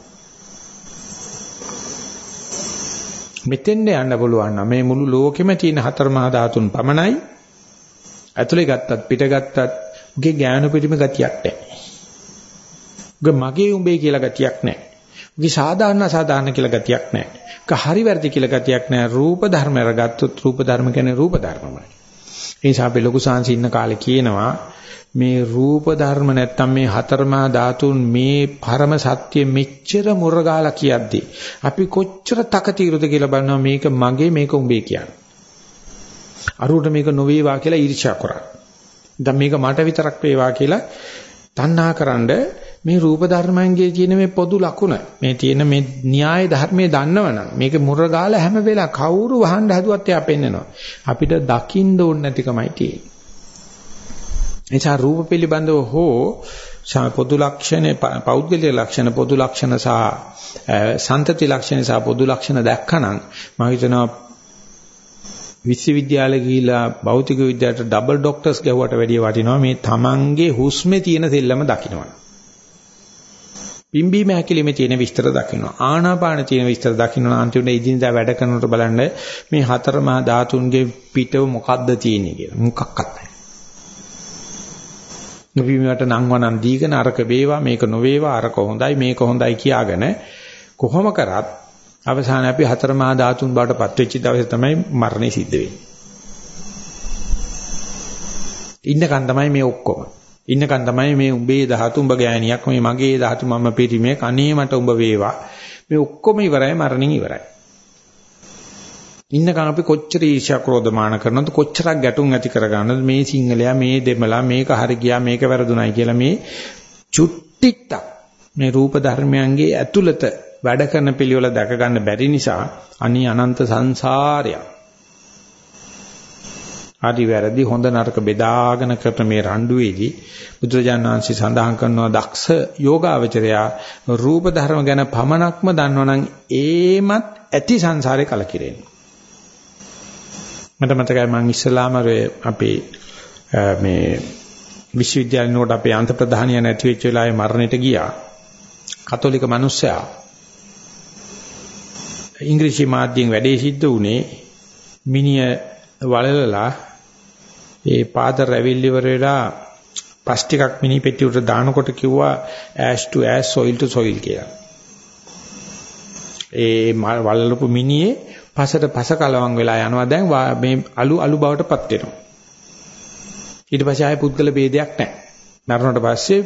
මෙතෙන්ද යන්න පුළුවන් නම් මේ මුළු ලෝකෙම තියෙන හතර මහා ධාතුන් පමණයි ඇතුලේ ගත්තත් පිට ගත්තත් උගේ ඥාන පිටිම ගතියක් නැහැ. උගේ මගේ උඹේ කියලා ගතියක් නැහැ. උගේ සාධාරණ අසාධාරණ කියලා ගතියක් නැහැ. ඒක හරි වැරදි කියලා ගතියක් නැහැ. රූප ධර්ම අරගත්තොත් රූප ධර්ම කියන්නේ රූප ධර්මමයි. ඒ නිසා අපි ලොකු සාංශ ඉන්න කාලේ කියනවා මේ රූප ධර්ම නැත්තම් මේ හතරමා ධාතුන් මේ පරම සත්‍ය මෙච්චර මුරගාලා කියද්දි අපි කොච්චර තකතිරුද කියලා බලනවා මේක මගේ මේක උඹේ කියන්නේ. අරුවට මේක නොවේවා කියලා ඊර්ෂ්‍යා කරා. දැන් මේක මට විතරක් වේවා කියලා තණ්හාකරනද මේ රූප ධර්මයන්ගේ තියෙන මේ පොදු ලකුණ මේ තියෙන මේ න්‍යාය ධර්මයේ දන්නවනම් මේක මුර ගාලා හැම වෙලාව කවුරු වහන්න හැදුවත් එයා පෙන්නනවා. අපිට දකින්න ඕන නැතිකමයි තියෙන්නේ. එචා රූප පිළිබඳව හෝ පොදු ලක්ෂණ පෞද්ගලික ලක්ෂණ පොදු ලක්ෂණ සහ සන්තති ලක්ෂණ සහ පොදු ලක්ෂණ දැක්කනම් මම හිතනවා විශ්වවිද්‍යාලේ ගිහිලා භෞතික විද්‍යාවට ඩබල් ડોක්ටර්ස් ගැහුවට වැඩිය වටිනවා. මේ තමන්ගේ හුස්මේ තියෙන සෙල්ලම දකින්නවා පිම්බීම හැකිලිමේ තියෙන විස්තර දකින්නවා. ආනාපාන තියෙන විස්තර දකින්නවා. අන්තිමට ඉදින්දා වැඩ කරනකොට බලන්න මේ හතර මහා ධාතුන්ගේ පිටව මොකද්ද තියෙන්නේ කියලා. මොකක්වත් නැහැ. නොවීමකට නම් වනන් දීගෙන අරක වේවා මේක නොවේවා අරක හොඳයි මේක හොඳයි කියාගෙන කොහොම කරත් අවසානයේ අපි හතර මහා ධාතුන් බවට පත් වෙච්ච දවසේ තමයි මරණය සිද්ධ වෙන්නේ. ඉන්නකන් තමයි මේ ඔක්කොම. ඉන්නකන් තමයි මේ උඹේ ධාතු උඹ ගෑණියක් මේ මගේ ධාතු මම පිරිමේ කණේ මට උඹ වේවා. මේ ඔක්කොම ඉවරයි මරණින් ඉවරයි. ඉන්නකම් අපි කොච්චර ඊර්ෂ්‍යා ක්‍රෝධමාන කරනවද කොච්චරක් ගැටුම් ඇති කරගන්නවද මේ සිංහලයා මේ දෙමළා මේක හරි ගියා මේක වැරදුණයි කියලා මේ චුට්ටිට්ටක් මේ රූප ධර්මයන්ගේ ඇතුළත වැඩ කරන පිළිවෙල දැක ගන්න බැරි නිසා අනි අනන්ත සංසාරයක්. ආදි වැරදි හොඳ නරක බෙදාගෙන කරන මේ රණ්ඩුවේදී බුදුරජාණන් වහන්සේ සඳහන් කරනවා දක්ෂ යෝගාවචරයා රූප ධර්ම ගැන පමණක්ම දන්නවනම් ඒමත් ඇති සංසාරේ කලකිරෙන්නේ. මට මතකයි මම ඉස්සලාම අපේ මේ විශ්වවිද්‍යාලේ අපේ අන්ත ප්‍රධානිය නැති වෙච්ච වෙලාවේ මරණයට ගියා. කතෝලික මිනිස්සයා ඉංග්‍රීසි මාධ්‍යයෙන් වැඩේ සිද්ධ වුණේ මිනිය වලලලා ඒ පාද රැවිලි ඉවර වෙලා පස් ටිකක් මිනි පෙට්ටිය උඩ දානකොට කිව්වා ash to ash soil to soil කියලා. ඒ වලලපු මිනියේ පසට පස කලවම් වෙලා යනවා දැන් මේ අලු අලු බවටපත් වෙනවා. ඊට පස්සේ ආයේ පුද්ගල ભેදයක් නැහැ. මරණයට පස්සේ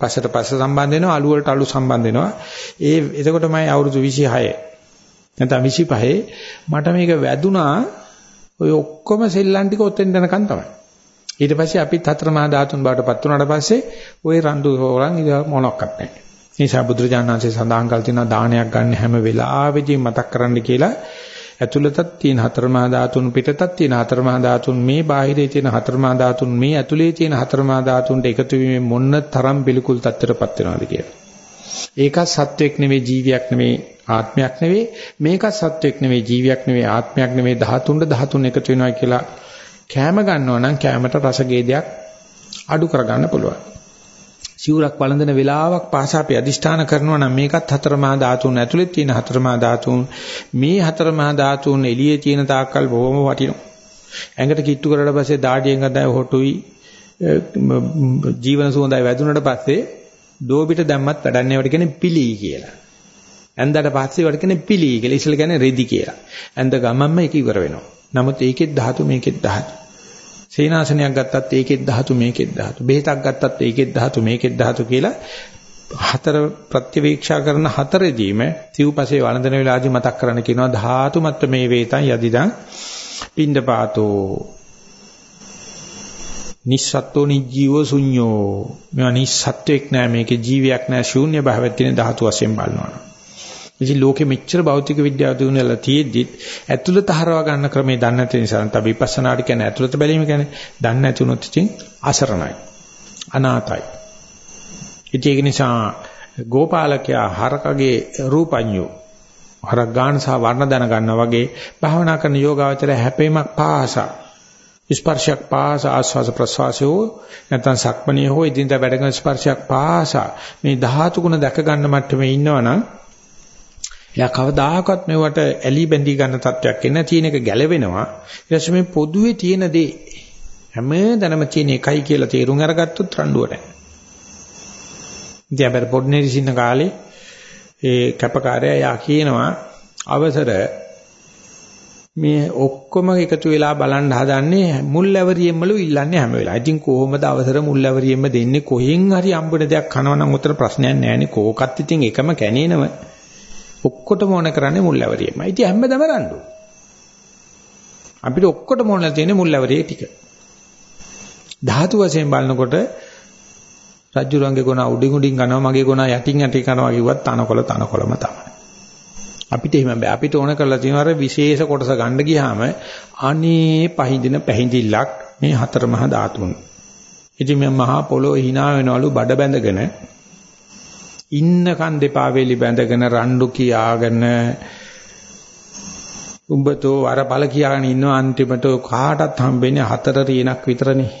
පසට පස සම්බන්ධ වෙනවා අලු වලට අලු සම්බන්ධ වෙනවා. ඒ එතකොට මම අවුරුදු 26 නැත්නම් 25 මට මේක වැදුනා ඔය ඔක්කොම සෙල්ලම් ටික ඔතෙන් යනකන් තමයි. ඊට පස්සේ අපිත් හතර මහා ධාතුන් බවට පත් වුණාට පස්සේ ওই රණ්ඩු හොරන් ඉතින් මොනක්වත් නැහැ. නිසා බුදුරජාණන් වහන්සේ සඳහන් කළ තියෙනවා දානයක් ගන්න හැම වෙලාවෙදී මතක් කරන්න කියලා ඇතුළතත් තියෙන හතර මහා ධාතුන් පිටතත් තියෙන හතර මහා ධාතුන් මේ බාහිරේ තියෙන හතර මහා ධාතුන් මේ ඇතුලේ තියෙන හතර මහා ධාතුන්ට එකතු වීමෙන් මොන්න තරම් පිළිකුල් තත්ත්වයටපත් වෙනවද කියලා. ඒකත් සත්වයක් නෙවෙයි ජීවියක් නෙවෙයි ආත්මයක් නෙවෙයි මේකත් සත්වයක් නෙවෙයි ජීවියක් නෙවෙයි ආත්මයක් නෙවෙයි ධාතුන්ට ධාතුන් එකතු වෙනවා කියලා කෑම ගන්නවා නම් කෑමට රසගේදයක් අඩු කරගන්න පුළුවන්. සිවුරක් වළඳන වෙලාවක් පාසා අපි අදිෂ්ඨාන කරනවා නම් මේකත් හතරමහා ධාතුන් ඇතුලේ තියෙන හතරමහා ධාතුන් මේ හතරමහා ධාතුන් එළියේ තියෙන තාක්කල් බොහොම වටිනවා. ඇඟට කිට්ටු කරලා පස්සේ දාඩියෙන් ගඳයි හොටුයි ජීවන සුවඳයි වැදුනට පස්සේ දෝබිට දැම්මත් වැඩක් නෑ වට කියන්නේ පිලී කියලා. ඇඳට පස්සේ වට කියන්නේ පිලී කියලා. ඉස්සෙල්ලා කියන්නේ රෙදි කියලා. ඇඳ ගමන්ම ඒක ඉවර වෙනවා. නමුත් ඒකෙත් ධාතු මේකෙත් ධාතු. සේනාසනයක් ගත්තත් ඒකෙත් ධාතු මේකෙත් ධාතු. බෙහෙතක් ගත්තත් ඒකෙත් ධාතු මේකෙත් ධාතු කියලා හතර ප්‍රත්‍යවේක්ෂා කරන හතරෙදීම සිව්පසේ වළඳන වෙලාවදී මතක් කරන්න කියනවා ධාතු මත්ත මේ වේතං යදිදං පින්ඩපාතෝ නිස්සත්ත්ව නිජීව ශුන්‍යෝ. මේවා නිස්සත්ත්වෙක් නෑ මේකේ ජීවියක් නෑ ශූන්‍ය භාවයක් තියෙන ධාතු වශයෙන් බලනවා. ඉතින් ලෝකෙ මෙච්චර භෞතික විද්‍යාව දිනුනලා තියෙද්දිත් ඇතුළත හරව ගන්න ක්‍රමේ දන්නේ නැති නිසා තමයි විපස්සනාට කියන්නේ ඇතුළත බැලීම කියන්නේ දන්නේ නැති උනොත් ඉතින් අසරණයි. අනාතයි. ඉතින් ඒක නිසා ගෝපාලකයා හරකගේ රූපඤ්ඤෝ. හරක් ගාන සහ වර්ණ දැන ගන්නවා වගේ භාවනා කරන යෝගාවචරය හැපීමක් පාසා ස්පර්ශයක් පාස ආස්වාස ප්‍රසවාසයෝ නැත්නම් සක්මණේ හෝ ඉදින්දා වැඩ කරන ස්පර්ශයක් පාසා මේ ධාතු ගුණ දැක ගන්න මට්ටමේ ඉන්නවනම් එයා කවදාකවත් මේවට ඇලි බැඳී ගන්න තත්වයක් එන්න තියෙන එක ගැලවෙනවා. ඊට මේ පොදුවේ තියෙන දේ හැමදැනම තියෙන එකයි කියලා තේරුම් අරගත්තොත් රණ්ඩුවට. ඉතින් අපේ පොඩ්නේරි සින්න කාලේ ඒ කැපකාරයා යා කියනවා අවසර මේ ඔක්කොම එකතු වෙලා බලන්න හදන්නේ මුල්ැවරියෙන්මලු ඉල්ලන්නේ හැම වෙලාවෙම. ඉතින් කොහොමද අවසර මුල්ැවරියෙන්ම දෙන්නේ කොහෙන් හරි අම්බුන දෙයක් කනවා නම් උතර ප්‍රශ්නයක් නැහැ නේ. කෝකත් ඉතින් එකම කැනේනම. ඔක්කොටම ඕන කරන්නේ මුල්වැවරියමයි. ඉතින් හැමදම රණ්ඩු. අපිට ඔක්කොටම ඕන තියෙන්නේ මුල්වැවරියේ ටික. ධාතු වශයෙන් බලනකොට රජුරංගේ ගුණ උඩින් උඩින් කරනවා මගේ ගුණ යටින් යටින් කරනවා කිව්වත් තනකොළ තනකොළම තමයි. අපිට එහෙම බෑ. අපිට ඕන කරලා තියෙනවා අර විශේෂ කොටස ගන්න ගියාම අනේ පහඳින පැහිඳිල්ලක් මේ හතර මහා ධාතුන්. ඉතින් මේ මහා පොළොව hina වෙනවලු බඩ බැඳගෙන ඉන්නකන් දෙපා වේලි බැඳගෙන රණ්ඩු කියාගෙන උඹතෝ අර බල කියාගෙන ඉන්නවා අන්තිමට කාටත් හම්බෙන්නේ හතර රියනක් විතරනේ.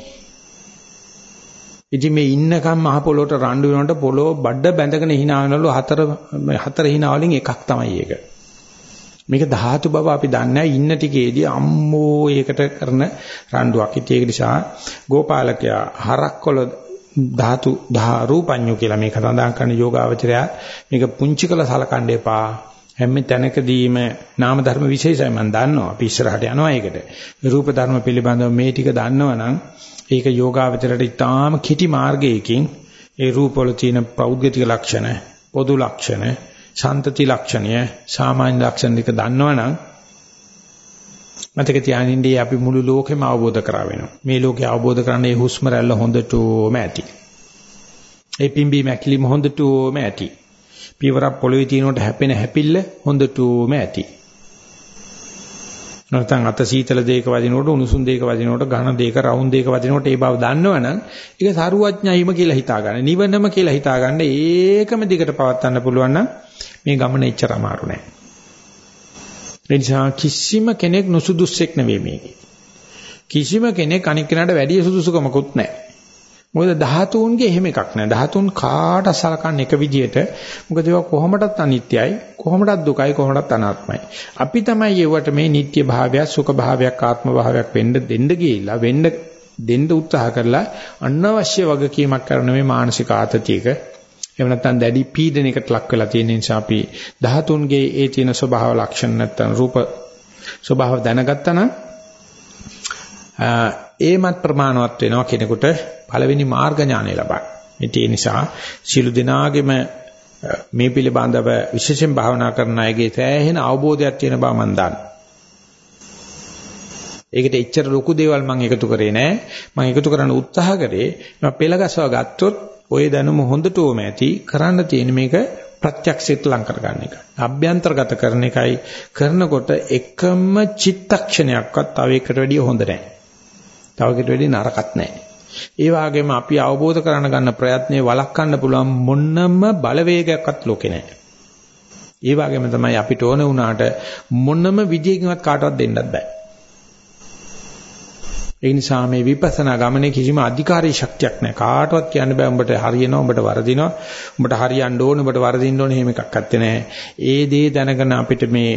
ඉතින් මේ ඉන්නකම් මහ පොළොවට රණ්ඩු වෙනකොට පොළොව බඩ බැඳගෙන hina වෙනවලු හතර හතර hina වලින් එකක් තමයි ඒක. මේක ධාතු බව අපි දන්නේ ඉන්න ටිකේදී අම්මෝ ඒකට කරන රණ්ඩුවක්. ඒක නිසා ගෝපාලකයා හරක්කොල ධාතු ධා රූපඤ්ඤු කියලා මේක සඳහන් කරන යෝගාවචරය මේක පුංචි කළ සලකන්න එපා හැම තැනකදීම නාම ධර්ම විශේෂයි මම දන්නවා අපි ඉස්සරහට යනවා ඒකට රූප ධර්ම පිළිබඳව මේ ටික දන්නවනම් ඒක යෝගාවචරයට ඉතාම කිටි මාර්ගයකින් ඒ රූපවල තියෙන පෞද්ගලික ලක්ෂණ පොදු ලක්ෂණ සන්තති ලක්ෂණය සාමාන්‍ය ලක්ෂණ ටික දන්නවනම් මතක තියාගන්න අපි මුළු ලෝකෙම අවබෝධ කරා වෙනවා. මේ ලෝකේ අවබෝධ කරන්නේ හුස්ම රැල්ල හොඳටම ඇති. ඒ පිම්බි මැකිලිම හොඳටම ඇති. පියවරක් පොළවේ තියෙනකොට හැපෙන හැපිල්ල හොඳටම ඇති. නැත්නම් අත සීතල දෙයක වදිනකොට උණුසුම් දෙයක වදිනකොට ඝන දෙයක රවුම් දෙයක වදිනකොට ඒ බව දන්නවනම් ඒක සරුවඥයිම කියලා හිතාගන්න. නිවනම කියලා හිතාගන්න ඒකම දිගට පවත්වන්න පුළුවන් නම් මේ ගමන එච්චර අමාරු නෑ. ඒ නිසා කිසිම කෙනෙක් නුසුදුස්සෙක් නෙවෙයි මේකේ. කිසිම කෙනෙක් අනික් කෙනාට වැඩි සුදුසුකමකුත් නැහැ. මොකද ධාතුන්ගේ එහෙම එකක් නෑ. ධාතුන් කාට සලකන්නේ එක විදියට. මොකද ඒවා කොහොමදත් අනිත්‍යයි, කොහොමදත් දුකයි, කොහොමදත් අනාත්මයි. අපි තමයි ඒවට මේ නිට්ටය භාවයක්, සුඛ භාවයක්, ආත්ම භාවයක් වෙන්න දෙන්න ගිහිල්ලා වෙන්න දෙන්න උත්සාහ කරලා අනවශ්‍ය වගකීමක් කරන මේ මානසික ආතතියක එහෙම නැත්නම් දැඩි පීඩනයකට ලක් වෙලා තියෙන නිසා අපි ධාතුන්ගේ ඒ තියෙන ස්වභාව ලක්ෂණ නැත්නම් රූප ස්වභාව දැනගත්තා නම් ඒමත් ප්‍රමාණවත් වෙනවා කෙනෙකුට පළවෙනි මාර්ග ඥානය ලබන්න. ඒ නිසා සිළු දිනාගෙම මේ පිළිබඳව විශේෂයෙන් භාවනා කරන අයගේ සෑහෙන අවබෝධයක් තියෙන බව මම දන්නවා. ඒකට එච්චර ලොකු දේවල් මම එකතු කරේ නෑ. මම එකතු කරන්න උත්සාහ කරේ මම පෙළගස්වා ගත්තොත් ওই දැනුම හොඳටම ඇති කරන්න තියෙන මේක ප්‍රත්‍යක්ෂයට ලං කරගන්න එක. අභ්‍යන්තරගත කරන එකයි කරනකොට එකම චිත්තක්ෂණයක්වත් තව එකට වැඩිය හොඳ නැහැ. තව එකට වැඩිය නරකත් නැහැ. ඒ වගේම අපි අවබෝධ කරගන්න ගන්න ප්‍රයත්නේ වළක්වන්න පුළුවන් මොන්නම බලවේගයක්වත් ලෝකේ නැහැ. ඒ වගේම තමයි අපිට ඕන වුණාට මොනම විදියකින්වත් කාටවත් දෙන්නත් බෑ. ඒ නිසා මේ විපස්සනා ගමනේ කිසිම අධිකාරී ශක්තියක් නැහැ. කාටවත් කියන්න බෑ උඹට හරියනවා උඹට වරදිනවා. උඹට හරියන්න ඕනේ උඹට වරදින්න ඕනේ එහෙම එකක් නැත්තේ නෑ. ඒ දේ දැනගෙන අපිට මේ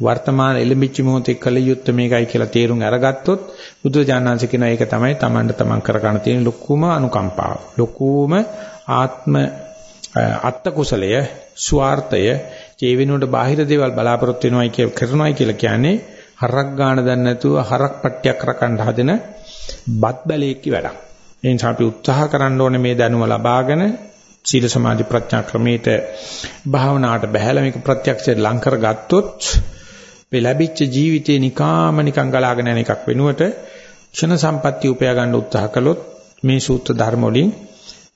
වර්තමාන එළඹිච්ච මොහොතේ කල යුත්තේ මේකයි කියලා තේරුම් අරගත්තොත් බුදුජානනාංශ කියන එක තමයි Tamanට Taman කර ගන්න තියෙන ලොකුම අනුකම්පාව. ලොකුම ආත්ම අත්ත කුසලය, ස්වార్థය, ඒ වෙනුවට බාහිර දේවල් බලාපොරොත්තු වෙනවයි කිය කරනවයි කියලා කියන්නේ හරක් ගාන දන්නේ නැතුව හරක් පට්ටියක් රකන්න හදන බත් බැලේකි වැඩක්. ඒ නිසා අපි උත්සාහ කරන්න ඕනේ මේ දැනුම ලබාගෙන සීල සමාධි ප්‍රඥා ක්‍රමයට භාවනාවට බහැලා මේක ප්‍රත්‍යක්ෂයෙන් ලං කරගත්තොත් මේ ලැබිච්ච ජීවිතේ නිකාම නිකන් ගලාගෙන යන එකක් වෙනුවට ක්ෂණ සම්පatti උපයා ගන්න උත්සාහ කළොත් මේ සූත්‍ර ධර්ම වලින්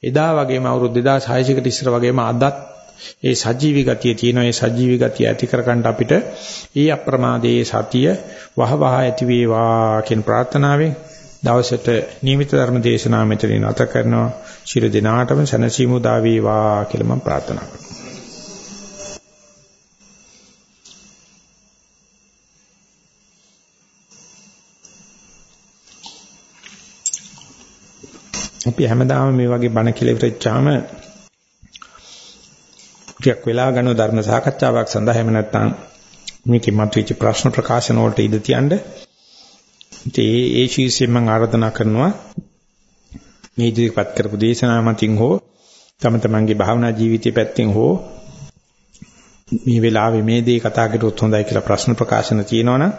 එදා වගේම අවුරුදු 2600කට ඉස්සර වගේම අදත් ඒ සජීවී ගතිය තියෙන ඒ සජීවී ගතිය ඇති කරගන්න අපිට ඊ අප්‍රමාදයේ සතිය වහවහ ඇති වේවා කියන ප්‍රාර්ථනාවෙන් දවසට නියමිත ධර්ම දේශනාව මෙතනින් නැත කරනවා. ශිර දිනාටම සනසීමු දා වේවා කියලා මම ප්‍රාර්ථනා කරනවා. අපි හැමදාම මේ වගේ බණ කියලා ඉවරච්චාම ටිකක් වෙලා ගන්න ධර්ම සාකච්ඡාවක් සඳහා එහෙම නැත්නම් මේකේ මතුවෙච්ච ප්‍රශ්න ප්‍රකාශන වලට ඉඩ තියන්න. ඒ ඒ ශීර්ෂයෙන් මම ආරාධනා කරනවා මේ ඉදිරිපත් කරපු දේශනා මතින් හෝ තම තමන්ගේ භාවනා ජීවිතයේ පැත්තෙන් හෝ මේ වෙලාවේ මේ දේ කතා කරුවොත් හොඳයි කියලා ප්‍රශ්න ප්‍රකාශන තියෙනවනම්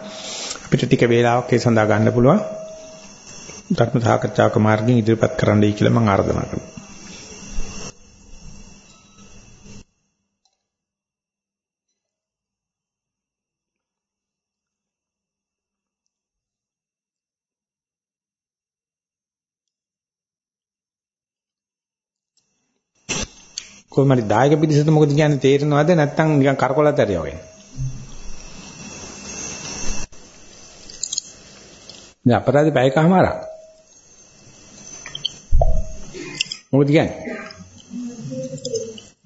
අපිට ටික වේලාවක් ඒ සඳහා ගන්න පුළුවන්. ධර්ම සාකච්ඡාවක මාර්ගයෙන් ඉදිරිපත් කරන්නයි කියලා මම ආරාධනා කරනවා. කොහොම හරි දායක පිළිසෙට මොකද කියන්නේ තේරෙනවද නැත්නම් නිකන් කරකොලත් ඇරියා වගේ. දැන් අපරාධ පැයකමාරක්. මොකද කියන්නේ?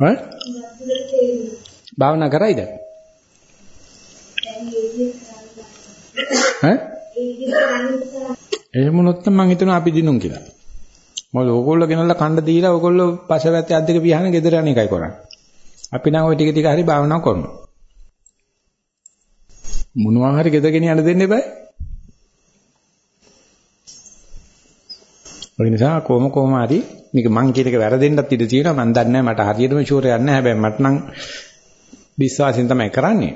ඈ? භාවනා කරයිද? ඈ? එහෙම වුණොත් මම හිතනවා අපි දිනුම් කියලා. මොකද ඕගොල්ලෝ ගෙනල්ලා කණ්ඩ දීලා ඕගොල්ලෝ පස්සපැත්තේ අද්දක පියාගෙන ගෙදර යන එකයි කරන්නේ. අපි නම් ওই ටික ටික හරි භාවනා කරනවා. මොනවා හරි ගෙදර ගෙනියන්න දෙන්න එපා. ඒ නිසා කොහොම කොහොම හරි මේක මං කියන එක වැරදෙන්නත් ඉඩ තියෙනවා මං දන්නේ නැහැ මට හරියටම ෂුවර් යන්නේ හැබැයි මට නම් විශ්වාසයෙන් තමයි කරන්නේ.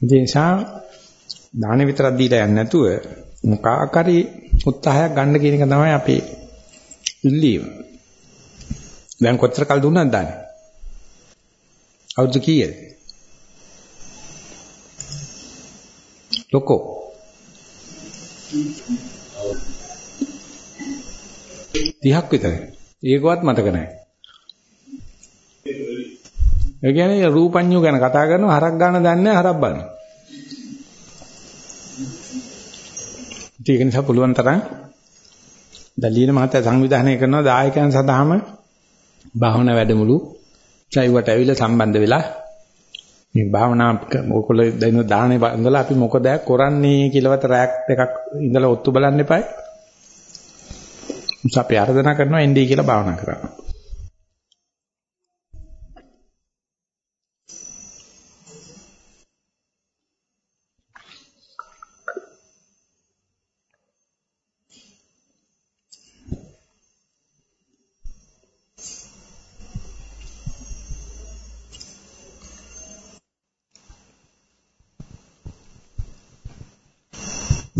ඒ නිසා දාන විතරක් දීලා යන්නේ නැතුව මොකක් හරි උත්සාහයක් ගන්න කියන එක තමයි අපේ ඉල්ලීම. දැන් කොච්චර කල් දුන්නද දාන්නේ? අවුරුදු කීයද? ලොකෝ. 30ක් විතරයි. ඒකවත් මතක නැහැ. ඒ කියන්නේ රූපඤ්ඤු ගැන කතා කරනවා හරක් ගන්න දන්නේ නැහැ හරක් බලන්න. ඒක නිසා පුළුවන් තරම් දලීන මහත්තයා සංවිධානය කරන දායකයන් සඳහාම භාවනා වැඩමුළු චයිවට ඇවිල්ලා සම්බන්ධ වෙලා මේ භාවනා ඔයකොල්ලෝ දෙන දාහනේ ඉඳලා අපි මොකද කරන්නේ කියලාවත් රැක් දෙකක් ඉඳලා ඔත්තු බලන්න එපායි. අපි ආරාධනා කරනවා එන්නේ කියලා භාවනා කරන්න.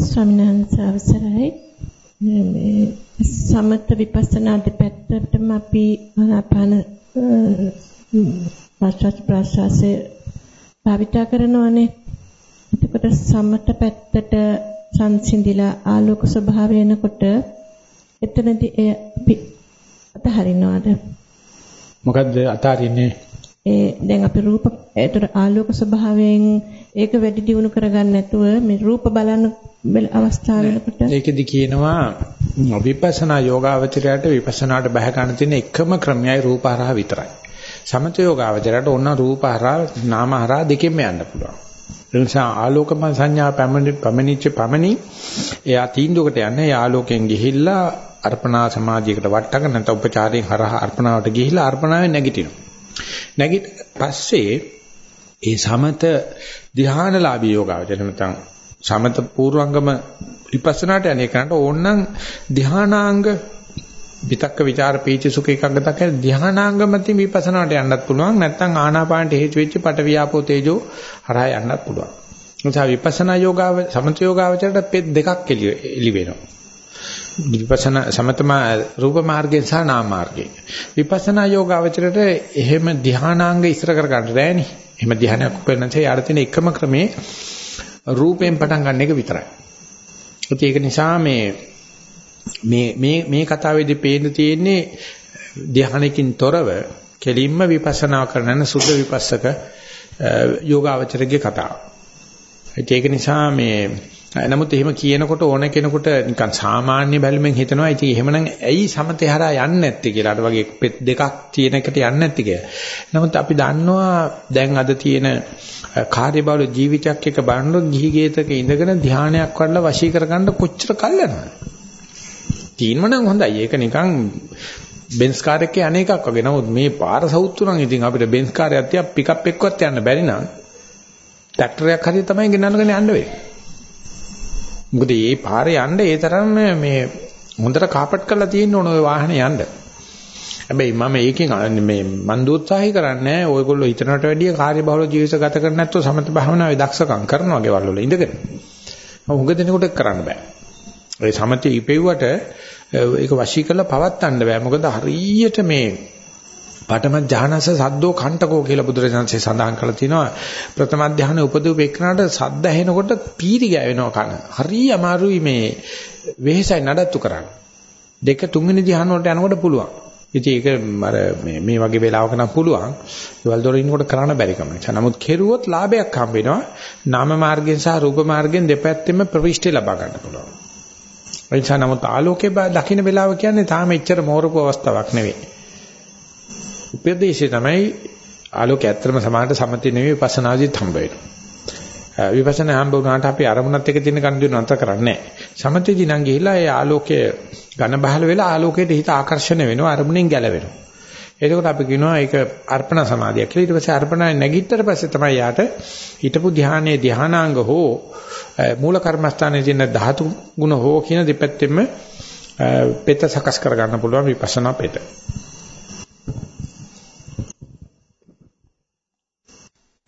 ස්වාමීන් වහන්සේ අවසරයි මේ සමත විපස්සනා දෙපැත්තටම අපි ආනාපාන ප්‍රාශ්වාස ප්‍රාශ්වාසයේ භාවිතා කරනවානේ. එතකොට සමත පැත්තට සංසිඳිලා ආලෝක ස්වභාවය එනකොට එතනදී එය අපි අතහරිනවද? මොකද්ද අතහරින්නේ ඒ දැන් අපි රූප ඒතර ආලෝක ස්වභාවයෙන් ඒක වැඩි දියුණු කරගන්න නැතුව මේ රූප බලන අවස්ථාව වෙනකොට ඒකෙදි කියනවා විපස්සනා යෝගාවචරයට විපස්සනාට බහ ගන්න තියෙන එකම ක්‍රමයයි රූපහරහ විතරයි. සමත යෝගාවචරයට ඕන රූපහරහ නාමහරහ දෙකෙන්ම යන්න පුළුවන්. ඒ නිසා ආලෝකම සංඥා පැමිණිච්ච පමණි එයා තීන්දුවකට යන්නේ ඒ ආලෝකයෙන් ගිහිල්ලා අර්පණා සමාධියකට වට්ටගෙන නැත්නම් උපචාරයෙන් හරහා අර්පණාවට ගිහිල්ලා අර්පණාවෙන් නැගිටිනවා. නැගිට පස්සේ ඒ සමත ධ්‍යානලාභී යෝගාවචර නැත්නම් සමත පූර්වංගම විපස්සනාට යන්නේ කරන්න ඕනනම් ධානාංග විතක්ක ਵਿਚාර පීචි සුඛ එකඟ තක ධානාංග මතින් විපස්සනාට යන්නත් පුළුවන් නැත්නම් ආනාපානට හේතු වෙච්ච පට වියාපෝ තේජෝ හරහා යන්නත් පුළුවන්. නිසා විපස්සනා යෝගාව සමත යෝගාවචරයට පෙත් දෙකක් එළි වෙනවා. විපස්සනා සමතම රූප මාර්ගයෙන් සහ නාම මාර්ගයෙන්. විපස්සනා යෝගාවචරයට එහෙම ධානාංග ඉස්සර කර ගන්න බෑනේ. එහෙම ධානයක් උපන්නසේ යාර තියෙන එකම ක්‍රමේ රූපයෙන් පටන් ගන්න එක විතරයි. ඒක නිසා මේ මේ මේ මේ කතාවේදී පේන්න තියෙන්නේ ධ්‍යානකින් තොරව කෙලින්ම විපස්සනා කරන සුද්ධ විපස්සක යෝගාවචරගේ කතාව. ඒක නිසා මේ නමුත් එහෙම කියනකොට ඕන කෙනෙකුට නිකන් සාමාන්‍ය බැලුමෙන් හිතනවා ඉතින් එහෙමනම් ඇයි සමතේ හරහා යන්නේ නැත්තේ කියලා. අර වගේ දෙකක් තියෙන එකට යන්නේ නැත්තේ කියලා. නමුත් අපි දන්නවා දැන් අද තියෙන කාර්යබහුල ජීවිතයක් එක බලනොත් ගිහි ගේතක ඉඳගෙන ධානයක් වඩලා වශී කරගන්න කොච්චර කල් යනවද? තීන්මනම් හොඳයි. ඒක නිකන් බෙන්ස් කාර් එකේ අනේකක් වගේ. නමුත් මේ පාර සවුත්තු නම් ඉතින් අපිට බෙන්ස් කාර්යයක් තියා පිකප් එක්කවත් යන්න බැරි නම් ට්‍රැක්ටරයක් හරිය තමයි ගෙනල්ගෙන යන්න වෙන්නේ. මොකද මේ පාරේ යන්න ඒ තරම් මේ හොඳට කාපට් කරලා තියෙන ඕන ඔය වාහනේ යන්න. හැබැයි මම ඒකෙන් මේ මන් දෝත්සාහය කරන්නේ ඔයගොල්ලෝ හිතනට වැඩිය කාර්යබහුල ජීවිත ගත කරන්නේ නැත්නම් සමත භාවනාවේ දක්ෂකම් කරනවා ගෙවල් වල ඉඳගෙන. හුඟ දෙනෙකුට කරන්න බෑ. ඒ සමතේ ඉපෙව්වට ඒක වශී කරලා පවත්වන්න බෑ. මොකද හරියට මේ පඨම ඥානස සද්දෝ කණ්ඨකෝ කියලා බුදුරජාණන්සේ සඳහන් කරලා තිනවා ප්‍රථම ඥාන උපදූපේකනට සද්ද ඇහෙනකොට පීරි ගෑවෙනවා කන. හරි අමාරුයි මේ වෙහෙසයි නඩත්තු කරන්න. දෙක තුන්වෙනි ධ්‍යාන වලට යනකොට පුළුවන්. ඉතින් ඒක අර මේ මේ වගේ වෙලාවක නම් පුළුවන්. ඒවල් දොර ඉන්නකොට කරන්න බැරි කම නිසා. නමුත් කෙරුවොත් ලාභයක් හම්බ වෙනවා. නාම මාර්ගයෙන් සහ රූප මාර්ගයෙන් දෙපැත්තෙම ප්‍රවිෂ්ටි ලබා ගන්න පුළුවන්. ඒ නිසා නමුත් ආලෝකේ දකින්න වෙලාව කියන්නේ තාම එච්චර මෝරපු අවස්ථාවක් නෙවෙයි. උපදේශය තමයි ආලෝකය ඇත්තම සමානට සමති නෙවෙයි විපස්සනාදීත් හම්බ වෙනවා. විපස්සනා හම්බ වුණාට අපි අරමුණත් එක්ක තියෙන කන්දිය නතර කරන්නේ නැහැ. සමතේදී නම් ගිහිලා ඒ ආලෝකය ඝන බහල වෙලා ආලෝකයට හිත ආකර්ෂණය වෙනවා අරමුණෙන් ගැලවෙනවා. එතකොට අපි කියනවා ඒක අර්පණ සමාධියක් කියලා. ඊට පස්සේ අර්පණය නැගිටතර පස්සේ තමයි යාට හිටපු ධානයේ ධානාංග හෝ මූල කර්මස්ථානයේ තියෙන ධාතු ගුණ හෝ කියන දෙපැත්තෙම පෙත සකස් කරගන්න පුළුවන් විපස්සනා පෙත.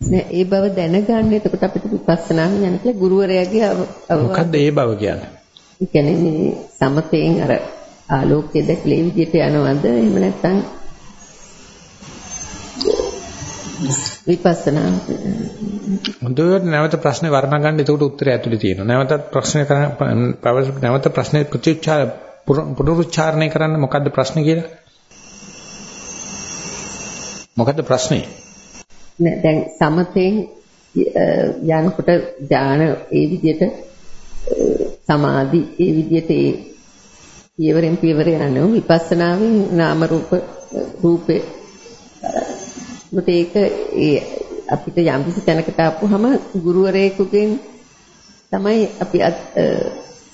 නෑ ඒ බව දැනගන්න එතකොට අපිට විපස්සනාම යන කියලා ගුරුවරයාගේ මොකද්ද ඒ බව කියන්නේ? ඒ කියන්නේ මේ සමතෙන් අර ආලෝකයේ දැක්ලේ විදිහට යනවද එහෙම නැත්නම් විපස්සනා හොඳට නැවත ප්‍රශ්නේ වර්ණ ගන්න එතකොට උත්තරය ඇතුලේ තියෙනවා. නැවතත් ප්‍රශ්නේ කරන නැවත ප්‍රශ්නේ ප්‍රතිඋච්චාර පුනරුච්චාරණය කරන්න මොකද්ද ප්‍රශ්නේ කියලා? මොකද්ද ප්‍රශ්නේ? නෑ. දැන් සමතෙන් යනකොට ඥාන ඒ විදිහට සමාධි ඒ විදිහට ඒ පියවරෙන් පියවර යනවා. විපස්සනාවෙන් නාම රූප රූපේ මොකද ඒක ඒ අපිට යම් කිසි තැනකට ආපුවම ගුරුවරයෙකුගෙන් තමයි අපි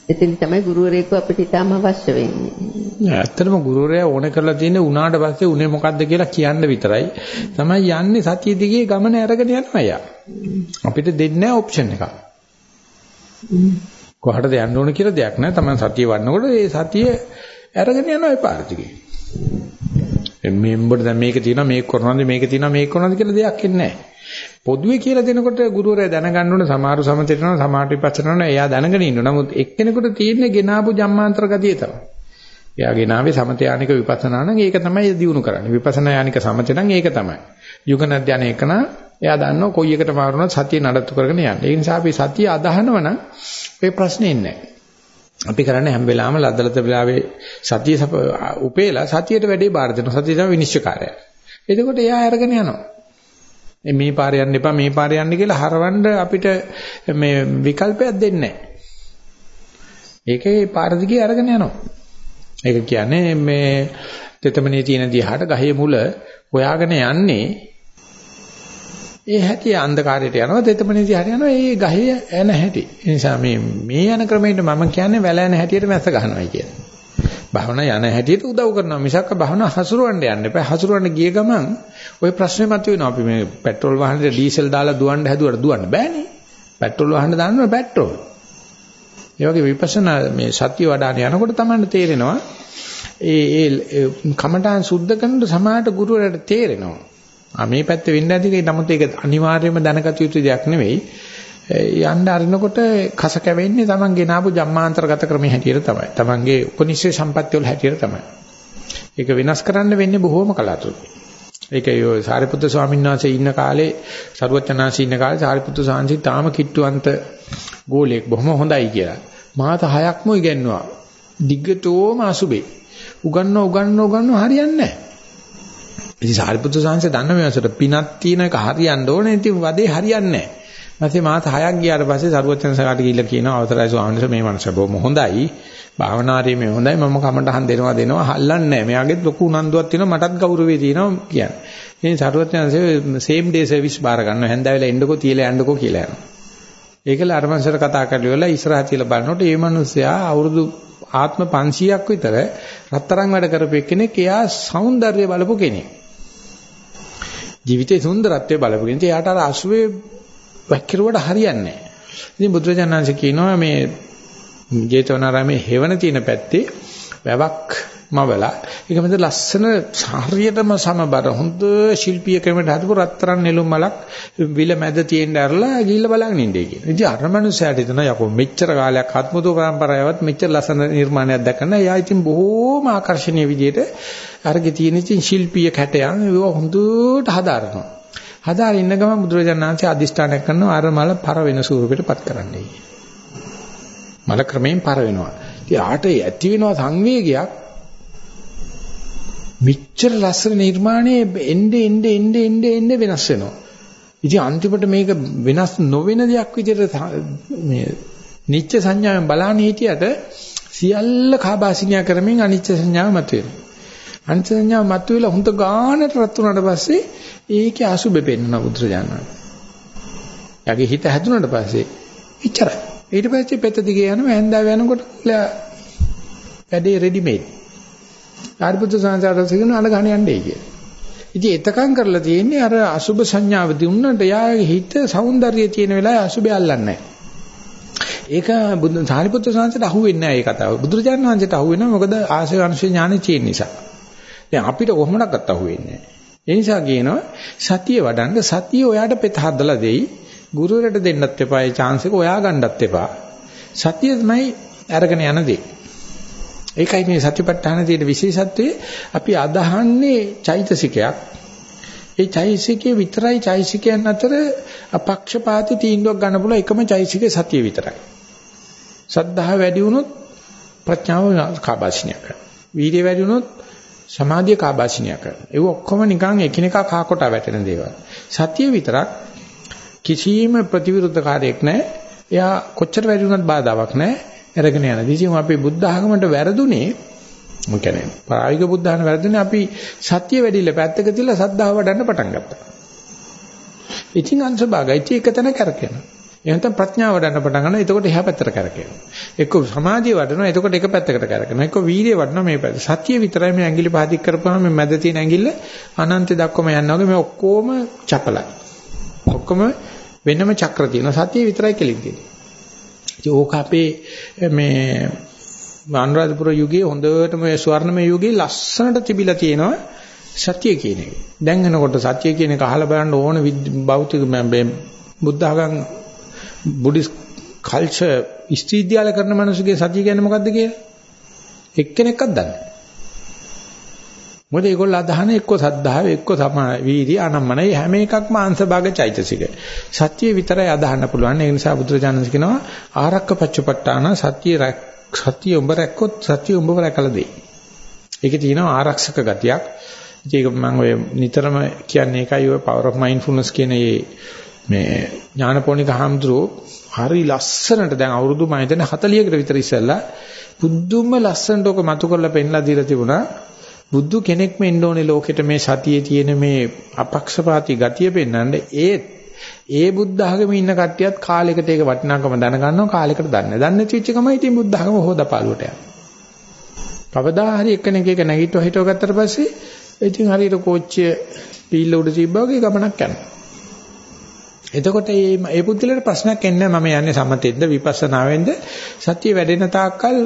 එතෙන් තමයි ගුරුවරයෙකු අපිට ඊටම අවශ්‍ය වෙන්නේ. නෑ ඇත්තටම ගුරුවරයා ඕන කරලා තියෙන්නේ උනාට පස්සේ උනේ මොකද්ද කියලා කියන්න විතරයි. තමයි යන්නේ සතිය දිගේ ගමන අරගෙන යනවා යා. අපිට දෙන්නේ නැහැ ඔප්ෂන් එකක්. කොහටද යන්න ඕන කියලා දෙයක් නැහැ. තමයි සතිය වඩනකොට ඒ සතිය අරගෙන යනවා ඒ පාර දිගේ. මේ උඹට දැන් මේක තියෙනවා මේක කරනවාද මේක තියෙනවා මේක කරනවාද කියලා දෙයක් ඉන්නේ නැහැ. පොදුවේ කියලා දෙනකොට ගුරුවරයා දැනගන්න ඕනේ සමහරු සමතේනවා සමහරට විපස්සනානවා එයා දැනගෙන ඉන්න. නමුත් එක්කෙනෙකුට තියෙන්නේ ගෙනාවු ජම්මාන්තර ගතිය තමයි. එයා ගෙනාවේ සමතයානික විපස්සනා නම් ඒක තමයි දියුණු කරන්නේ. විපස්සනා යානික සමතේ නම් ඒක තමයි. යුගන ධානය එකන එයා දන්නවා කොයි එකට මාරුණත් සතිය නඩත්තු කරගෙන යන්න. ඒ නිසා අපි සතිය අදහනව නම් ඒ ප්‍රශ්නේ ඉන්නේ අපි කරන්නේ හැම වෙලාවෙම ලද්දලත වෙලාවේ සතිය උපේලා සතියට වැඩේ බාර දෙනවා. සතිය තමයි විනිශ්චයකාරය. එතකොට එයා අරගෙන යනවා. මේ පාරේ යන්න එපා මේ පාරේ යන්න කියලා හරවන්න අපිට මේ විකල්පයක් දෙන්නේ නැහැ. ඒකේ පාර දිගේ අරගෙන යනවා. ඒක කියන්නේ මේ තෙතමනේ තියෙන දිහාට ගහේ මුල හොයාගෙන යන්නේ ඒ හැටි අන්ධකාරයට යනවා තෙතමනේ දිහාට යනවා ඒ ගහේ ඇන හැටි. ඒ නිසා මේ මේ යන ක්‍රමයට මම කියන්නේ වැල යන හැටියට මැස්ස ගන්නවයි කියන්නේ. භාවනා යන හැටියට උදව් කරනවා මිසක් භාවනා හසුරවන්න යන්න එපා. හසුරවන්න ගිය ගමන් ওই ප්‍රශ්නේ මතුවෙනවා. අපි මේ පෙට්‍රල් වාහනේ ඩීසල් දාලා දුවන්න හැදුවට දුවන්න බෑනේ. පෙට්‍රල් වාහන දාන්න පෙට්‍රල්. ඒ වගේ විපස්සනා මේ සත්‍ය වඩාන යනකොට තමයි තේරෙනවා ඒ ඒ කමඨාන් සුද්ධ කරනකොට සමාහට ගුරුවරයාට තේරෙනවා. ආ මේ පැත්තේ වෙන්න ඇති ඒක නමුත් ඒක අනිවාර්යයෙන්ම දැනගත යුතු දෙයක් නෙවෙයි. යන්න අරිනකොට කස කැවෙන්නේ Taman ගෙනාවු ජම්මාන්තරගත ක්‍රමයේ හැටියට තමයි. Tamanගේ උපනිෂේ සම්පත්‍ය වල හැටියට තමයි. ඒක වෙනස් කරන්න වෙන්නේ බොහොම කලාතුරකින්. ඒක ඒ සාරිපුත්‍ර ස්වාමීන් වහන්සේ ඉන්න කාලේ සරුවචනාංශී ඉන්න කාලේ සාරිපුත්‍ර සාංශී තාම කිට්ටුවන්ත ගෝලයක් බොහොම හොඳයි කියලා. මාත හයක්ම ඉගෙනුවා. දිග්ගතෝම අසුබේ. උගන්නව උගන්නව උගන්නව හරියන්නේ නැහැ. ඉතින් සාරිපුත්‍ර සාංශය දන්න මේකට පිනක් තියෙන එක හරියන්න ඕනේ. ඉතින් වදේ හරියන්නේ නැහැ. ඊපස්සේ මාත හයක් ගියාට පස්සේ සරුවචනසලාට ගිහිල්ලා කියනවා අවතරයි ස්වාමීන් වහන්සේ මේ මනුස්සය බොහොම හොඳයි. භාවනාරී මේ හොඳයි මම කමටහන් දෙනවා දෙනවා හල්ලන්නේ නැහැ. මෙයාගෙත් ලොකු උනන්දුවක් තියෙනවා මටත් ගෞරවය තියෙනවා කියන්නේ. ඉතින් සරුවචනසේ සේම් ඩේ සර්විස් බාර ගන්නවා. හැන්දෑවෙලා එන්නකෝ තියලා යන්නකෝ කියලා යනවා. ඒකල අර මනුස්සයට කතා කරලා ඉස්සරහ තියලා බලනකොට මේ මනුස්සයා අවුරුදු ආත්ම 500ක් විතර රත්තරන් වැඩ කරපු කෙනෙක් එයා సౌందර්යය බලපු කෙනෙක්. ජීවිතේ සුන්දරත්වය බලපු කෙනෙක්. එයාට අර 80 වැක්කිරුවට හරියන්නේ නැහැ. ඉතින් බුදුරජාණන්සේ කියනවා මේ ජේතවනාරාමේ හේවන තියෙන පැත්තේ වැවක් මවලා ඒක මත ලස්සන හරියටම සමබර හොඳ ශිල්පීය ක්‍රමයට හදපු රත්තරන් නෙළුම් මලක් විල මැද තියෙන්න ඇරලා ගිහිල්ලා බලන් ඉන්නේ කියන. ඉතින් අර මනුස්සයාට හිතන යකෝ මෙච්චර කාලයක් ආත්මතු පරම්පරාවවත් මෙච්චර ලස්සන නිර්මාණයක් දැකන එයා ඉතින් බොහෝම ආකර්ශනීය විදිහට අරගේ තියෙන ඉතින් ශිල්පීය කැටයන් ඒව හොඳට හදාරනවා. හදාගෙන ඉන්න ගමන් බුදුරජාණන් වහන්සේ අදිෂ්ඨානයක් කරනවා අර මල පර වෙන ස්වරූපයටපත් කරන්නයි. මල ක්‍රමයෙන් පර වෙනවා. ඉතින් ආට ඇති වෙනවා සංවේගයක් මිච්ඡර ලස්සන නිර්මාණයේ එnde එnde එnde එnde එnde වෙනස් වෙනවා. ඉතින් අන්තිමට මේක වෙනස් නොවන දෙයක් විදිහට මේ නිච්ච සංඥාවෙන් බලන්නේ හිටියට සියල්ල කාබාසිනියා කරමින් අනිච්ච සංඥාව මතුවෙනවා. අනිච්ච සංඥාව මතුවෙලා හුඟ ගානට රත් වුණාට පස්සේ ඒකේ අසුබෙ පෙන්වන බුදුරජාණන්. යගේ හිත හැදුනට පස්සේ ඉච්චරයි. ඊට පස්සේ පෙත දිගේ යනවා හැන්දාව යනකොට වැඩේ රෙඩිමේඩ්. ආරිපුත්‍ර සංසාරසිකන අල ගහන යන්නේ කියලා. ඉතින් එතකන් කරලා තියෙන්නේ අර අසුබ සංඥාව දුන්නට යාගේ හිත సౌందර්යය තියෙන වෙලාවේ අසුබය අල්ලන්නේ නැහැ. ඒක බුදු සාරිපුත්‍ර සංසාරට අහුවෙන්නේ නැහැ මේ කතාව. බුදුරජාණන් වහන්සේට අහුවෙනවා මොකද ආශය අනුශය ඥානෙ තියෙන නිසා. දැන් අපිට කොහොමඩක්වත් අහුවෙන්නේ නැහැ. ඒ නිසා කියනවා සතිය වඩන්න සතිය ඔයාට පෙත හදලා දෙයි. ගුරුවරට දෙන්නත් එපා ඒ chance එක ඔයා ගන්නත් එපා. සතිය තමයි අරගෙන යන දේ. ඒකයි මේ සතිපට්ඨාන තියෙන විශේෂත්වයේ අපි අදහන්නේ චෛතසිකයක්. ඒ චෛසිකයේ විතරයි චෛසිකයන් අතර අපක්ෂපාතී තීන්දුවක් ගන්න පුළුවන් එකම චෛසිකේ සතිය විතරයි. සද්ධාව වැඩි වුණොත් ප්‍රඥාව කාබාසිනිය කරනවා. වීර්යය වැඩි වුණොත් සමාධිය කාබාසිනිය කරනවා. ඒ ඔක්කොම නිකන් එකිනෙකා කාකොට වැටෙන දේවල්. සතිය විතරක් කිසිම ප්‍රතිවිරුද්ධ කාර්යයක් නැහැ. එයා කොච්චර වැඩි වුණත් බාධාවක් නැහැ. අරගෙන යන. ඉතින් අපි බුද්ධ ආගමට වැරදුනේ මොකද කියන්නේ ප්‍රායෝගික බුද්ධ ආගම වැරදුනේ අපි සත්‍ය වැඩිල පැත්තක තියලා සද්ධාව වඩන්න පටන් ගත්තා. ඉතින් අංශභාගයි එක තැන කරකිනවා. එහෙනම් ප්‍රඥාව වඩන්න පටන් ගන්නවා. එතකොට එහා පැත්තට කරකිනවා. එක්ක සමාධිය වඩනවා. එතකොට එක පැත්තකට කරකිනවා. එක්ක වීර්යය වඩනවා මේ පැත්ත. සත්‍ය විතරයි මේ ඇඟිලි පහදික් කරපුවාම මේ මැද තියෙන ඇඟිල්ල අනන්ත දක්වම යනවා වගේ මේ ඔක්කොම චපලයි. ඔක්කොම වෙනම චක්‍ර තියෙනවා. සත්‍ය විතරයි කෙලින් තියෙන්නේ. ඉතින් ඕක අපේ මේ අනුරාධපුර යුගයේ හොඳටම ස්වර්ණමය යුගයේ ලස්සනට තිබිලා තියෙනවා සත්‍ය කියන එක. දැන් එනකොට සත්‍ය කියන එක අහලා බලන්න ඕන භෞතික බුද්ධ ආගම් බුද්දිස් කල්චර් ඉස්තිවිද්‍යාල කරන මිනිස්සුගේ සත්‍ය කියන්නේ මොකද්ද කියලා එක්කෙනෙක්වත් දන්නේ නැහැ. මොකද ඒගොල්ලෝ අදහන එක්ක සද්ධාව එක්ක සමා වීර්ය අනම්මනයි හැම එකක්ම අංශභාග චෛතසික. සත්‍ය විතරයි අදහන්න පුළුවන්. ඒ නිසා බුදුරජාණන් කියනවා ආරක්ක පච්චපට්ඨාන සත්‍ය සත්‍ය උඹ රැක්කොත් සත්‍ය උඹව රැකලා දෙයි. ඒකේ තියෙනවා ආරක්ෂක ගතියක්. ඒක මම ඔය නිතරම කියන්නේ ඒකයි ඔය power of mindfulness කියන මේ ඥානපෝනික හාමුදුරුවෝ හරි ලස්සනට දැන් අවුරුදු මම හිතන්නේ 40කට විතර ඉස්සෙල්ලා පුදුම ලස්සනට ඔක මතු කරලා පෙන්නලා දීලා තිබුණා. බුදු කෙනෙක්ම එන්න ඕනේ ලෝකෙට මේ සතියේ තියෙන මේ අපක්ෂපාතී ගතිය පෙන්වන්න ඒත් ඒ බුද්ධ ආගමේ ඉන්න කට්ටියත් කාලයකට ඒක වටිනාකම දැනගන්නවා කාලයකට දන්නේ නැහැ. දන්නේ නැති ගමයි ඉතින් බුද්ධ ආගම හොදපාලුවට යනවා. කවදා හරි එක්කෙනෙක් එක නැගිටව හිටව ගත්තට පස්සේ ඉතින් හරියට කෝච්චිය පීල්ල උඩ තිබ්බා වගේ ගමනක් යනවා. එතකොට මේ මේ පුද්ගලයාට ප්‍රශ්නයක් එන්නේ මම යන්නේ සමතෙන්ද විපස්සනාවෙන්ද? සතිය වැඩෙන තාක්කල්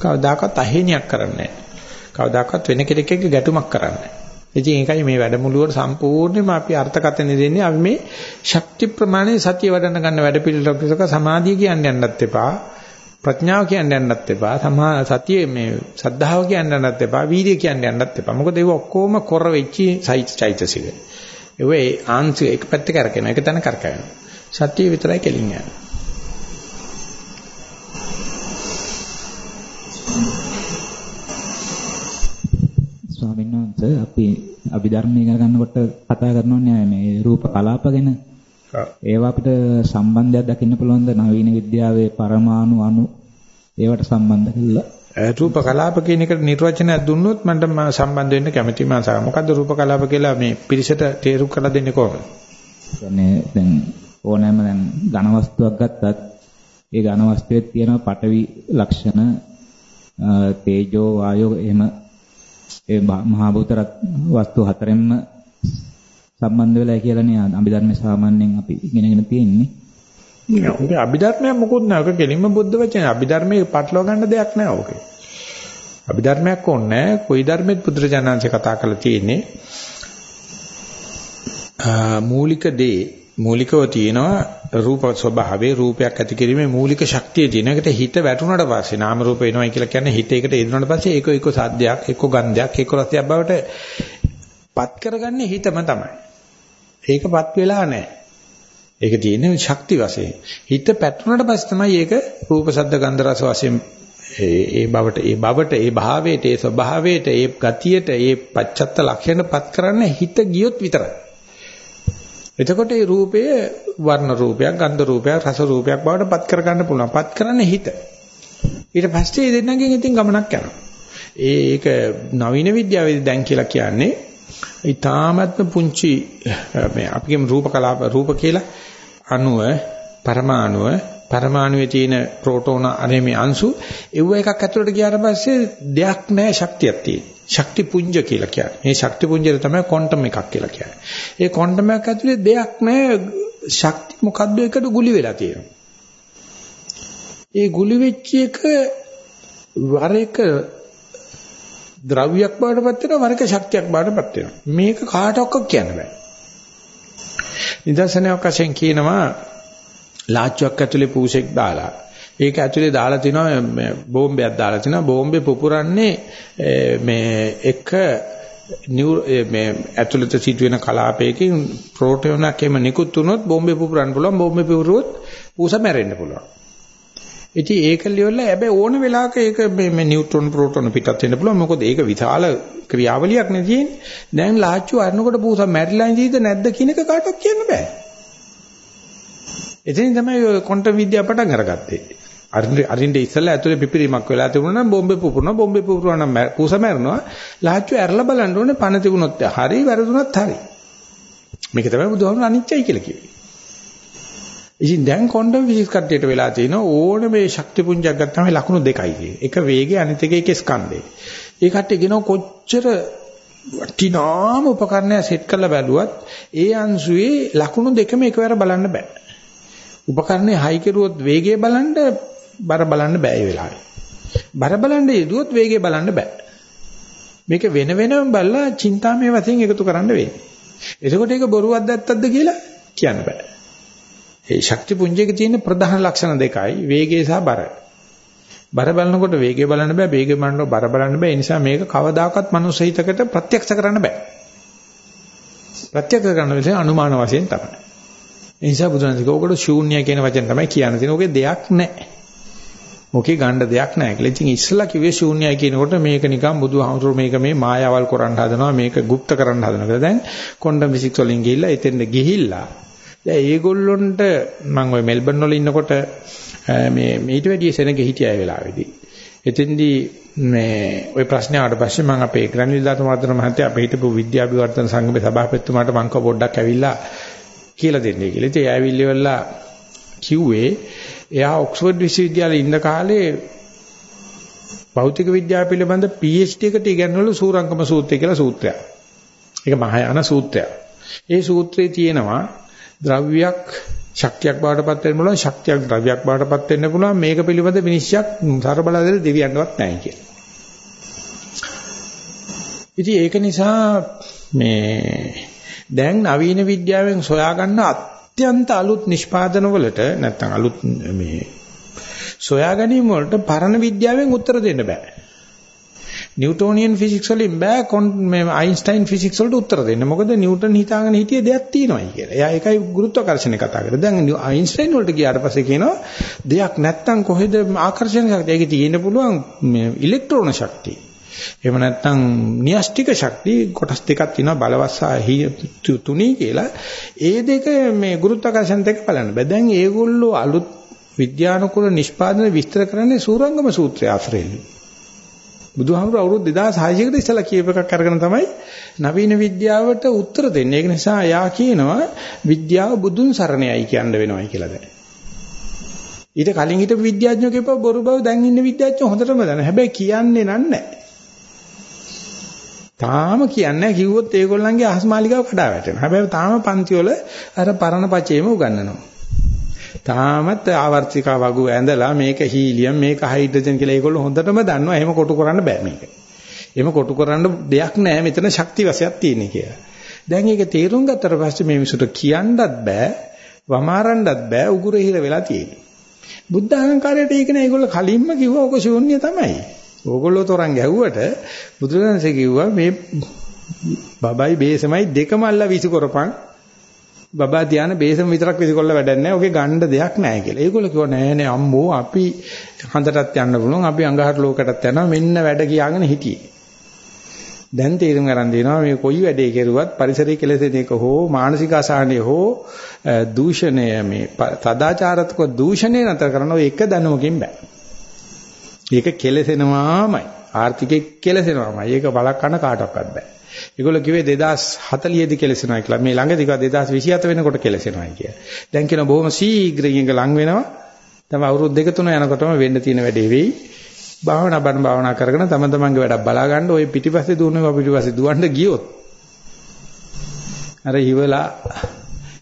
කවදාකවත් අහේනියක් කරන්නේ නැහැ. කවදාකවත් වෙන කෙනෙක් එක්ක ගැටුමක් කරන්නේ ඉතින් ඒකයි මේ වැඩමුළුවට සම්පූර්ණයෙන්ම අපි අර්ථකථන දෙන්නේ. අපි මේ ශක්ති ප්‍රමාණය සතිය වඩන්න ගන්න වැඩ පිළිවෙලක සමාධිය කියන්න යන්නත් එපා. ප්‍රඥාව කියන්න යන්නත් එපා. සමා සතිය මේ සද්ධාව කියන්න යන්නත් එපා. වීර්ය කියන්න යන්නත් එපා. මොකද ඒක ඔක්කොම කොර වෙච්චි චෛතසික ඒ ආංශ එක පැත්තක කරකින එක තැන කරකින සතිය විතරයි කෙලින් යන්නේ ස්වාමීන් වහන්සේ අපි අභිධර්මයේ ගැන ගන්නකොට කතා කරනෝනේ මේ රූප කලාප ගැන. ඒවා අපිට සම්බන්ධයක් දකින්න පුළුවන්ද නවීන විද්‍යාවේ පරමාණු අණු ඒවට සම්බන්ධ කියලා? රූප කලාප කියන එකට නිර්වචනයක් දුන්නොත් මට සම්බන්ධ වෙන්න කැමතියි මම සාම. මොකද්ද රූප කලාප කියලා මේ පිරිසට තේරුම් කරලා දෙන්නේ කොහොමද? කියන්නේ දැන් ඕනෑම දැන් ඝන වස්තුවක් ගත්තත් ඒ ඝන වස්තුවේ තියෙන පටවි ලක්ෂණ තේජෝ වායෝ එහෙම ඒ මහා භූතරත් වස්තු හතරෙන්ම සම්බන්ධ වෙලා කියලානේ අභිධර්මයේ සාමාන්‍යයෙන් අපි ඉගෙනගෙන තියෙන්නේ. නෑ අභිධර්මයක් මොකුත් නෑ. ඔක කෙලින්ම බුද්ධ වචනේ. අභිධර්මයේ පටලවා ගන්න දෙයක් නෑ ඕකේ. අභිධර්මයක් ඕනේ නෑ. කොයි ධර්මෙත් පුදුරජානන්සේ කතා කරලා තියෙන්නේ. මූලික දේ මූලිකව තියෙනවා රූප ස්වභාවයේ රූපයක් ඇති කිරීමේ මූලික ශක්තිය තියෙන එකට හිත වැටුණාට පස්සේ නාම රූප එනවා කියලා කියන්නේ හිත එකට එදුණාට පස්සේ ඒක එක්ක සාද්දයක් එක්ක ගන්ධයක් එක්ක රසයක් බවට පත් කරගන්නේ හිතම තමයි. ඒකපත් වෙලා නැහැ. ඒක තියෙන්නේ ශක්ති වශයෙන්. හිත පැටුණාට පස්සේ තමයි ඒක රූප ශබ්ද ගන්ධ රස වශයෙන් ඒ බවට ඒ බවට ඒ භාවයට ඒ ස්වභාවයට ඒ ගතියට ඒ පච්චත්ත ලක්ෂණපත් කරන්නේ හිත ගියොත් විතරයි. එතකොට මේ රූපය වර්ණ රූපයක්, ගන්ධ රූපයක්, රස රූපයක් බවට පත් කරගන්න පුළුවන්. පත් කරන්නේ හිත. ඊට පස්සේ දෙන්නගෙන් ඉතින් ගමනක් යනවා. ඒක නවීන විද්‍යාවේදී දැන් කියලා කියන්නේ ඊ타මත්ම පුංචි මේ අපිගේ රූප කලාප රූප කියලා අණුව පරමාණුව පරමාණුවේ තියෙන ප්‍රෝටෝන අනේ අංශු ඒව එකක් ඇතුළට ගියාට පස්සේ දෙයක් නැහැ ශක්තියක් තියෙන. ශක්ති පුංජ කියලා කියන්නේ. මේ ශක්ති පුංජය තමයි ක්වොන්ටම් එකක් කියලා කියන්නේ. ඒ ක්වොන්ටම් එකක් ඇතුලේ දෙයක් නැහැ. ශක්ති මොකද්ද එකට ගුලි වෙලා තියෙනවා. ඒ ගුලි වෙච්ච එක වර එක ද්‍රව්‍යයක් බවටපත් වෙනවා වර එක ශක්තියක් බවටපත් වෙනවා. මේක කාටවත් කියන්න බෑ. නිදර්ශනයක් වශයෙන් කියනවා ලාච්චුවක් ඇතුලේ පූසෙක් දාලා. ඒක ඇතුලේ දාලා තිනවා බෝම්බයක් දාලා තිනවා. බෝම්බේ පුපුරන්නේ මේ එක මේ ඇතුළත සිදුවෙන කලාපයකින් ප්‍රෝටෝනක් එම නිකුත් වුණොත් බෝම්බේ පුපුරන්න පුළුවන්. බෝම්බේ පුපුරුවොත් ඌස මැරෙන්න පුළුවන්. ඉතින් ඒක ලියවල හැබැයි ඕන වෙලාවක ඒක මේ මේ නියුට්‍රෝන ප්‍රෝටෝන පිටත් වෙන්න පුළුවන්. මොකද ඒක විශාල ක්‍රියාවලියක් නේ තියෙන්නේ. දැන් ලාච්චු අරනකොට පූසා මැරිලා ඉඳීද නැද්ද කියන එක කාටවත් කියන්න බෑ. එතනින් තමයි ඔය ක්වොන්ටම් විද්‍යාව පටන් අරගත්තේ. අරින්ද අරින්ද ඉස්සෙල්ලා ඇතුලේ පිපිරීමක් වෙලා තිබුණා නම් බෝම්බේ පුපුරනවා බෝම්බේ පුපුරනවා නම් පූසා මැරෙනවා. ලාච්චු ඇරලා බලන්න ඕනේ පණ තිබුණොත් හරි වැරදුනොත් හරි. මේක තමයි බුදුහාමුදුරන් අනිච්චයි කියලා කිව්වේ. ඉතින් දැන් ක්වොන්ටම් ෆිසික්ස් කට්ටියට වෙලා තියෙන ඕන මේ ශක්ති පුංජයක් ගත්තාම ලකුණු දෙකයි තියෙන්නේ. එක වේගය අනිත් එක එකේ ස්කන්ධය. ඒ කට්ටිය කියනවා කොච්චර වටිනාම උපකරණය සෙට් කරලා බැලුවත් ඒ අංශුවේ ලකුණු දෙකම එකවර බලන්න බෑ. උපකරණේ හයි කරුවොත් වේගය බලන්න බර බලන්න බෑ ඒ වෙලාවේ. බර බලන්න යෙදුවොත් වේගය බලන්න බෑ. මේක වෙන වෙනම බලලා චින්තාමය වශයෙන් එකතු කරන්න වෙන්නේ. එතකොට ඒක බොරුවක් දැත්තක්ද කියලා කියන්න බෑ. ඒ ශක්ති පුංජයක තියෙන ප්‍රධාන ලක්ෂණ දෙකයි වේගය සහ බර. බර බලනකොට වේගය බලන්න බෑ වේගය බලනකොට බර බලන්න බෑ ඒ නිසා මේක කවදාකවත් මනුස්ස හිතකට ප්‍රත්‍යක්ෂ කරන්න බෑ. ප්‍රත්‍යක්ෂ කරන්න වෙන්නේ අනුමාන වශයෙන් තමයි. ඒ නිසා බුදුරජාණන් ඔකට ශූන්‍ය කියන වචන තමයි කියන්න තියෙන්නේ. ඔකේ දෙයක් නැහැ. මොකේ ගන්න දෙයක් නැහැ කියලා. ඉතින් ඉස්සලා කිව්වේ ශූන්‍යයි කියනකොට මේක නිකන් බුදුහාමුදුරුවෝ මේක මේ මායාවල් කරන්න හදනවා මේක গুপ্ত කරන්න හදනවා කියලා. දැන් කොණ්ඩම් ෆිසික්ස් වලින් ගිහිල්ලා එතෙන්ද ගිහිල්ලා දැන් ඒගොල්ලොන්ට මම ওই මෙල්බන් වල ඉන්නකොට මේ මීට වැඩිය සෙනග හිටිය අය වෙලාවේදී. එතෙන්දී මේ ওই ප්‍රශ්නේ ආවට පස්සේ මම අපේ ග්‍රැනිල් දාතමාතර මහත්තයා අපේ හිටපු විද්‍යාභිවර්ධන සංගමේ සභාපතිතුමාට මම කව පොඩ්ඩක් ඇවිල්ලා කියලා දෙන්නේ කියලා. ඉතින් එයා ඇවිල්ලිවලා කිව්වේ එයා ඔක්ස්ෆර්ඩ් විශ්වවිද්‍යාලේ ඉන්න කාලේ භෞතික විද්‍යාව පිළිබඳ PhD එකට ඉගෙනවලු සූරංගම සූත්‍රය කියලා සූත්‍රයක්. ඒක මහායාන සූත්‍රයක්. ඒ සූත්‍රයේ තියෙනවා ද්‍රව්‍යයක් ශක්තියක් බවටපත් වෙන්න පුළුවන් ශක්තියක් ද්‍රව්‍යයක් බවටපත් වෙන්න පුළුවන් මේක පිළිබඳ විනිශ්චයක් සරබලදෙල දෙවියන්වත් නැහැ කියලා. ඉතින් ඒක නිසා මේ දැන් නවීන විද්‍යාවෙන් සොයාගන්න අත්‍යන්ත අලුත් නිෂ්පාදන වලට නැත්නම් අලුත් මේ සොයා ගැනීම වලට පරණ විද්‍යාවෙන් උත්තර දෙන්න බෑ. නිව්ටෝනියන් ෆිසික්ස් වලින් බෑ මේ අයින්ස්ටයින් ෆිසික්ස් වලට උත්තර දෙන්න. මොකද නිව්ටන් හිතාගෙන හිටියේ දෙයක් තියෙනවායි කියලා. එයා ඒකයි ගුරුත්වාකර්ෂණය කතා කරේ. දැන් අයින්ස්ටයින් වලට ගියාට පස්සේ කියනවා දෙයක් නැත්තම් කොහෙද ආකර්ෂණ ශක්තිය? ඒකේ තියෙන්න පුළුවන් මේ ඉලෙක්ට්‍රෝන ශක්තිය. එහෙම නැත්නම් න්‍යෂ්ටික ශක්තිය කොටස් දෙකක් තියෙනවා බලවස්සා තුනී කියලා. ඒ දෙක මේ ගුරුත්වාකර්ෂණ දෙක බලන්න බෑ. දැන් ඒගොල්ලෝ අලුත් විද්‍යානුකූල නිෂ්පාදන විස්තර කරන්නේ සූරංගම සූත්‍රය ආශ්‍රයෙන්. බුදුහාමුදුර අවුරුදු 2600කට ඉස්සලා කියප එකක් අරගෙන තමයි නවීන විද්‍යාවට උත්තර දෙන්නේ. ඒක නිසා එයා කියනවා විද්‍යාව බුදුන් සරණයයි කියන්න වෙනවයි කියලා දැන්. ඊට කලින් හිටපු විද්‍යාඥයෝ කියපුවා බොරු බව දැන් ඉන්න විද්‍යාඥයෝ හොඳටම දන්නවා. හැබැයි කියන්නේ නන්නේ. තාම කියන්නේ කිව්වොත් ඒගොල්ලන්ගේ අහස්මාලිකාව කඩා වැටෙනවා. හැබැයි තාම පන්ති වල අර පරණ පචේම උගන්වනවා. තාමත් ආවර්තිකා වගු ඇඳලා මේක හීලියම් මේක හයිඩ්‍රජන් කියලා ඒගොල්ලෝ හොඳටම දන්නවා. එහෙම කොටු කරන්න බෑ මේක. එහෙම කොටු කරන්න දෙයක් නෑ මෙතන ශක්ති වශයක් තියෙන කියලා. දැන් ඒක තේරුම් ගත්තට පස්සේ මේ මිසුට කියන්නත් බෑ, වමාරන්නත් බෑ උගුර හිර වෙලා තියෙන්නේ. බුද්ධ අහංකාරයට ඒක නෑ ඒගොල්ලෝ කලින්ම කිව්වා ඔක ශූන්‍ය තමයි. ඕගොල්ලෝ තරං ගැහුවට බුදුරජාණන්සේ කිව්වා මේ බබයි බේසමයි දෙකම අල්ල විසි කරපන් බබා ධාන බේසම විතරක් විසිකොල්ල වැඩක් නැහැ. ඔගේ ගන්න දෙයක් නැහැ කියලා. ඒගොල්ලෝ කිව්වා නෑ නෑ අම්මෝ අපි හඳටත් යන්න පුළුවන්. අපි අඟහරු ලෝකයටත් යනවා. මෙන්න වැඩ කියාගෙන හිටියේ. දැන් තේරුම් ගන්න දෙනවා මේ කොයි වැඩේ කෙරුවත් පරිසරය කෙලෙසෙන එක හෝ මානසික අසහනය හෝ දූෂණය මේ සදාචාරත්ක දූෂණය නතර කරන ඔය එක දැනුමකින් බෑ. ඒක කෙලෙසෙනවාමයි. ආර්ථිකේ කෙලෙසෙනවාමයි. ඒක බලක් ගන්න කාටවත් බෑ. ඒගොල්ලෝ කිව්වේ 2040 දී කෙලසෙනවා කියලා. මේ ළඟදී කිව්වා 2027 වෙනකොට කෙලසෙනවා කියලා. දැන් කියන බොහොම ශීඝ්‍රයෙන් ලඟ වෙනවා. තමයි අවුරුදු දෙක තුන යනකොටම වෙන්න තියෙන වැඩේ වෙයි. භාවනා බණ භාවනා කරගෙන තම තමන්ගේ වැඩක් බලා ගන්න ওই පිටිපස්සේ දුවනවා පිටිපස්සේ දුවන්න ගියොත් අර ඉවලා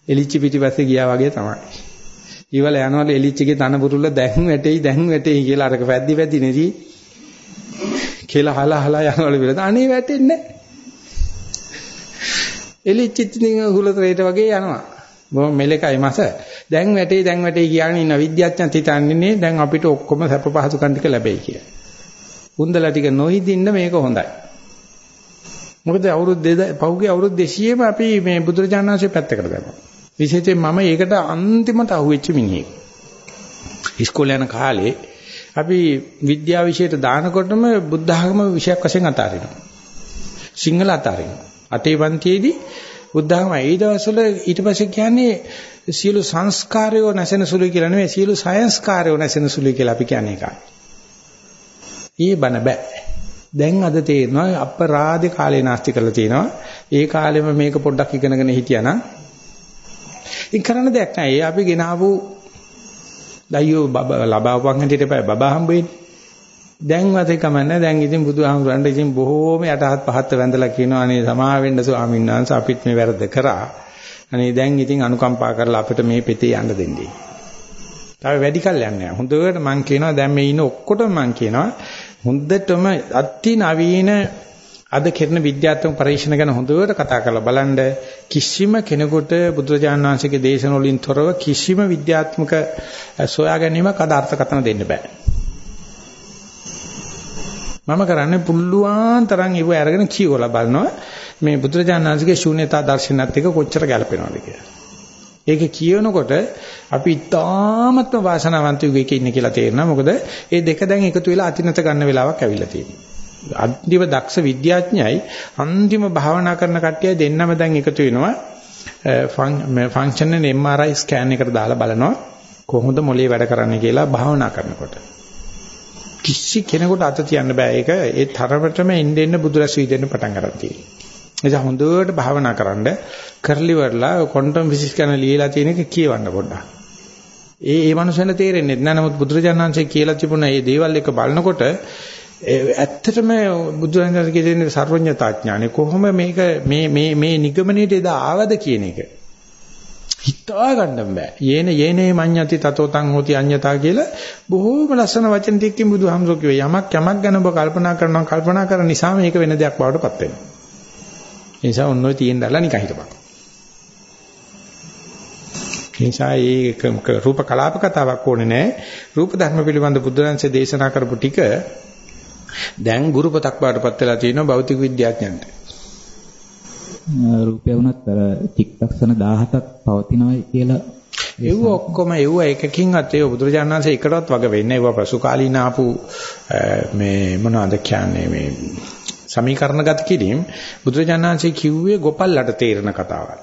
එලිච්ච පිටිපස්සේ ගියා වගේ තමයි. ඉවල යනවල එලිච්චගේ තන බුරුල්ල දැන් වැටෙයි දැන් වැටෙයි කියලා අරක පැද්දි පැද්දි නෙදී කියලා හලා හලා යනවල විලද අනේ වැටෙන්නේ නැහැ. එලිච්චිත් නික හුලතරේට වගේ යනවා. බොහොම මෙලකයි මස. දැන් වැටේ දැන් වැටේ කියන ඉන්න විද්‍යාඥයන් හිතන්නේ දැන් අපිට ඔක්කොම සැප පහසුකම් ටික ලැබෙයි කියලා. උන්දලා ටික නොහිදින්න මේක හොඳයි. මොකද අවුරුදු පහුගිය අවුරුදු 200ම අපි මේ බුදුරජාණන් වහන්සේ පැත්තකට දැම්මා. විශේෂයෙන් මම ඒකට අන්තිමට අහුවෙච්ච මිනිහෙක්. ඉස්කෝලේ යන කාලේ අපි විද්‍යාව විෂයට දානකොටම බුද්ධ ආගම විෂයක් වශයෙන් අතාරිනවා. සිංහල අතාරිනවා. අටේ පන්තියේදී බුද්ධ ආගම ඒ දවස්වල ඊට පස්සේ කියන්නේ සියලු සංස්කාරයෝ නැසෙන සුළුයි කියලා නෙමෙයි සියලු සයන්ස්කාරයෝ නැසෙන සුළුයි කියලා අපි කියන්නේ ඒකයි. ඊ බන බෑ. දැන් අද තේරෙනවා අපරාධ කාලේ නාස්ති කරලා තියෙනවා. ඒ කාලෙම මේක පොඩ්ඩක් ඉගෙනගෙන හිටියානම් ඉතින් කරන්න දෙයක් නැහැ. ඒ අපි ගෙනාවු දයියෝ ලබාවපන් හැටියට බය බබා හම්බෙන්නේ. දැන් වාතේ කමන්නේ දැන් ඉතින් බුදුහාමුදුරන්ට ඉතින් බොහෝම යටහත් පහත් වැඳලා කියනවා අනේ සමා වෙන්න ස්වාමීන් වහන්සේ අපිත් මේ වැරද්ද කරා. අනේ දැන් ඉතින් අනුකම්පා කරලා අපිට මේ පෙතේ යන්න දෙන්නේ. තව වැඩි කල් යන්නේ නැහැ. හොඳට මං කියනවා දැන් මේ ඉන්න ඔක්කොටම මං කියනවා හොඳටම අති නවීන අද කෙරෙන විද්‍යාත්මක පරීක්ෂණ ගැන හොඳට කතා කරලා බලන්න කිසිම කෙනෙකුට බුදුරජාණන් වහන්සේගේ දේශන වලින් තොරව කිසිම විද්‍යාත්මක සොයා ගැනීමක් අද අර්ථකථන දෙන්න බෑ. මම කරන්නේ පුල්ලුවාන් තරම් ඉව අරගෙන කියවලා බලනවා මේ බුදුරජාණන් වහන්සේගේ ශූන්‍යතා දර්ශනයත් එක්ක කොච්චර ගැලපෙනවද කියලා. ඒක කියනකොට අපි ඉතාමත්ම වාසනාවන්ත යුගයක ඉන්නේ කියලා තේරෙනවා. මොකද මේ දෙක දැන් එකතු වෙලා අතිනත ගන්න වෙලාවක් ඇවිල්ලා තියෙනවා. අන්තිම දක්ෂ විද්‍යාඥයයි අන්තිම භාවනා කරන කට්ටිය දෙන්නම දැන් එකතු වෙනවා. ෆන්ක්ෂන් MRI ස්කෑන් එකට දාලා බලනවා කොහොමද මොලේ වැඩ කරන්නේ කියලා භාවනා කරනකොට. කිසි කෙනෙකුට අත තියන්න බෑ. ඒක ඒ තරමටම එන්න එන්න බුදුරැස් වීදෙන්න පටන් ගන්න තියෙනවා. එනිසා හොඳට භාවනා කරන්න කරලි වරලා ක්වොන්ටම් ෆිසික්ස් ගැන ලියලා තියෙන එක කියවන්න පොඩ්ඩක්. ඒ ඒ මනුස්සයන්ට තේරෙන්නේ නැහැ. නමුත් බුදුරජාණන් වහන්සේ කියලා තිබුණ මේ දේවල් එක බලනකොට ඇත්තටම බුදුරජාණන්ගේ දෙන සර්වඥතා ඥානෙ කොහොම මේක මේ මේ මේ නිගමනයේ එදා ආවද කියන එක හිතා ගන්න බෑ. යේන යේනේ මඤ්ඤති තතෝ තං හෝති අඤ්ඤතා කියලා බොහෝම ලස්සන වචන ටිකකින් බුදුහාමුදුරුවෝ කිව්වේ යමක් යමක් ගැන ඔබ කල්පනා කරනවා කල්පනා කරන නිසා මේක වෙන දෙයක් බවට පත් වෙනවා. ඒ නිසා ඔන්න ඔය තියෙන දැල්ලා නිකන් හිටපන්. නිසා ඒ රූප කලාප කතාවක් ඕනේ නැහැ. රූප ධර්ම පිළිබඳ බුදුරජාණන්සේ දේශනා කරපු ටික දැන් ගුරුපතක් බාටපත් වෙලා තියෙනවා භෞතික විද්‍යාඥයන්ට. රූපය වුණත් අර චිත්තක්ෂණ 17ක් පවතිනවා කියලා ඒව ඔක්කොම ඒව එකකින්වත් ඒ බුදුරජාණන් වහන්සේ එකටවත් වග වෙන්නේ ඒව පසු කාලීන ආපු මේ මොනවද කියන්නේ මේ සමීකරණ ගත කිරීම බුදුරජාණන් වහන්සේ කිව්වේ ගොපල්ලට තේරෙන කතාවක්.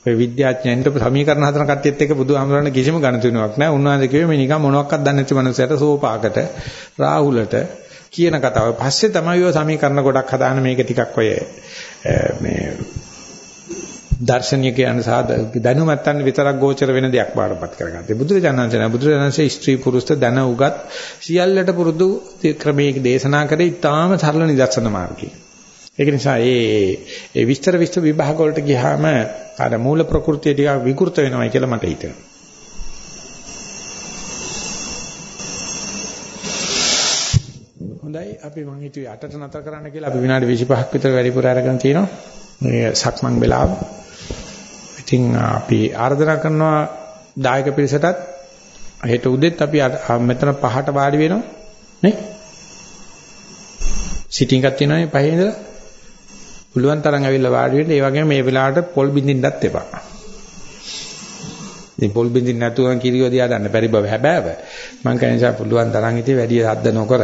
ඔය විද්‍යාඥයන්ට සමීකරණ හදන කට්ටියත් එක්ක බුදුහාමරණ කිසිම ගණතුණාවක් නැහැ. උන්වහන්සේ කිව්වේ මේ නිකන් මොනවත් දන්නේ නැති මනුස්සයට සෝපාකට රාහුලට කියන කතාව. පස්සේ තමයි ඔය සමීකරණ ගොඩක් හදාන මේක ටිකක් ඔය මේ දර්ශනීය කියන සාද දැනුමත් අන්න විතරක් ගෝචර වෙන දෙයක් බාරපත් කරගත්තේ. බුදුරජාණන් වහන්සේ බුදුරජාණන්සේ ස්ත්‍රී පුරුෂ දැන උගත් සියල්ලට පුරුදු ක්‍රමයක දේශනා කරේ ඊටාම සරල නිදර්ශන මාර්ගය. ඒක නිසා ඒ ඒ විස්තර විස්තර විභාග වලට ගියාම අර මූල ප්‍රകൃතිය ටික විකෘත වෙනවයි කියලා මට හිතෙනවා. හොඳයි අපි මං හිතුවේ 8ට නතර කරන්න කියලා අපි විනාඩි 25ක් විතර වැඩිපුර අරගෙන තිනවා. මේ සක්මන් වෙලාව. ඉතින් අපි ආරාධනා කරනවා දායක පිරිසටත් හෙට උදෙත් අපි මෙතන පහට වාඩි වෙනවා නේ? සිටින් එකක් තියෙනවානේ පහේ ඉඳලා. පුළුවන් තරම් ඇවිල්ලා වාඩි වෙන්න. ඒ වගේම මේ වෙලාවට පොල් බින්දින්නත් එපා. ඉතින් පොල් බින්දින්න නැතුව කිරියෝ දිහා ගන්න බැරි බව හැබෑව. මම කියන නිසා පුළුවන් තරම් ඉතින් වැඩි සද්ද නොකර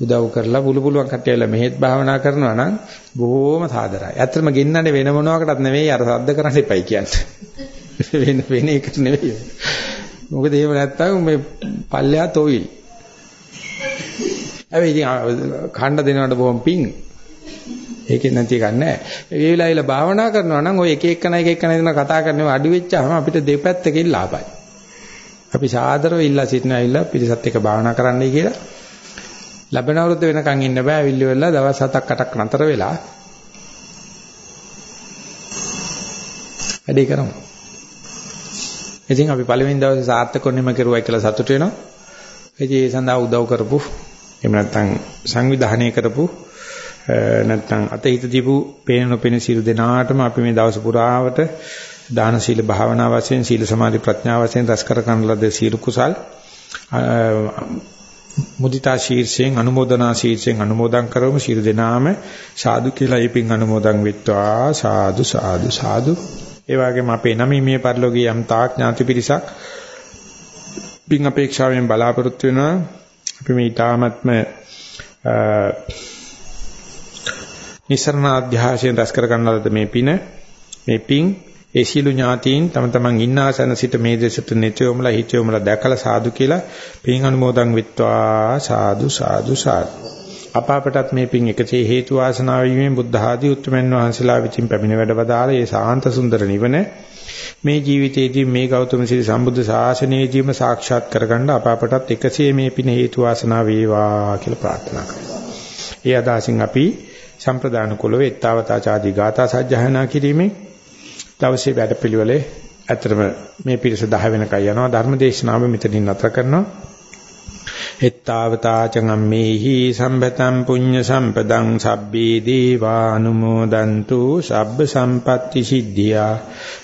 උදව් කරලා පුළු පුළුවන් කට්ටියලා මෙහෙත් භාවනා කරනවා නම් බොහොම සාදරයි. ඇත්තටම ගෙන්නන්නේ වෙන මොනවාකටත් නෙවෙයි අර සද්ද කරන්න එපයි කියන්නේ. *laughs* වෙන වෙන එකට නෙවෙයි. මොකද එහෙම නැත්තම් මේ පල්ලෙහා තොවිල්. හැබැයි ඉතින් කණ්ඩ දෙනවට බොහොම පිං. ඒකෙන් නැති එකක් නැහැ. ඒ වෙලාවෙල භාවනා කරනවා නම් ওই එක එකන එක එකන දෙන කතා කරනවා අඩු වෙච්චාම අපිට දෙපැත්තකින් ලාභයි. අපි සාදරව ඉල්ලා සිටිනවා ඉල්ලා පිරිසත් එක්ක භාවනා කරන්නයි කියලා. ලැබෙන අවුරුද්ද වෙනකන් ඉන්න බෑ අවිල්ලි වෙලා දවස් 7ක් 8ක් නතර වෙලා වැඩේ කරමු. ඉතින් අපි පළවෙනි දවසේ සාර්ථකවම කරුවයි කියලා සතුට වෙනවා. ඉතින් ඒ සඳහා උදව් කරපු එහෙම නැත්නම් සංවිධානය කරපු නැත්නම් අතහිත දීපු පේන නොපෙන සියලු දෙනාටම අපි මේ දවස් පුරාවට දාන සීල භාවනා වශයෙන් සීල සමාධි ප්‍රඥා වශයෙන් රැස් කර ගන්න ලද සීල කුසල් මුදිතා ශීර්ෂයෙන් අනුමೋದනා ශීර්ෂයෙන් අනුමෝදන් කරවමු. ශිරු දෙනාම සාදු කියලා ඉපින් අනුමෝදන් වෙත්වා. සාදු සාදු සාදු. ඒ වගේම අපේ නමී මේ පරිලෝකීය යම් තාක් ඥාති පිරිසක් පින් අපේක්ෂාවෙන් බලාපොරොත්තු වෙනවා. අපි මේ ඊ타ත්ම නිසරණ අධ්‍යාශයෙන් රැස් කර ගන්නලද මේ පින මේ පින් ඒ සීළු ඥාතීන් තම තමන් ඉන්න ආසන සිට මේ දෙසට නිතයොමලා හිතයොමලා දැකලා සාදු කියලා පින් අනුමෝදන් විත්වා සාදු සාදු සාදු අපාපටත් මේ පින් එකසේ හේතු වාසනා වීමෙන් බුද්ධ ආදී උතුම්යන් වහන්සේලා විසින් පැමිණ වැඩවදාළ ඒ සාන්ත සුන්දර නිවන මේ ජීවිතයේදී මේ ගෞතම සිරි සම්බුද්ධ ශාසනයේදීම සාක්ෂාත් කරගන්න අපාපටත් එකසේ මේ පින හේතු වාසනා වේවා කියලා ප්‍රාර්ථනා කරනවා. ඒ අදහසින් අපි සම්ප්‍රදාන කුලව ettavataචාදී ගාථා සජ්ජහායනා කිරීමේ දවසේ වැඩපිළිවෙලේ ඇත්තටම මේ පිරිස 10 වෙනකන් යනවා. ධර්මදේශනාව මෙතනින් නතර කරනවා. එත්තාවතාචංගම්මේහි සම්පතං පුඤ්ඤ සම්පදං සබ්බේ දීවානුමෝදන්තු සබ්බ සම්පatti සිද්ධියා.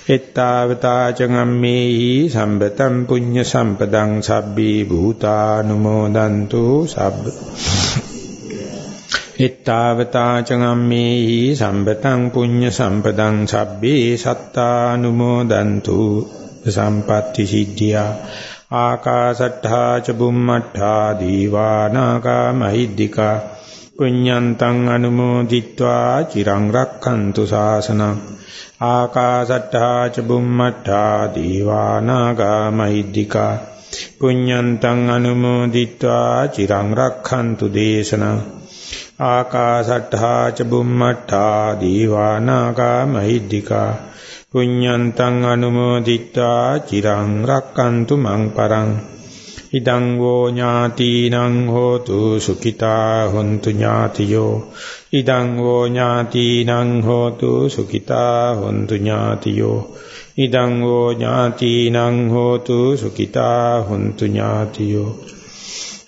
එත්තාවතාචංගම්මේහි සම්පතං පුඤ්ඤ සම්පදං සබ්බේ භූතානුමෝදන්තු සබ්බ ittavata cangammehi sambataṃ puඤ්ඤ සම්පදං sabbhe sattanumodantu sampatti siddhya ආකාසට්ඨා ච බුම්මට්ඨා දීවානාගා මහිද්దికා. පුඤ්ඤන්තං අනුමෝදිත්වා චිරං රක්ඛන්තු ශාසනං ආකාසට්ඨා ච බුම්මට්ඨා දීවානාගා මහිද්దికා. පුඤ්ඤන්තං අනුමෝදිත්වා චිරං රක්ඛන්තු දේශනං. ආකාසට්ඨා ච බුම්මට්ඨා දීවානාගා මහිද්దికා පුඤ්ඤන්තං අනුමෝදිත්වා චිරං රක්칸තු මං පරං ඉදං වෝ ඥාතිනං හෝතු සුඛිතා හොන්තු ඥාතියෝ ඉදං වෝ ඥාතිනං හෝතු සුඛිතා හොන්තු ඥාතියෝ ඉදං වෝ ඥාතිනං හෝතු සුඛිතා හොන්තු ඥාතියෝ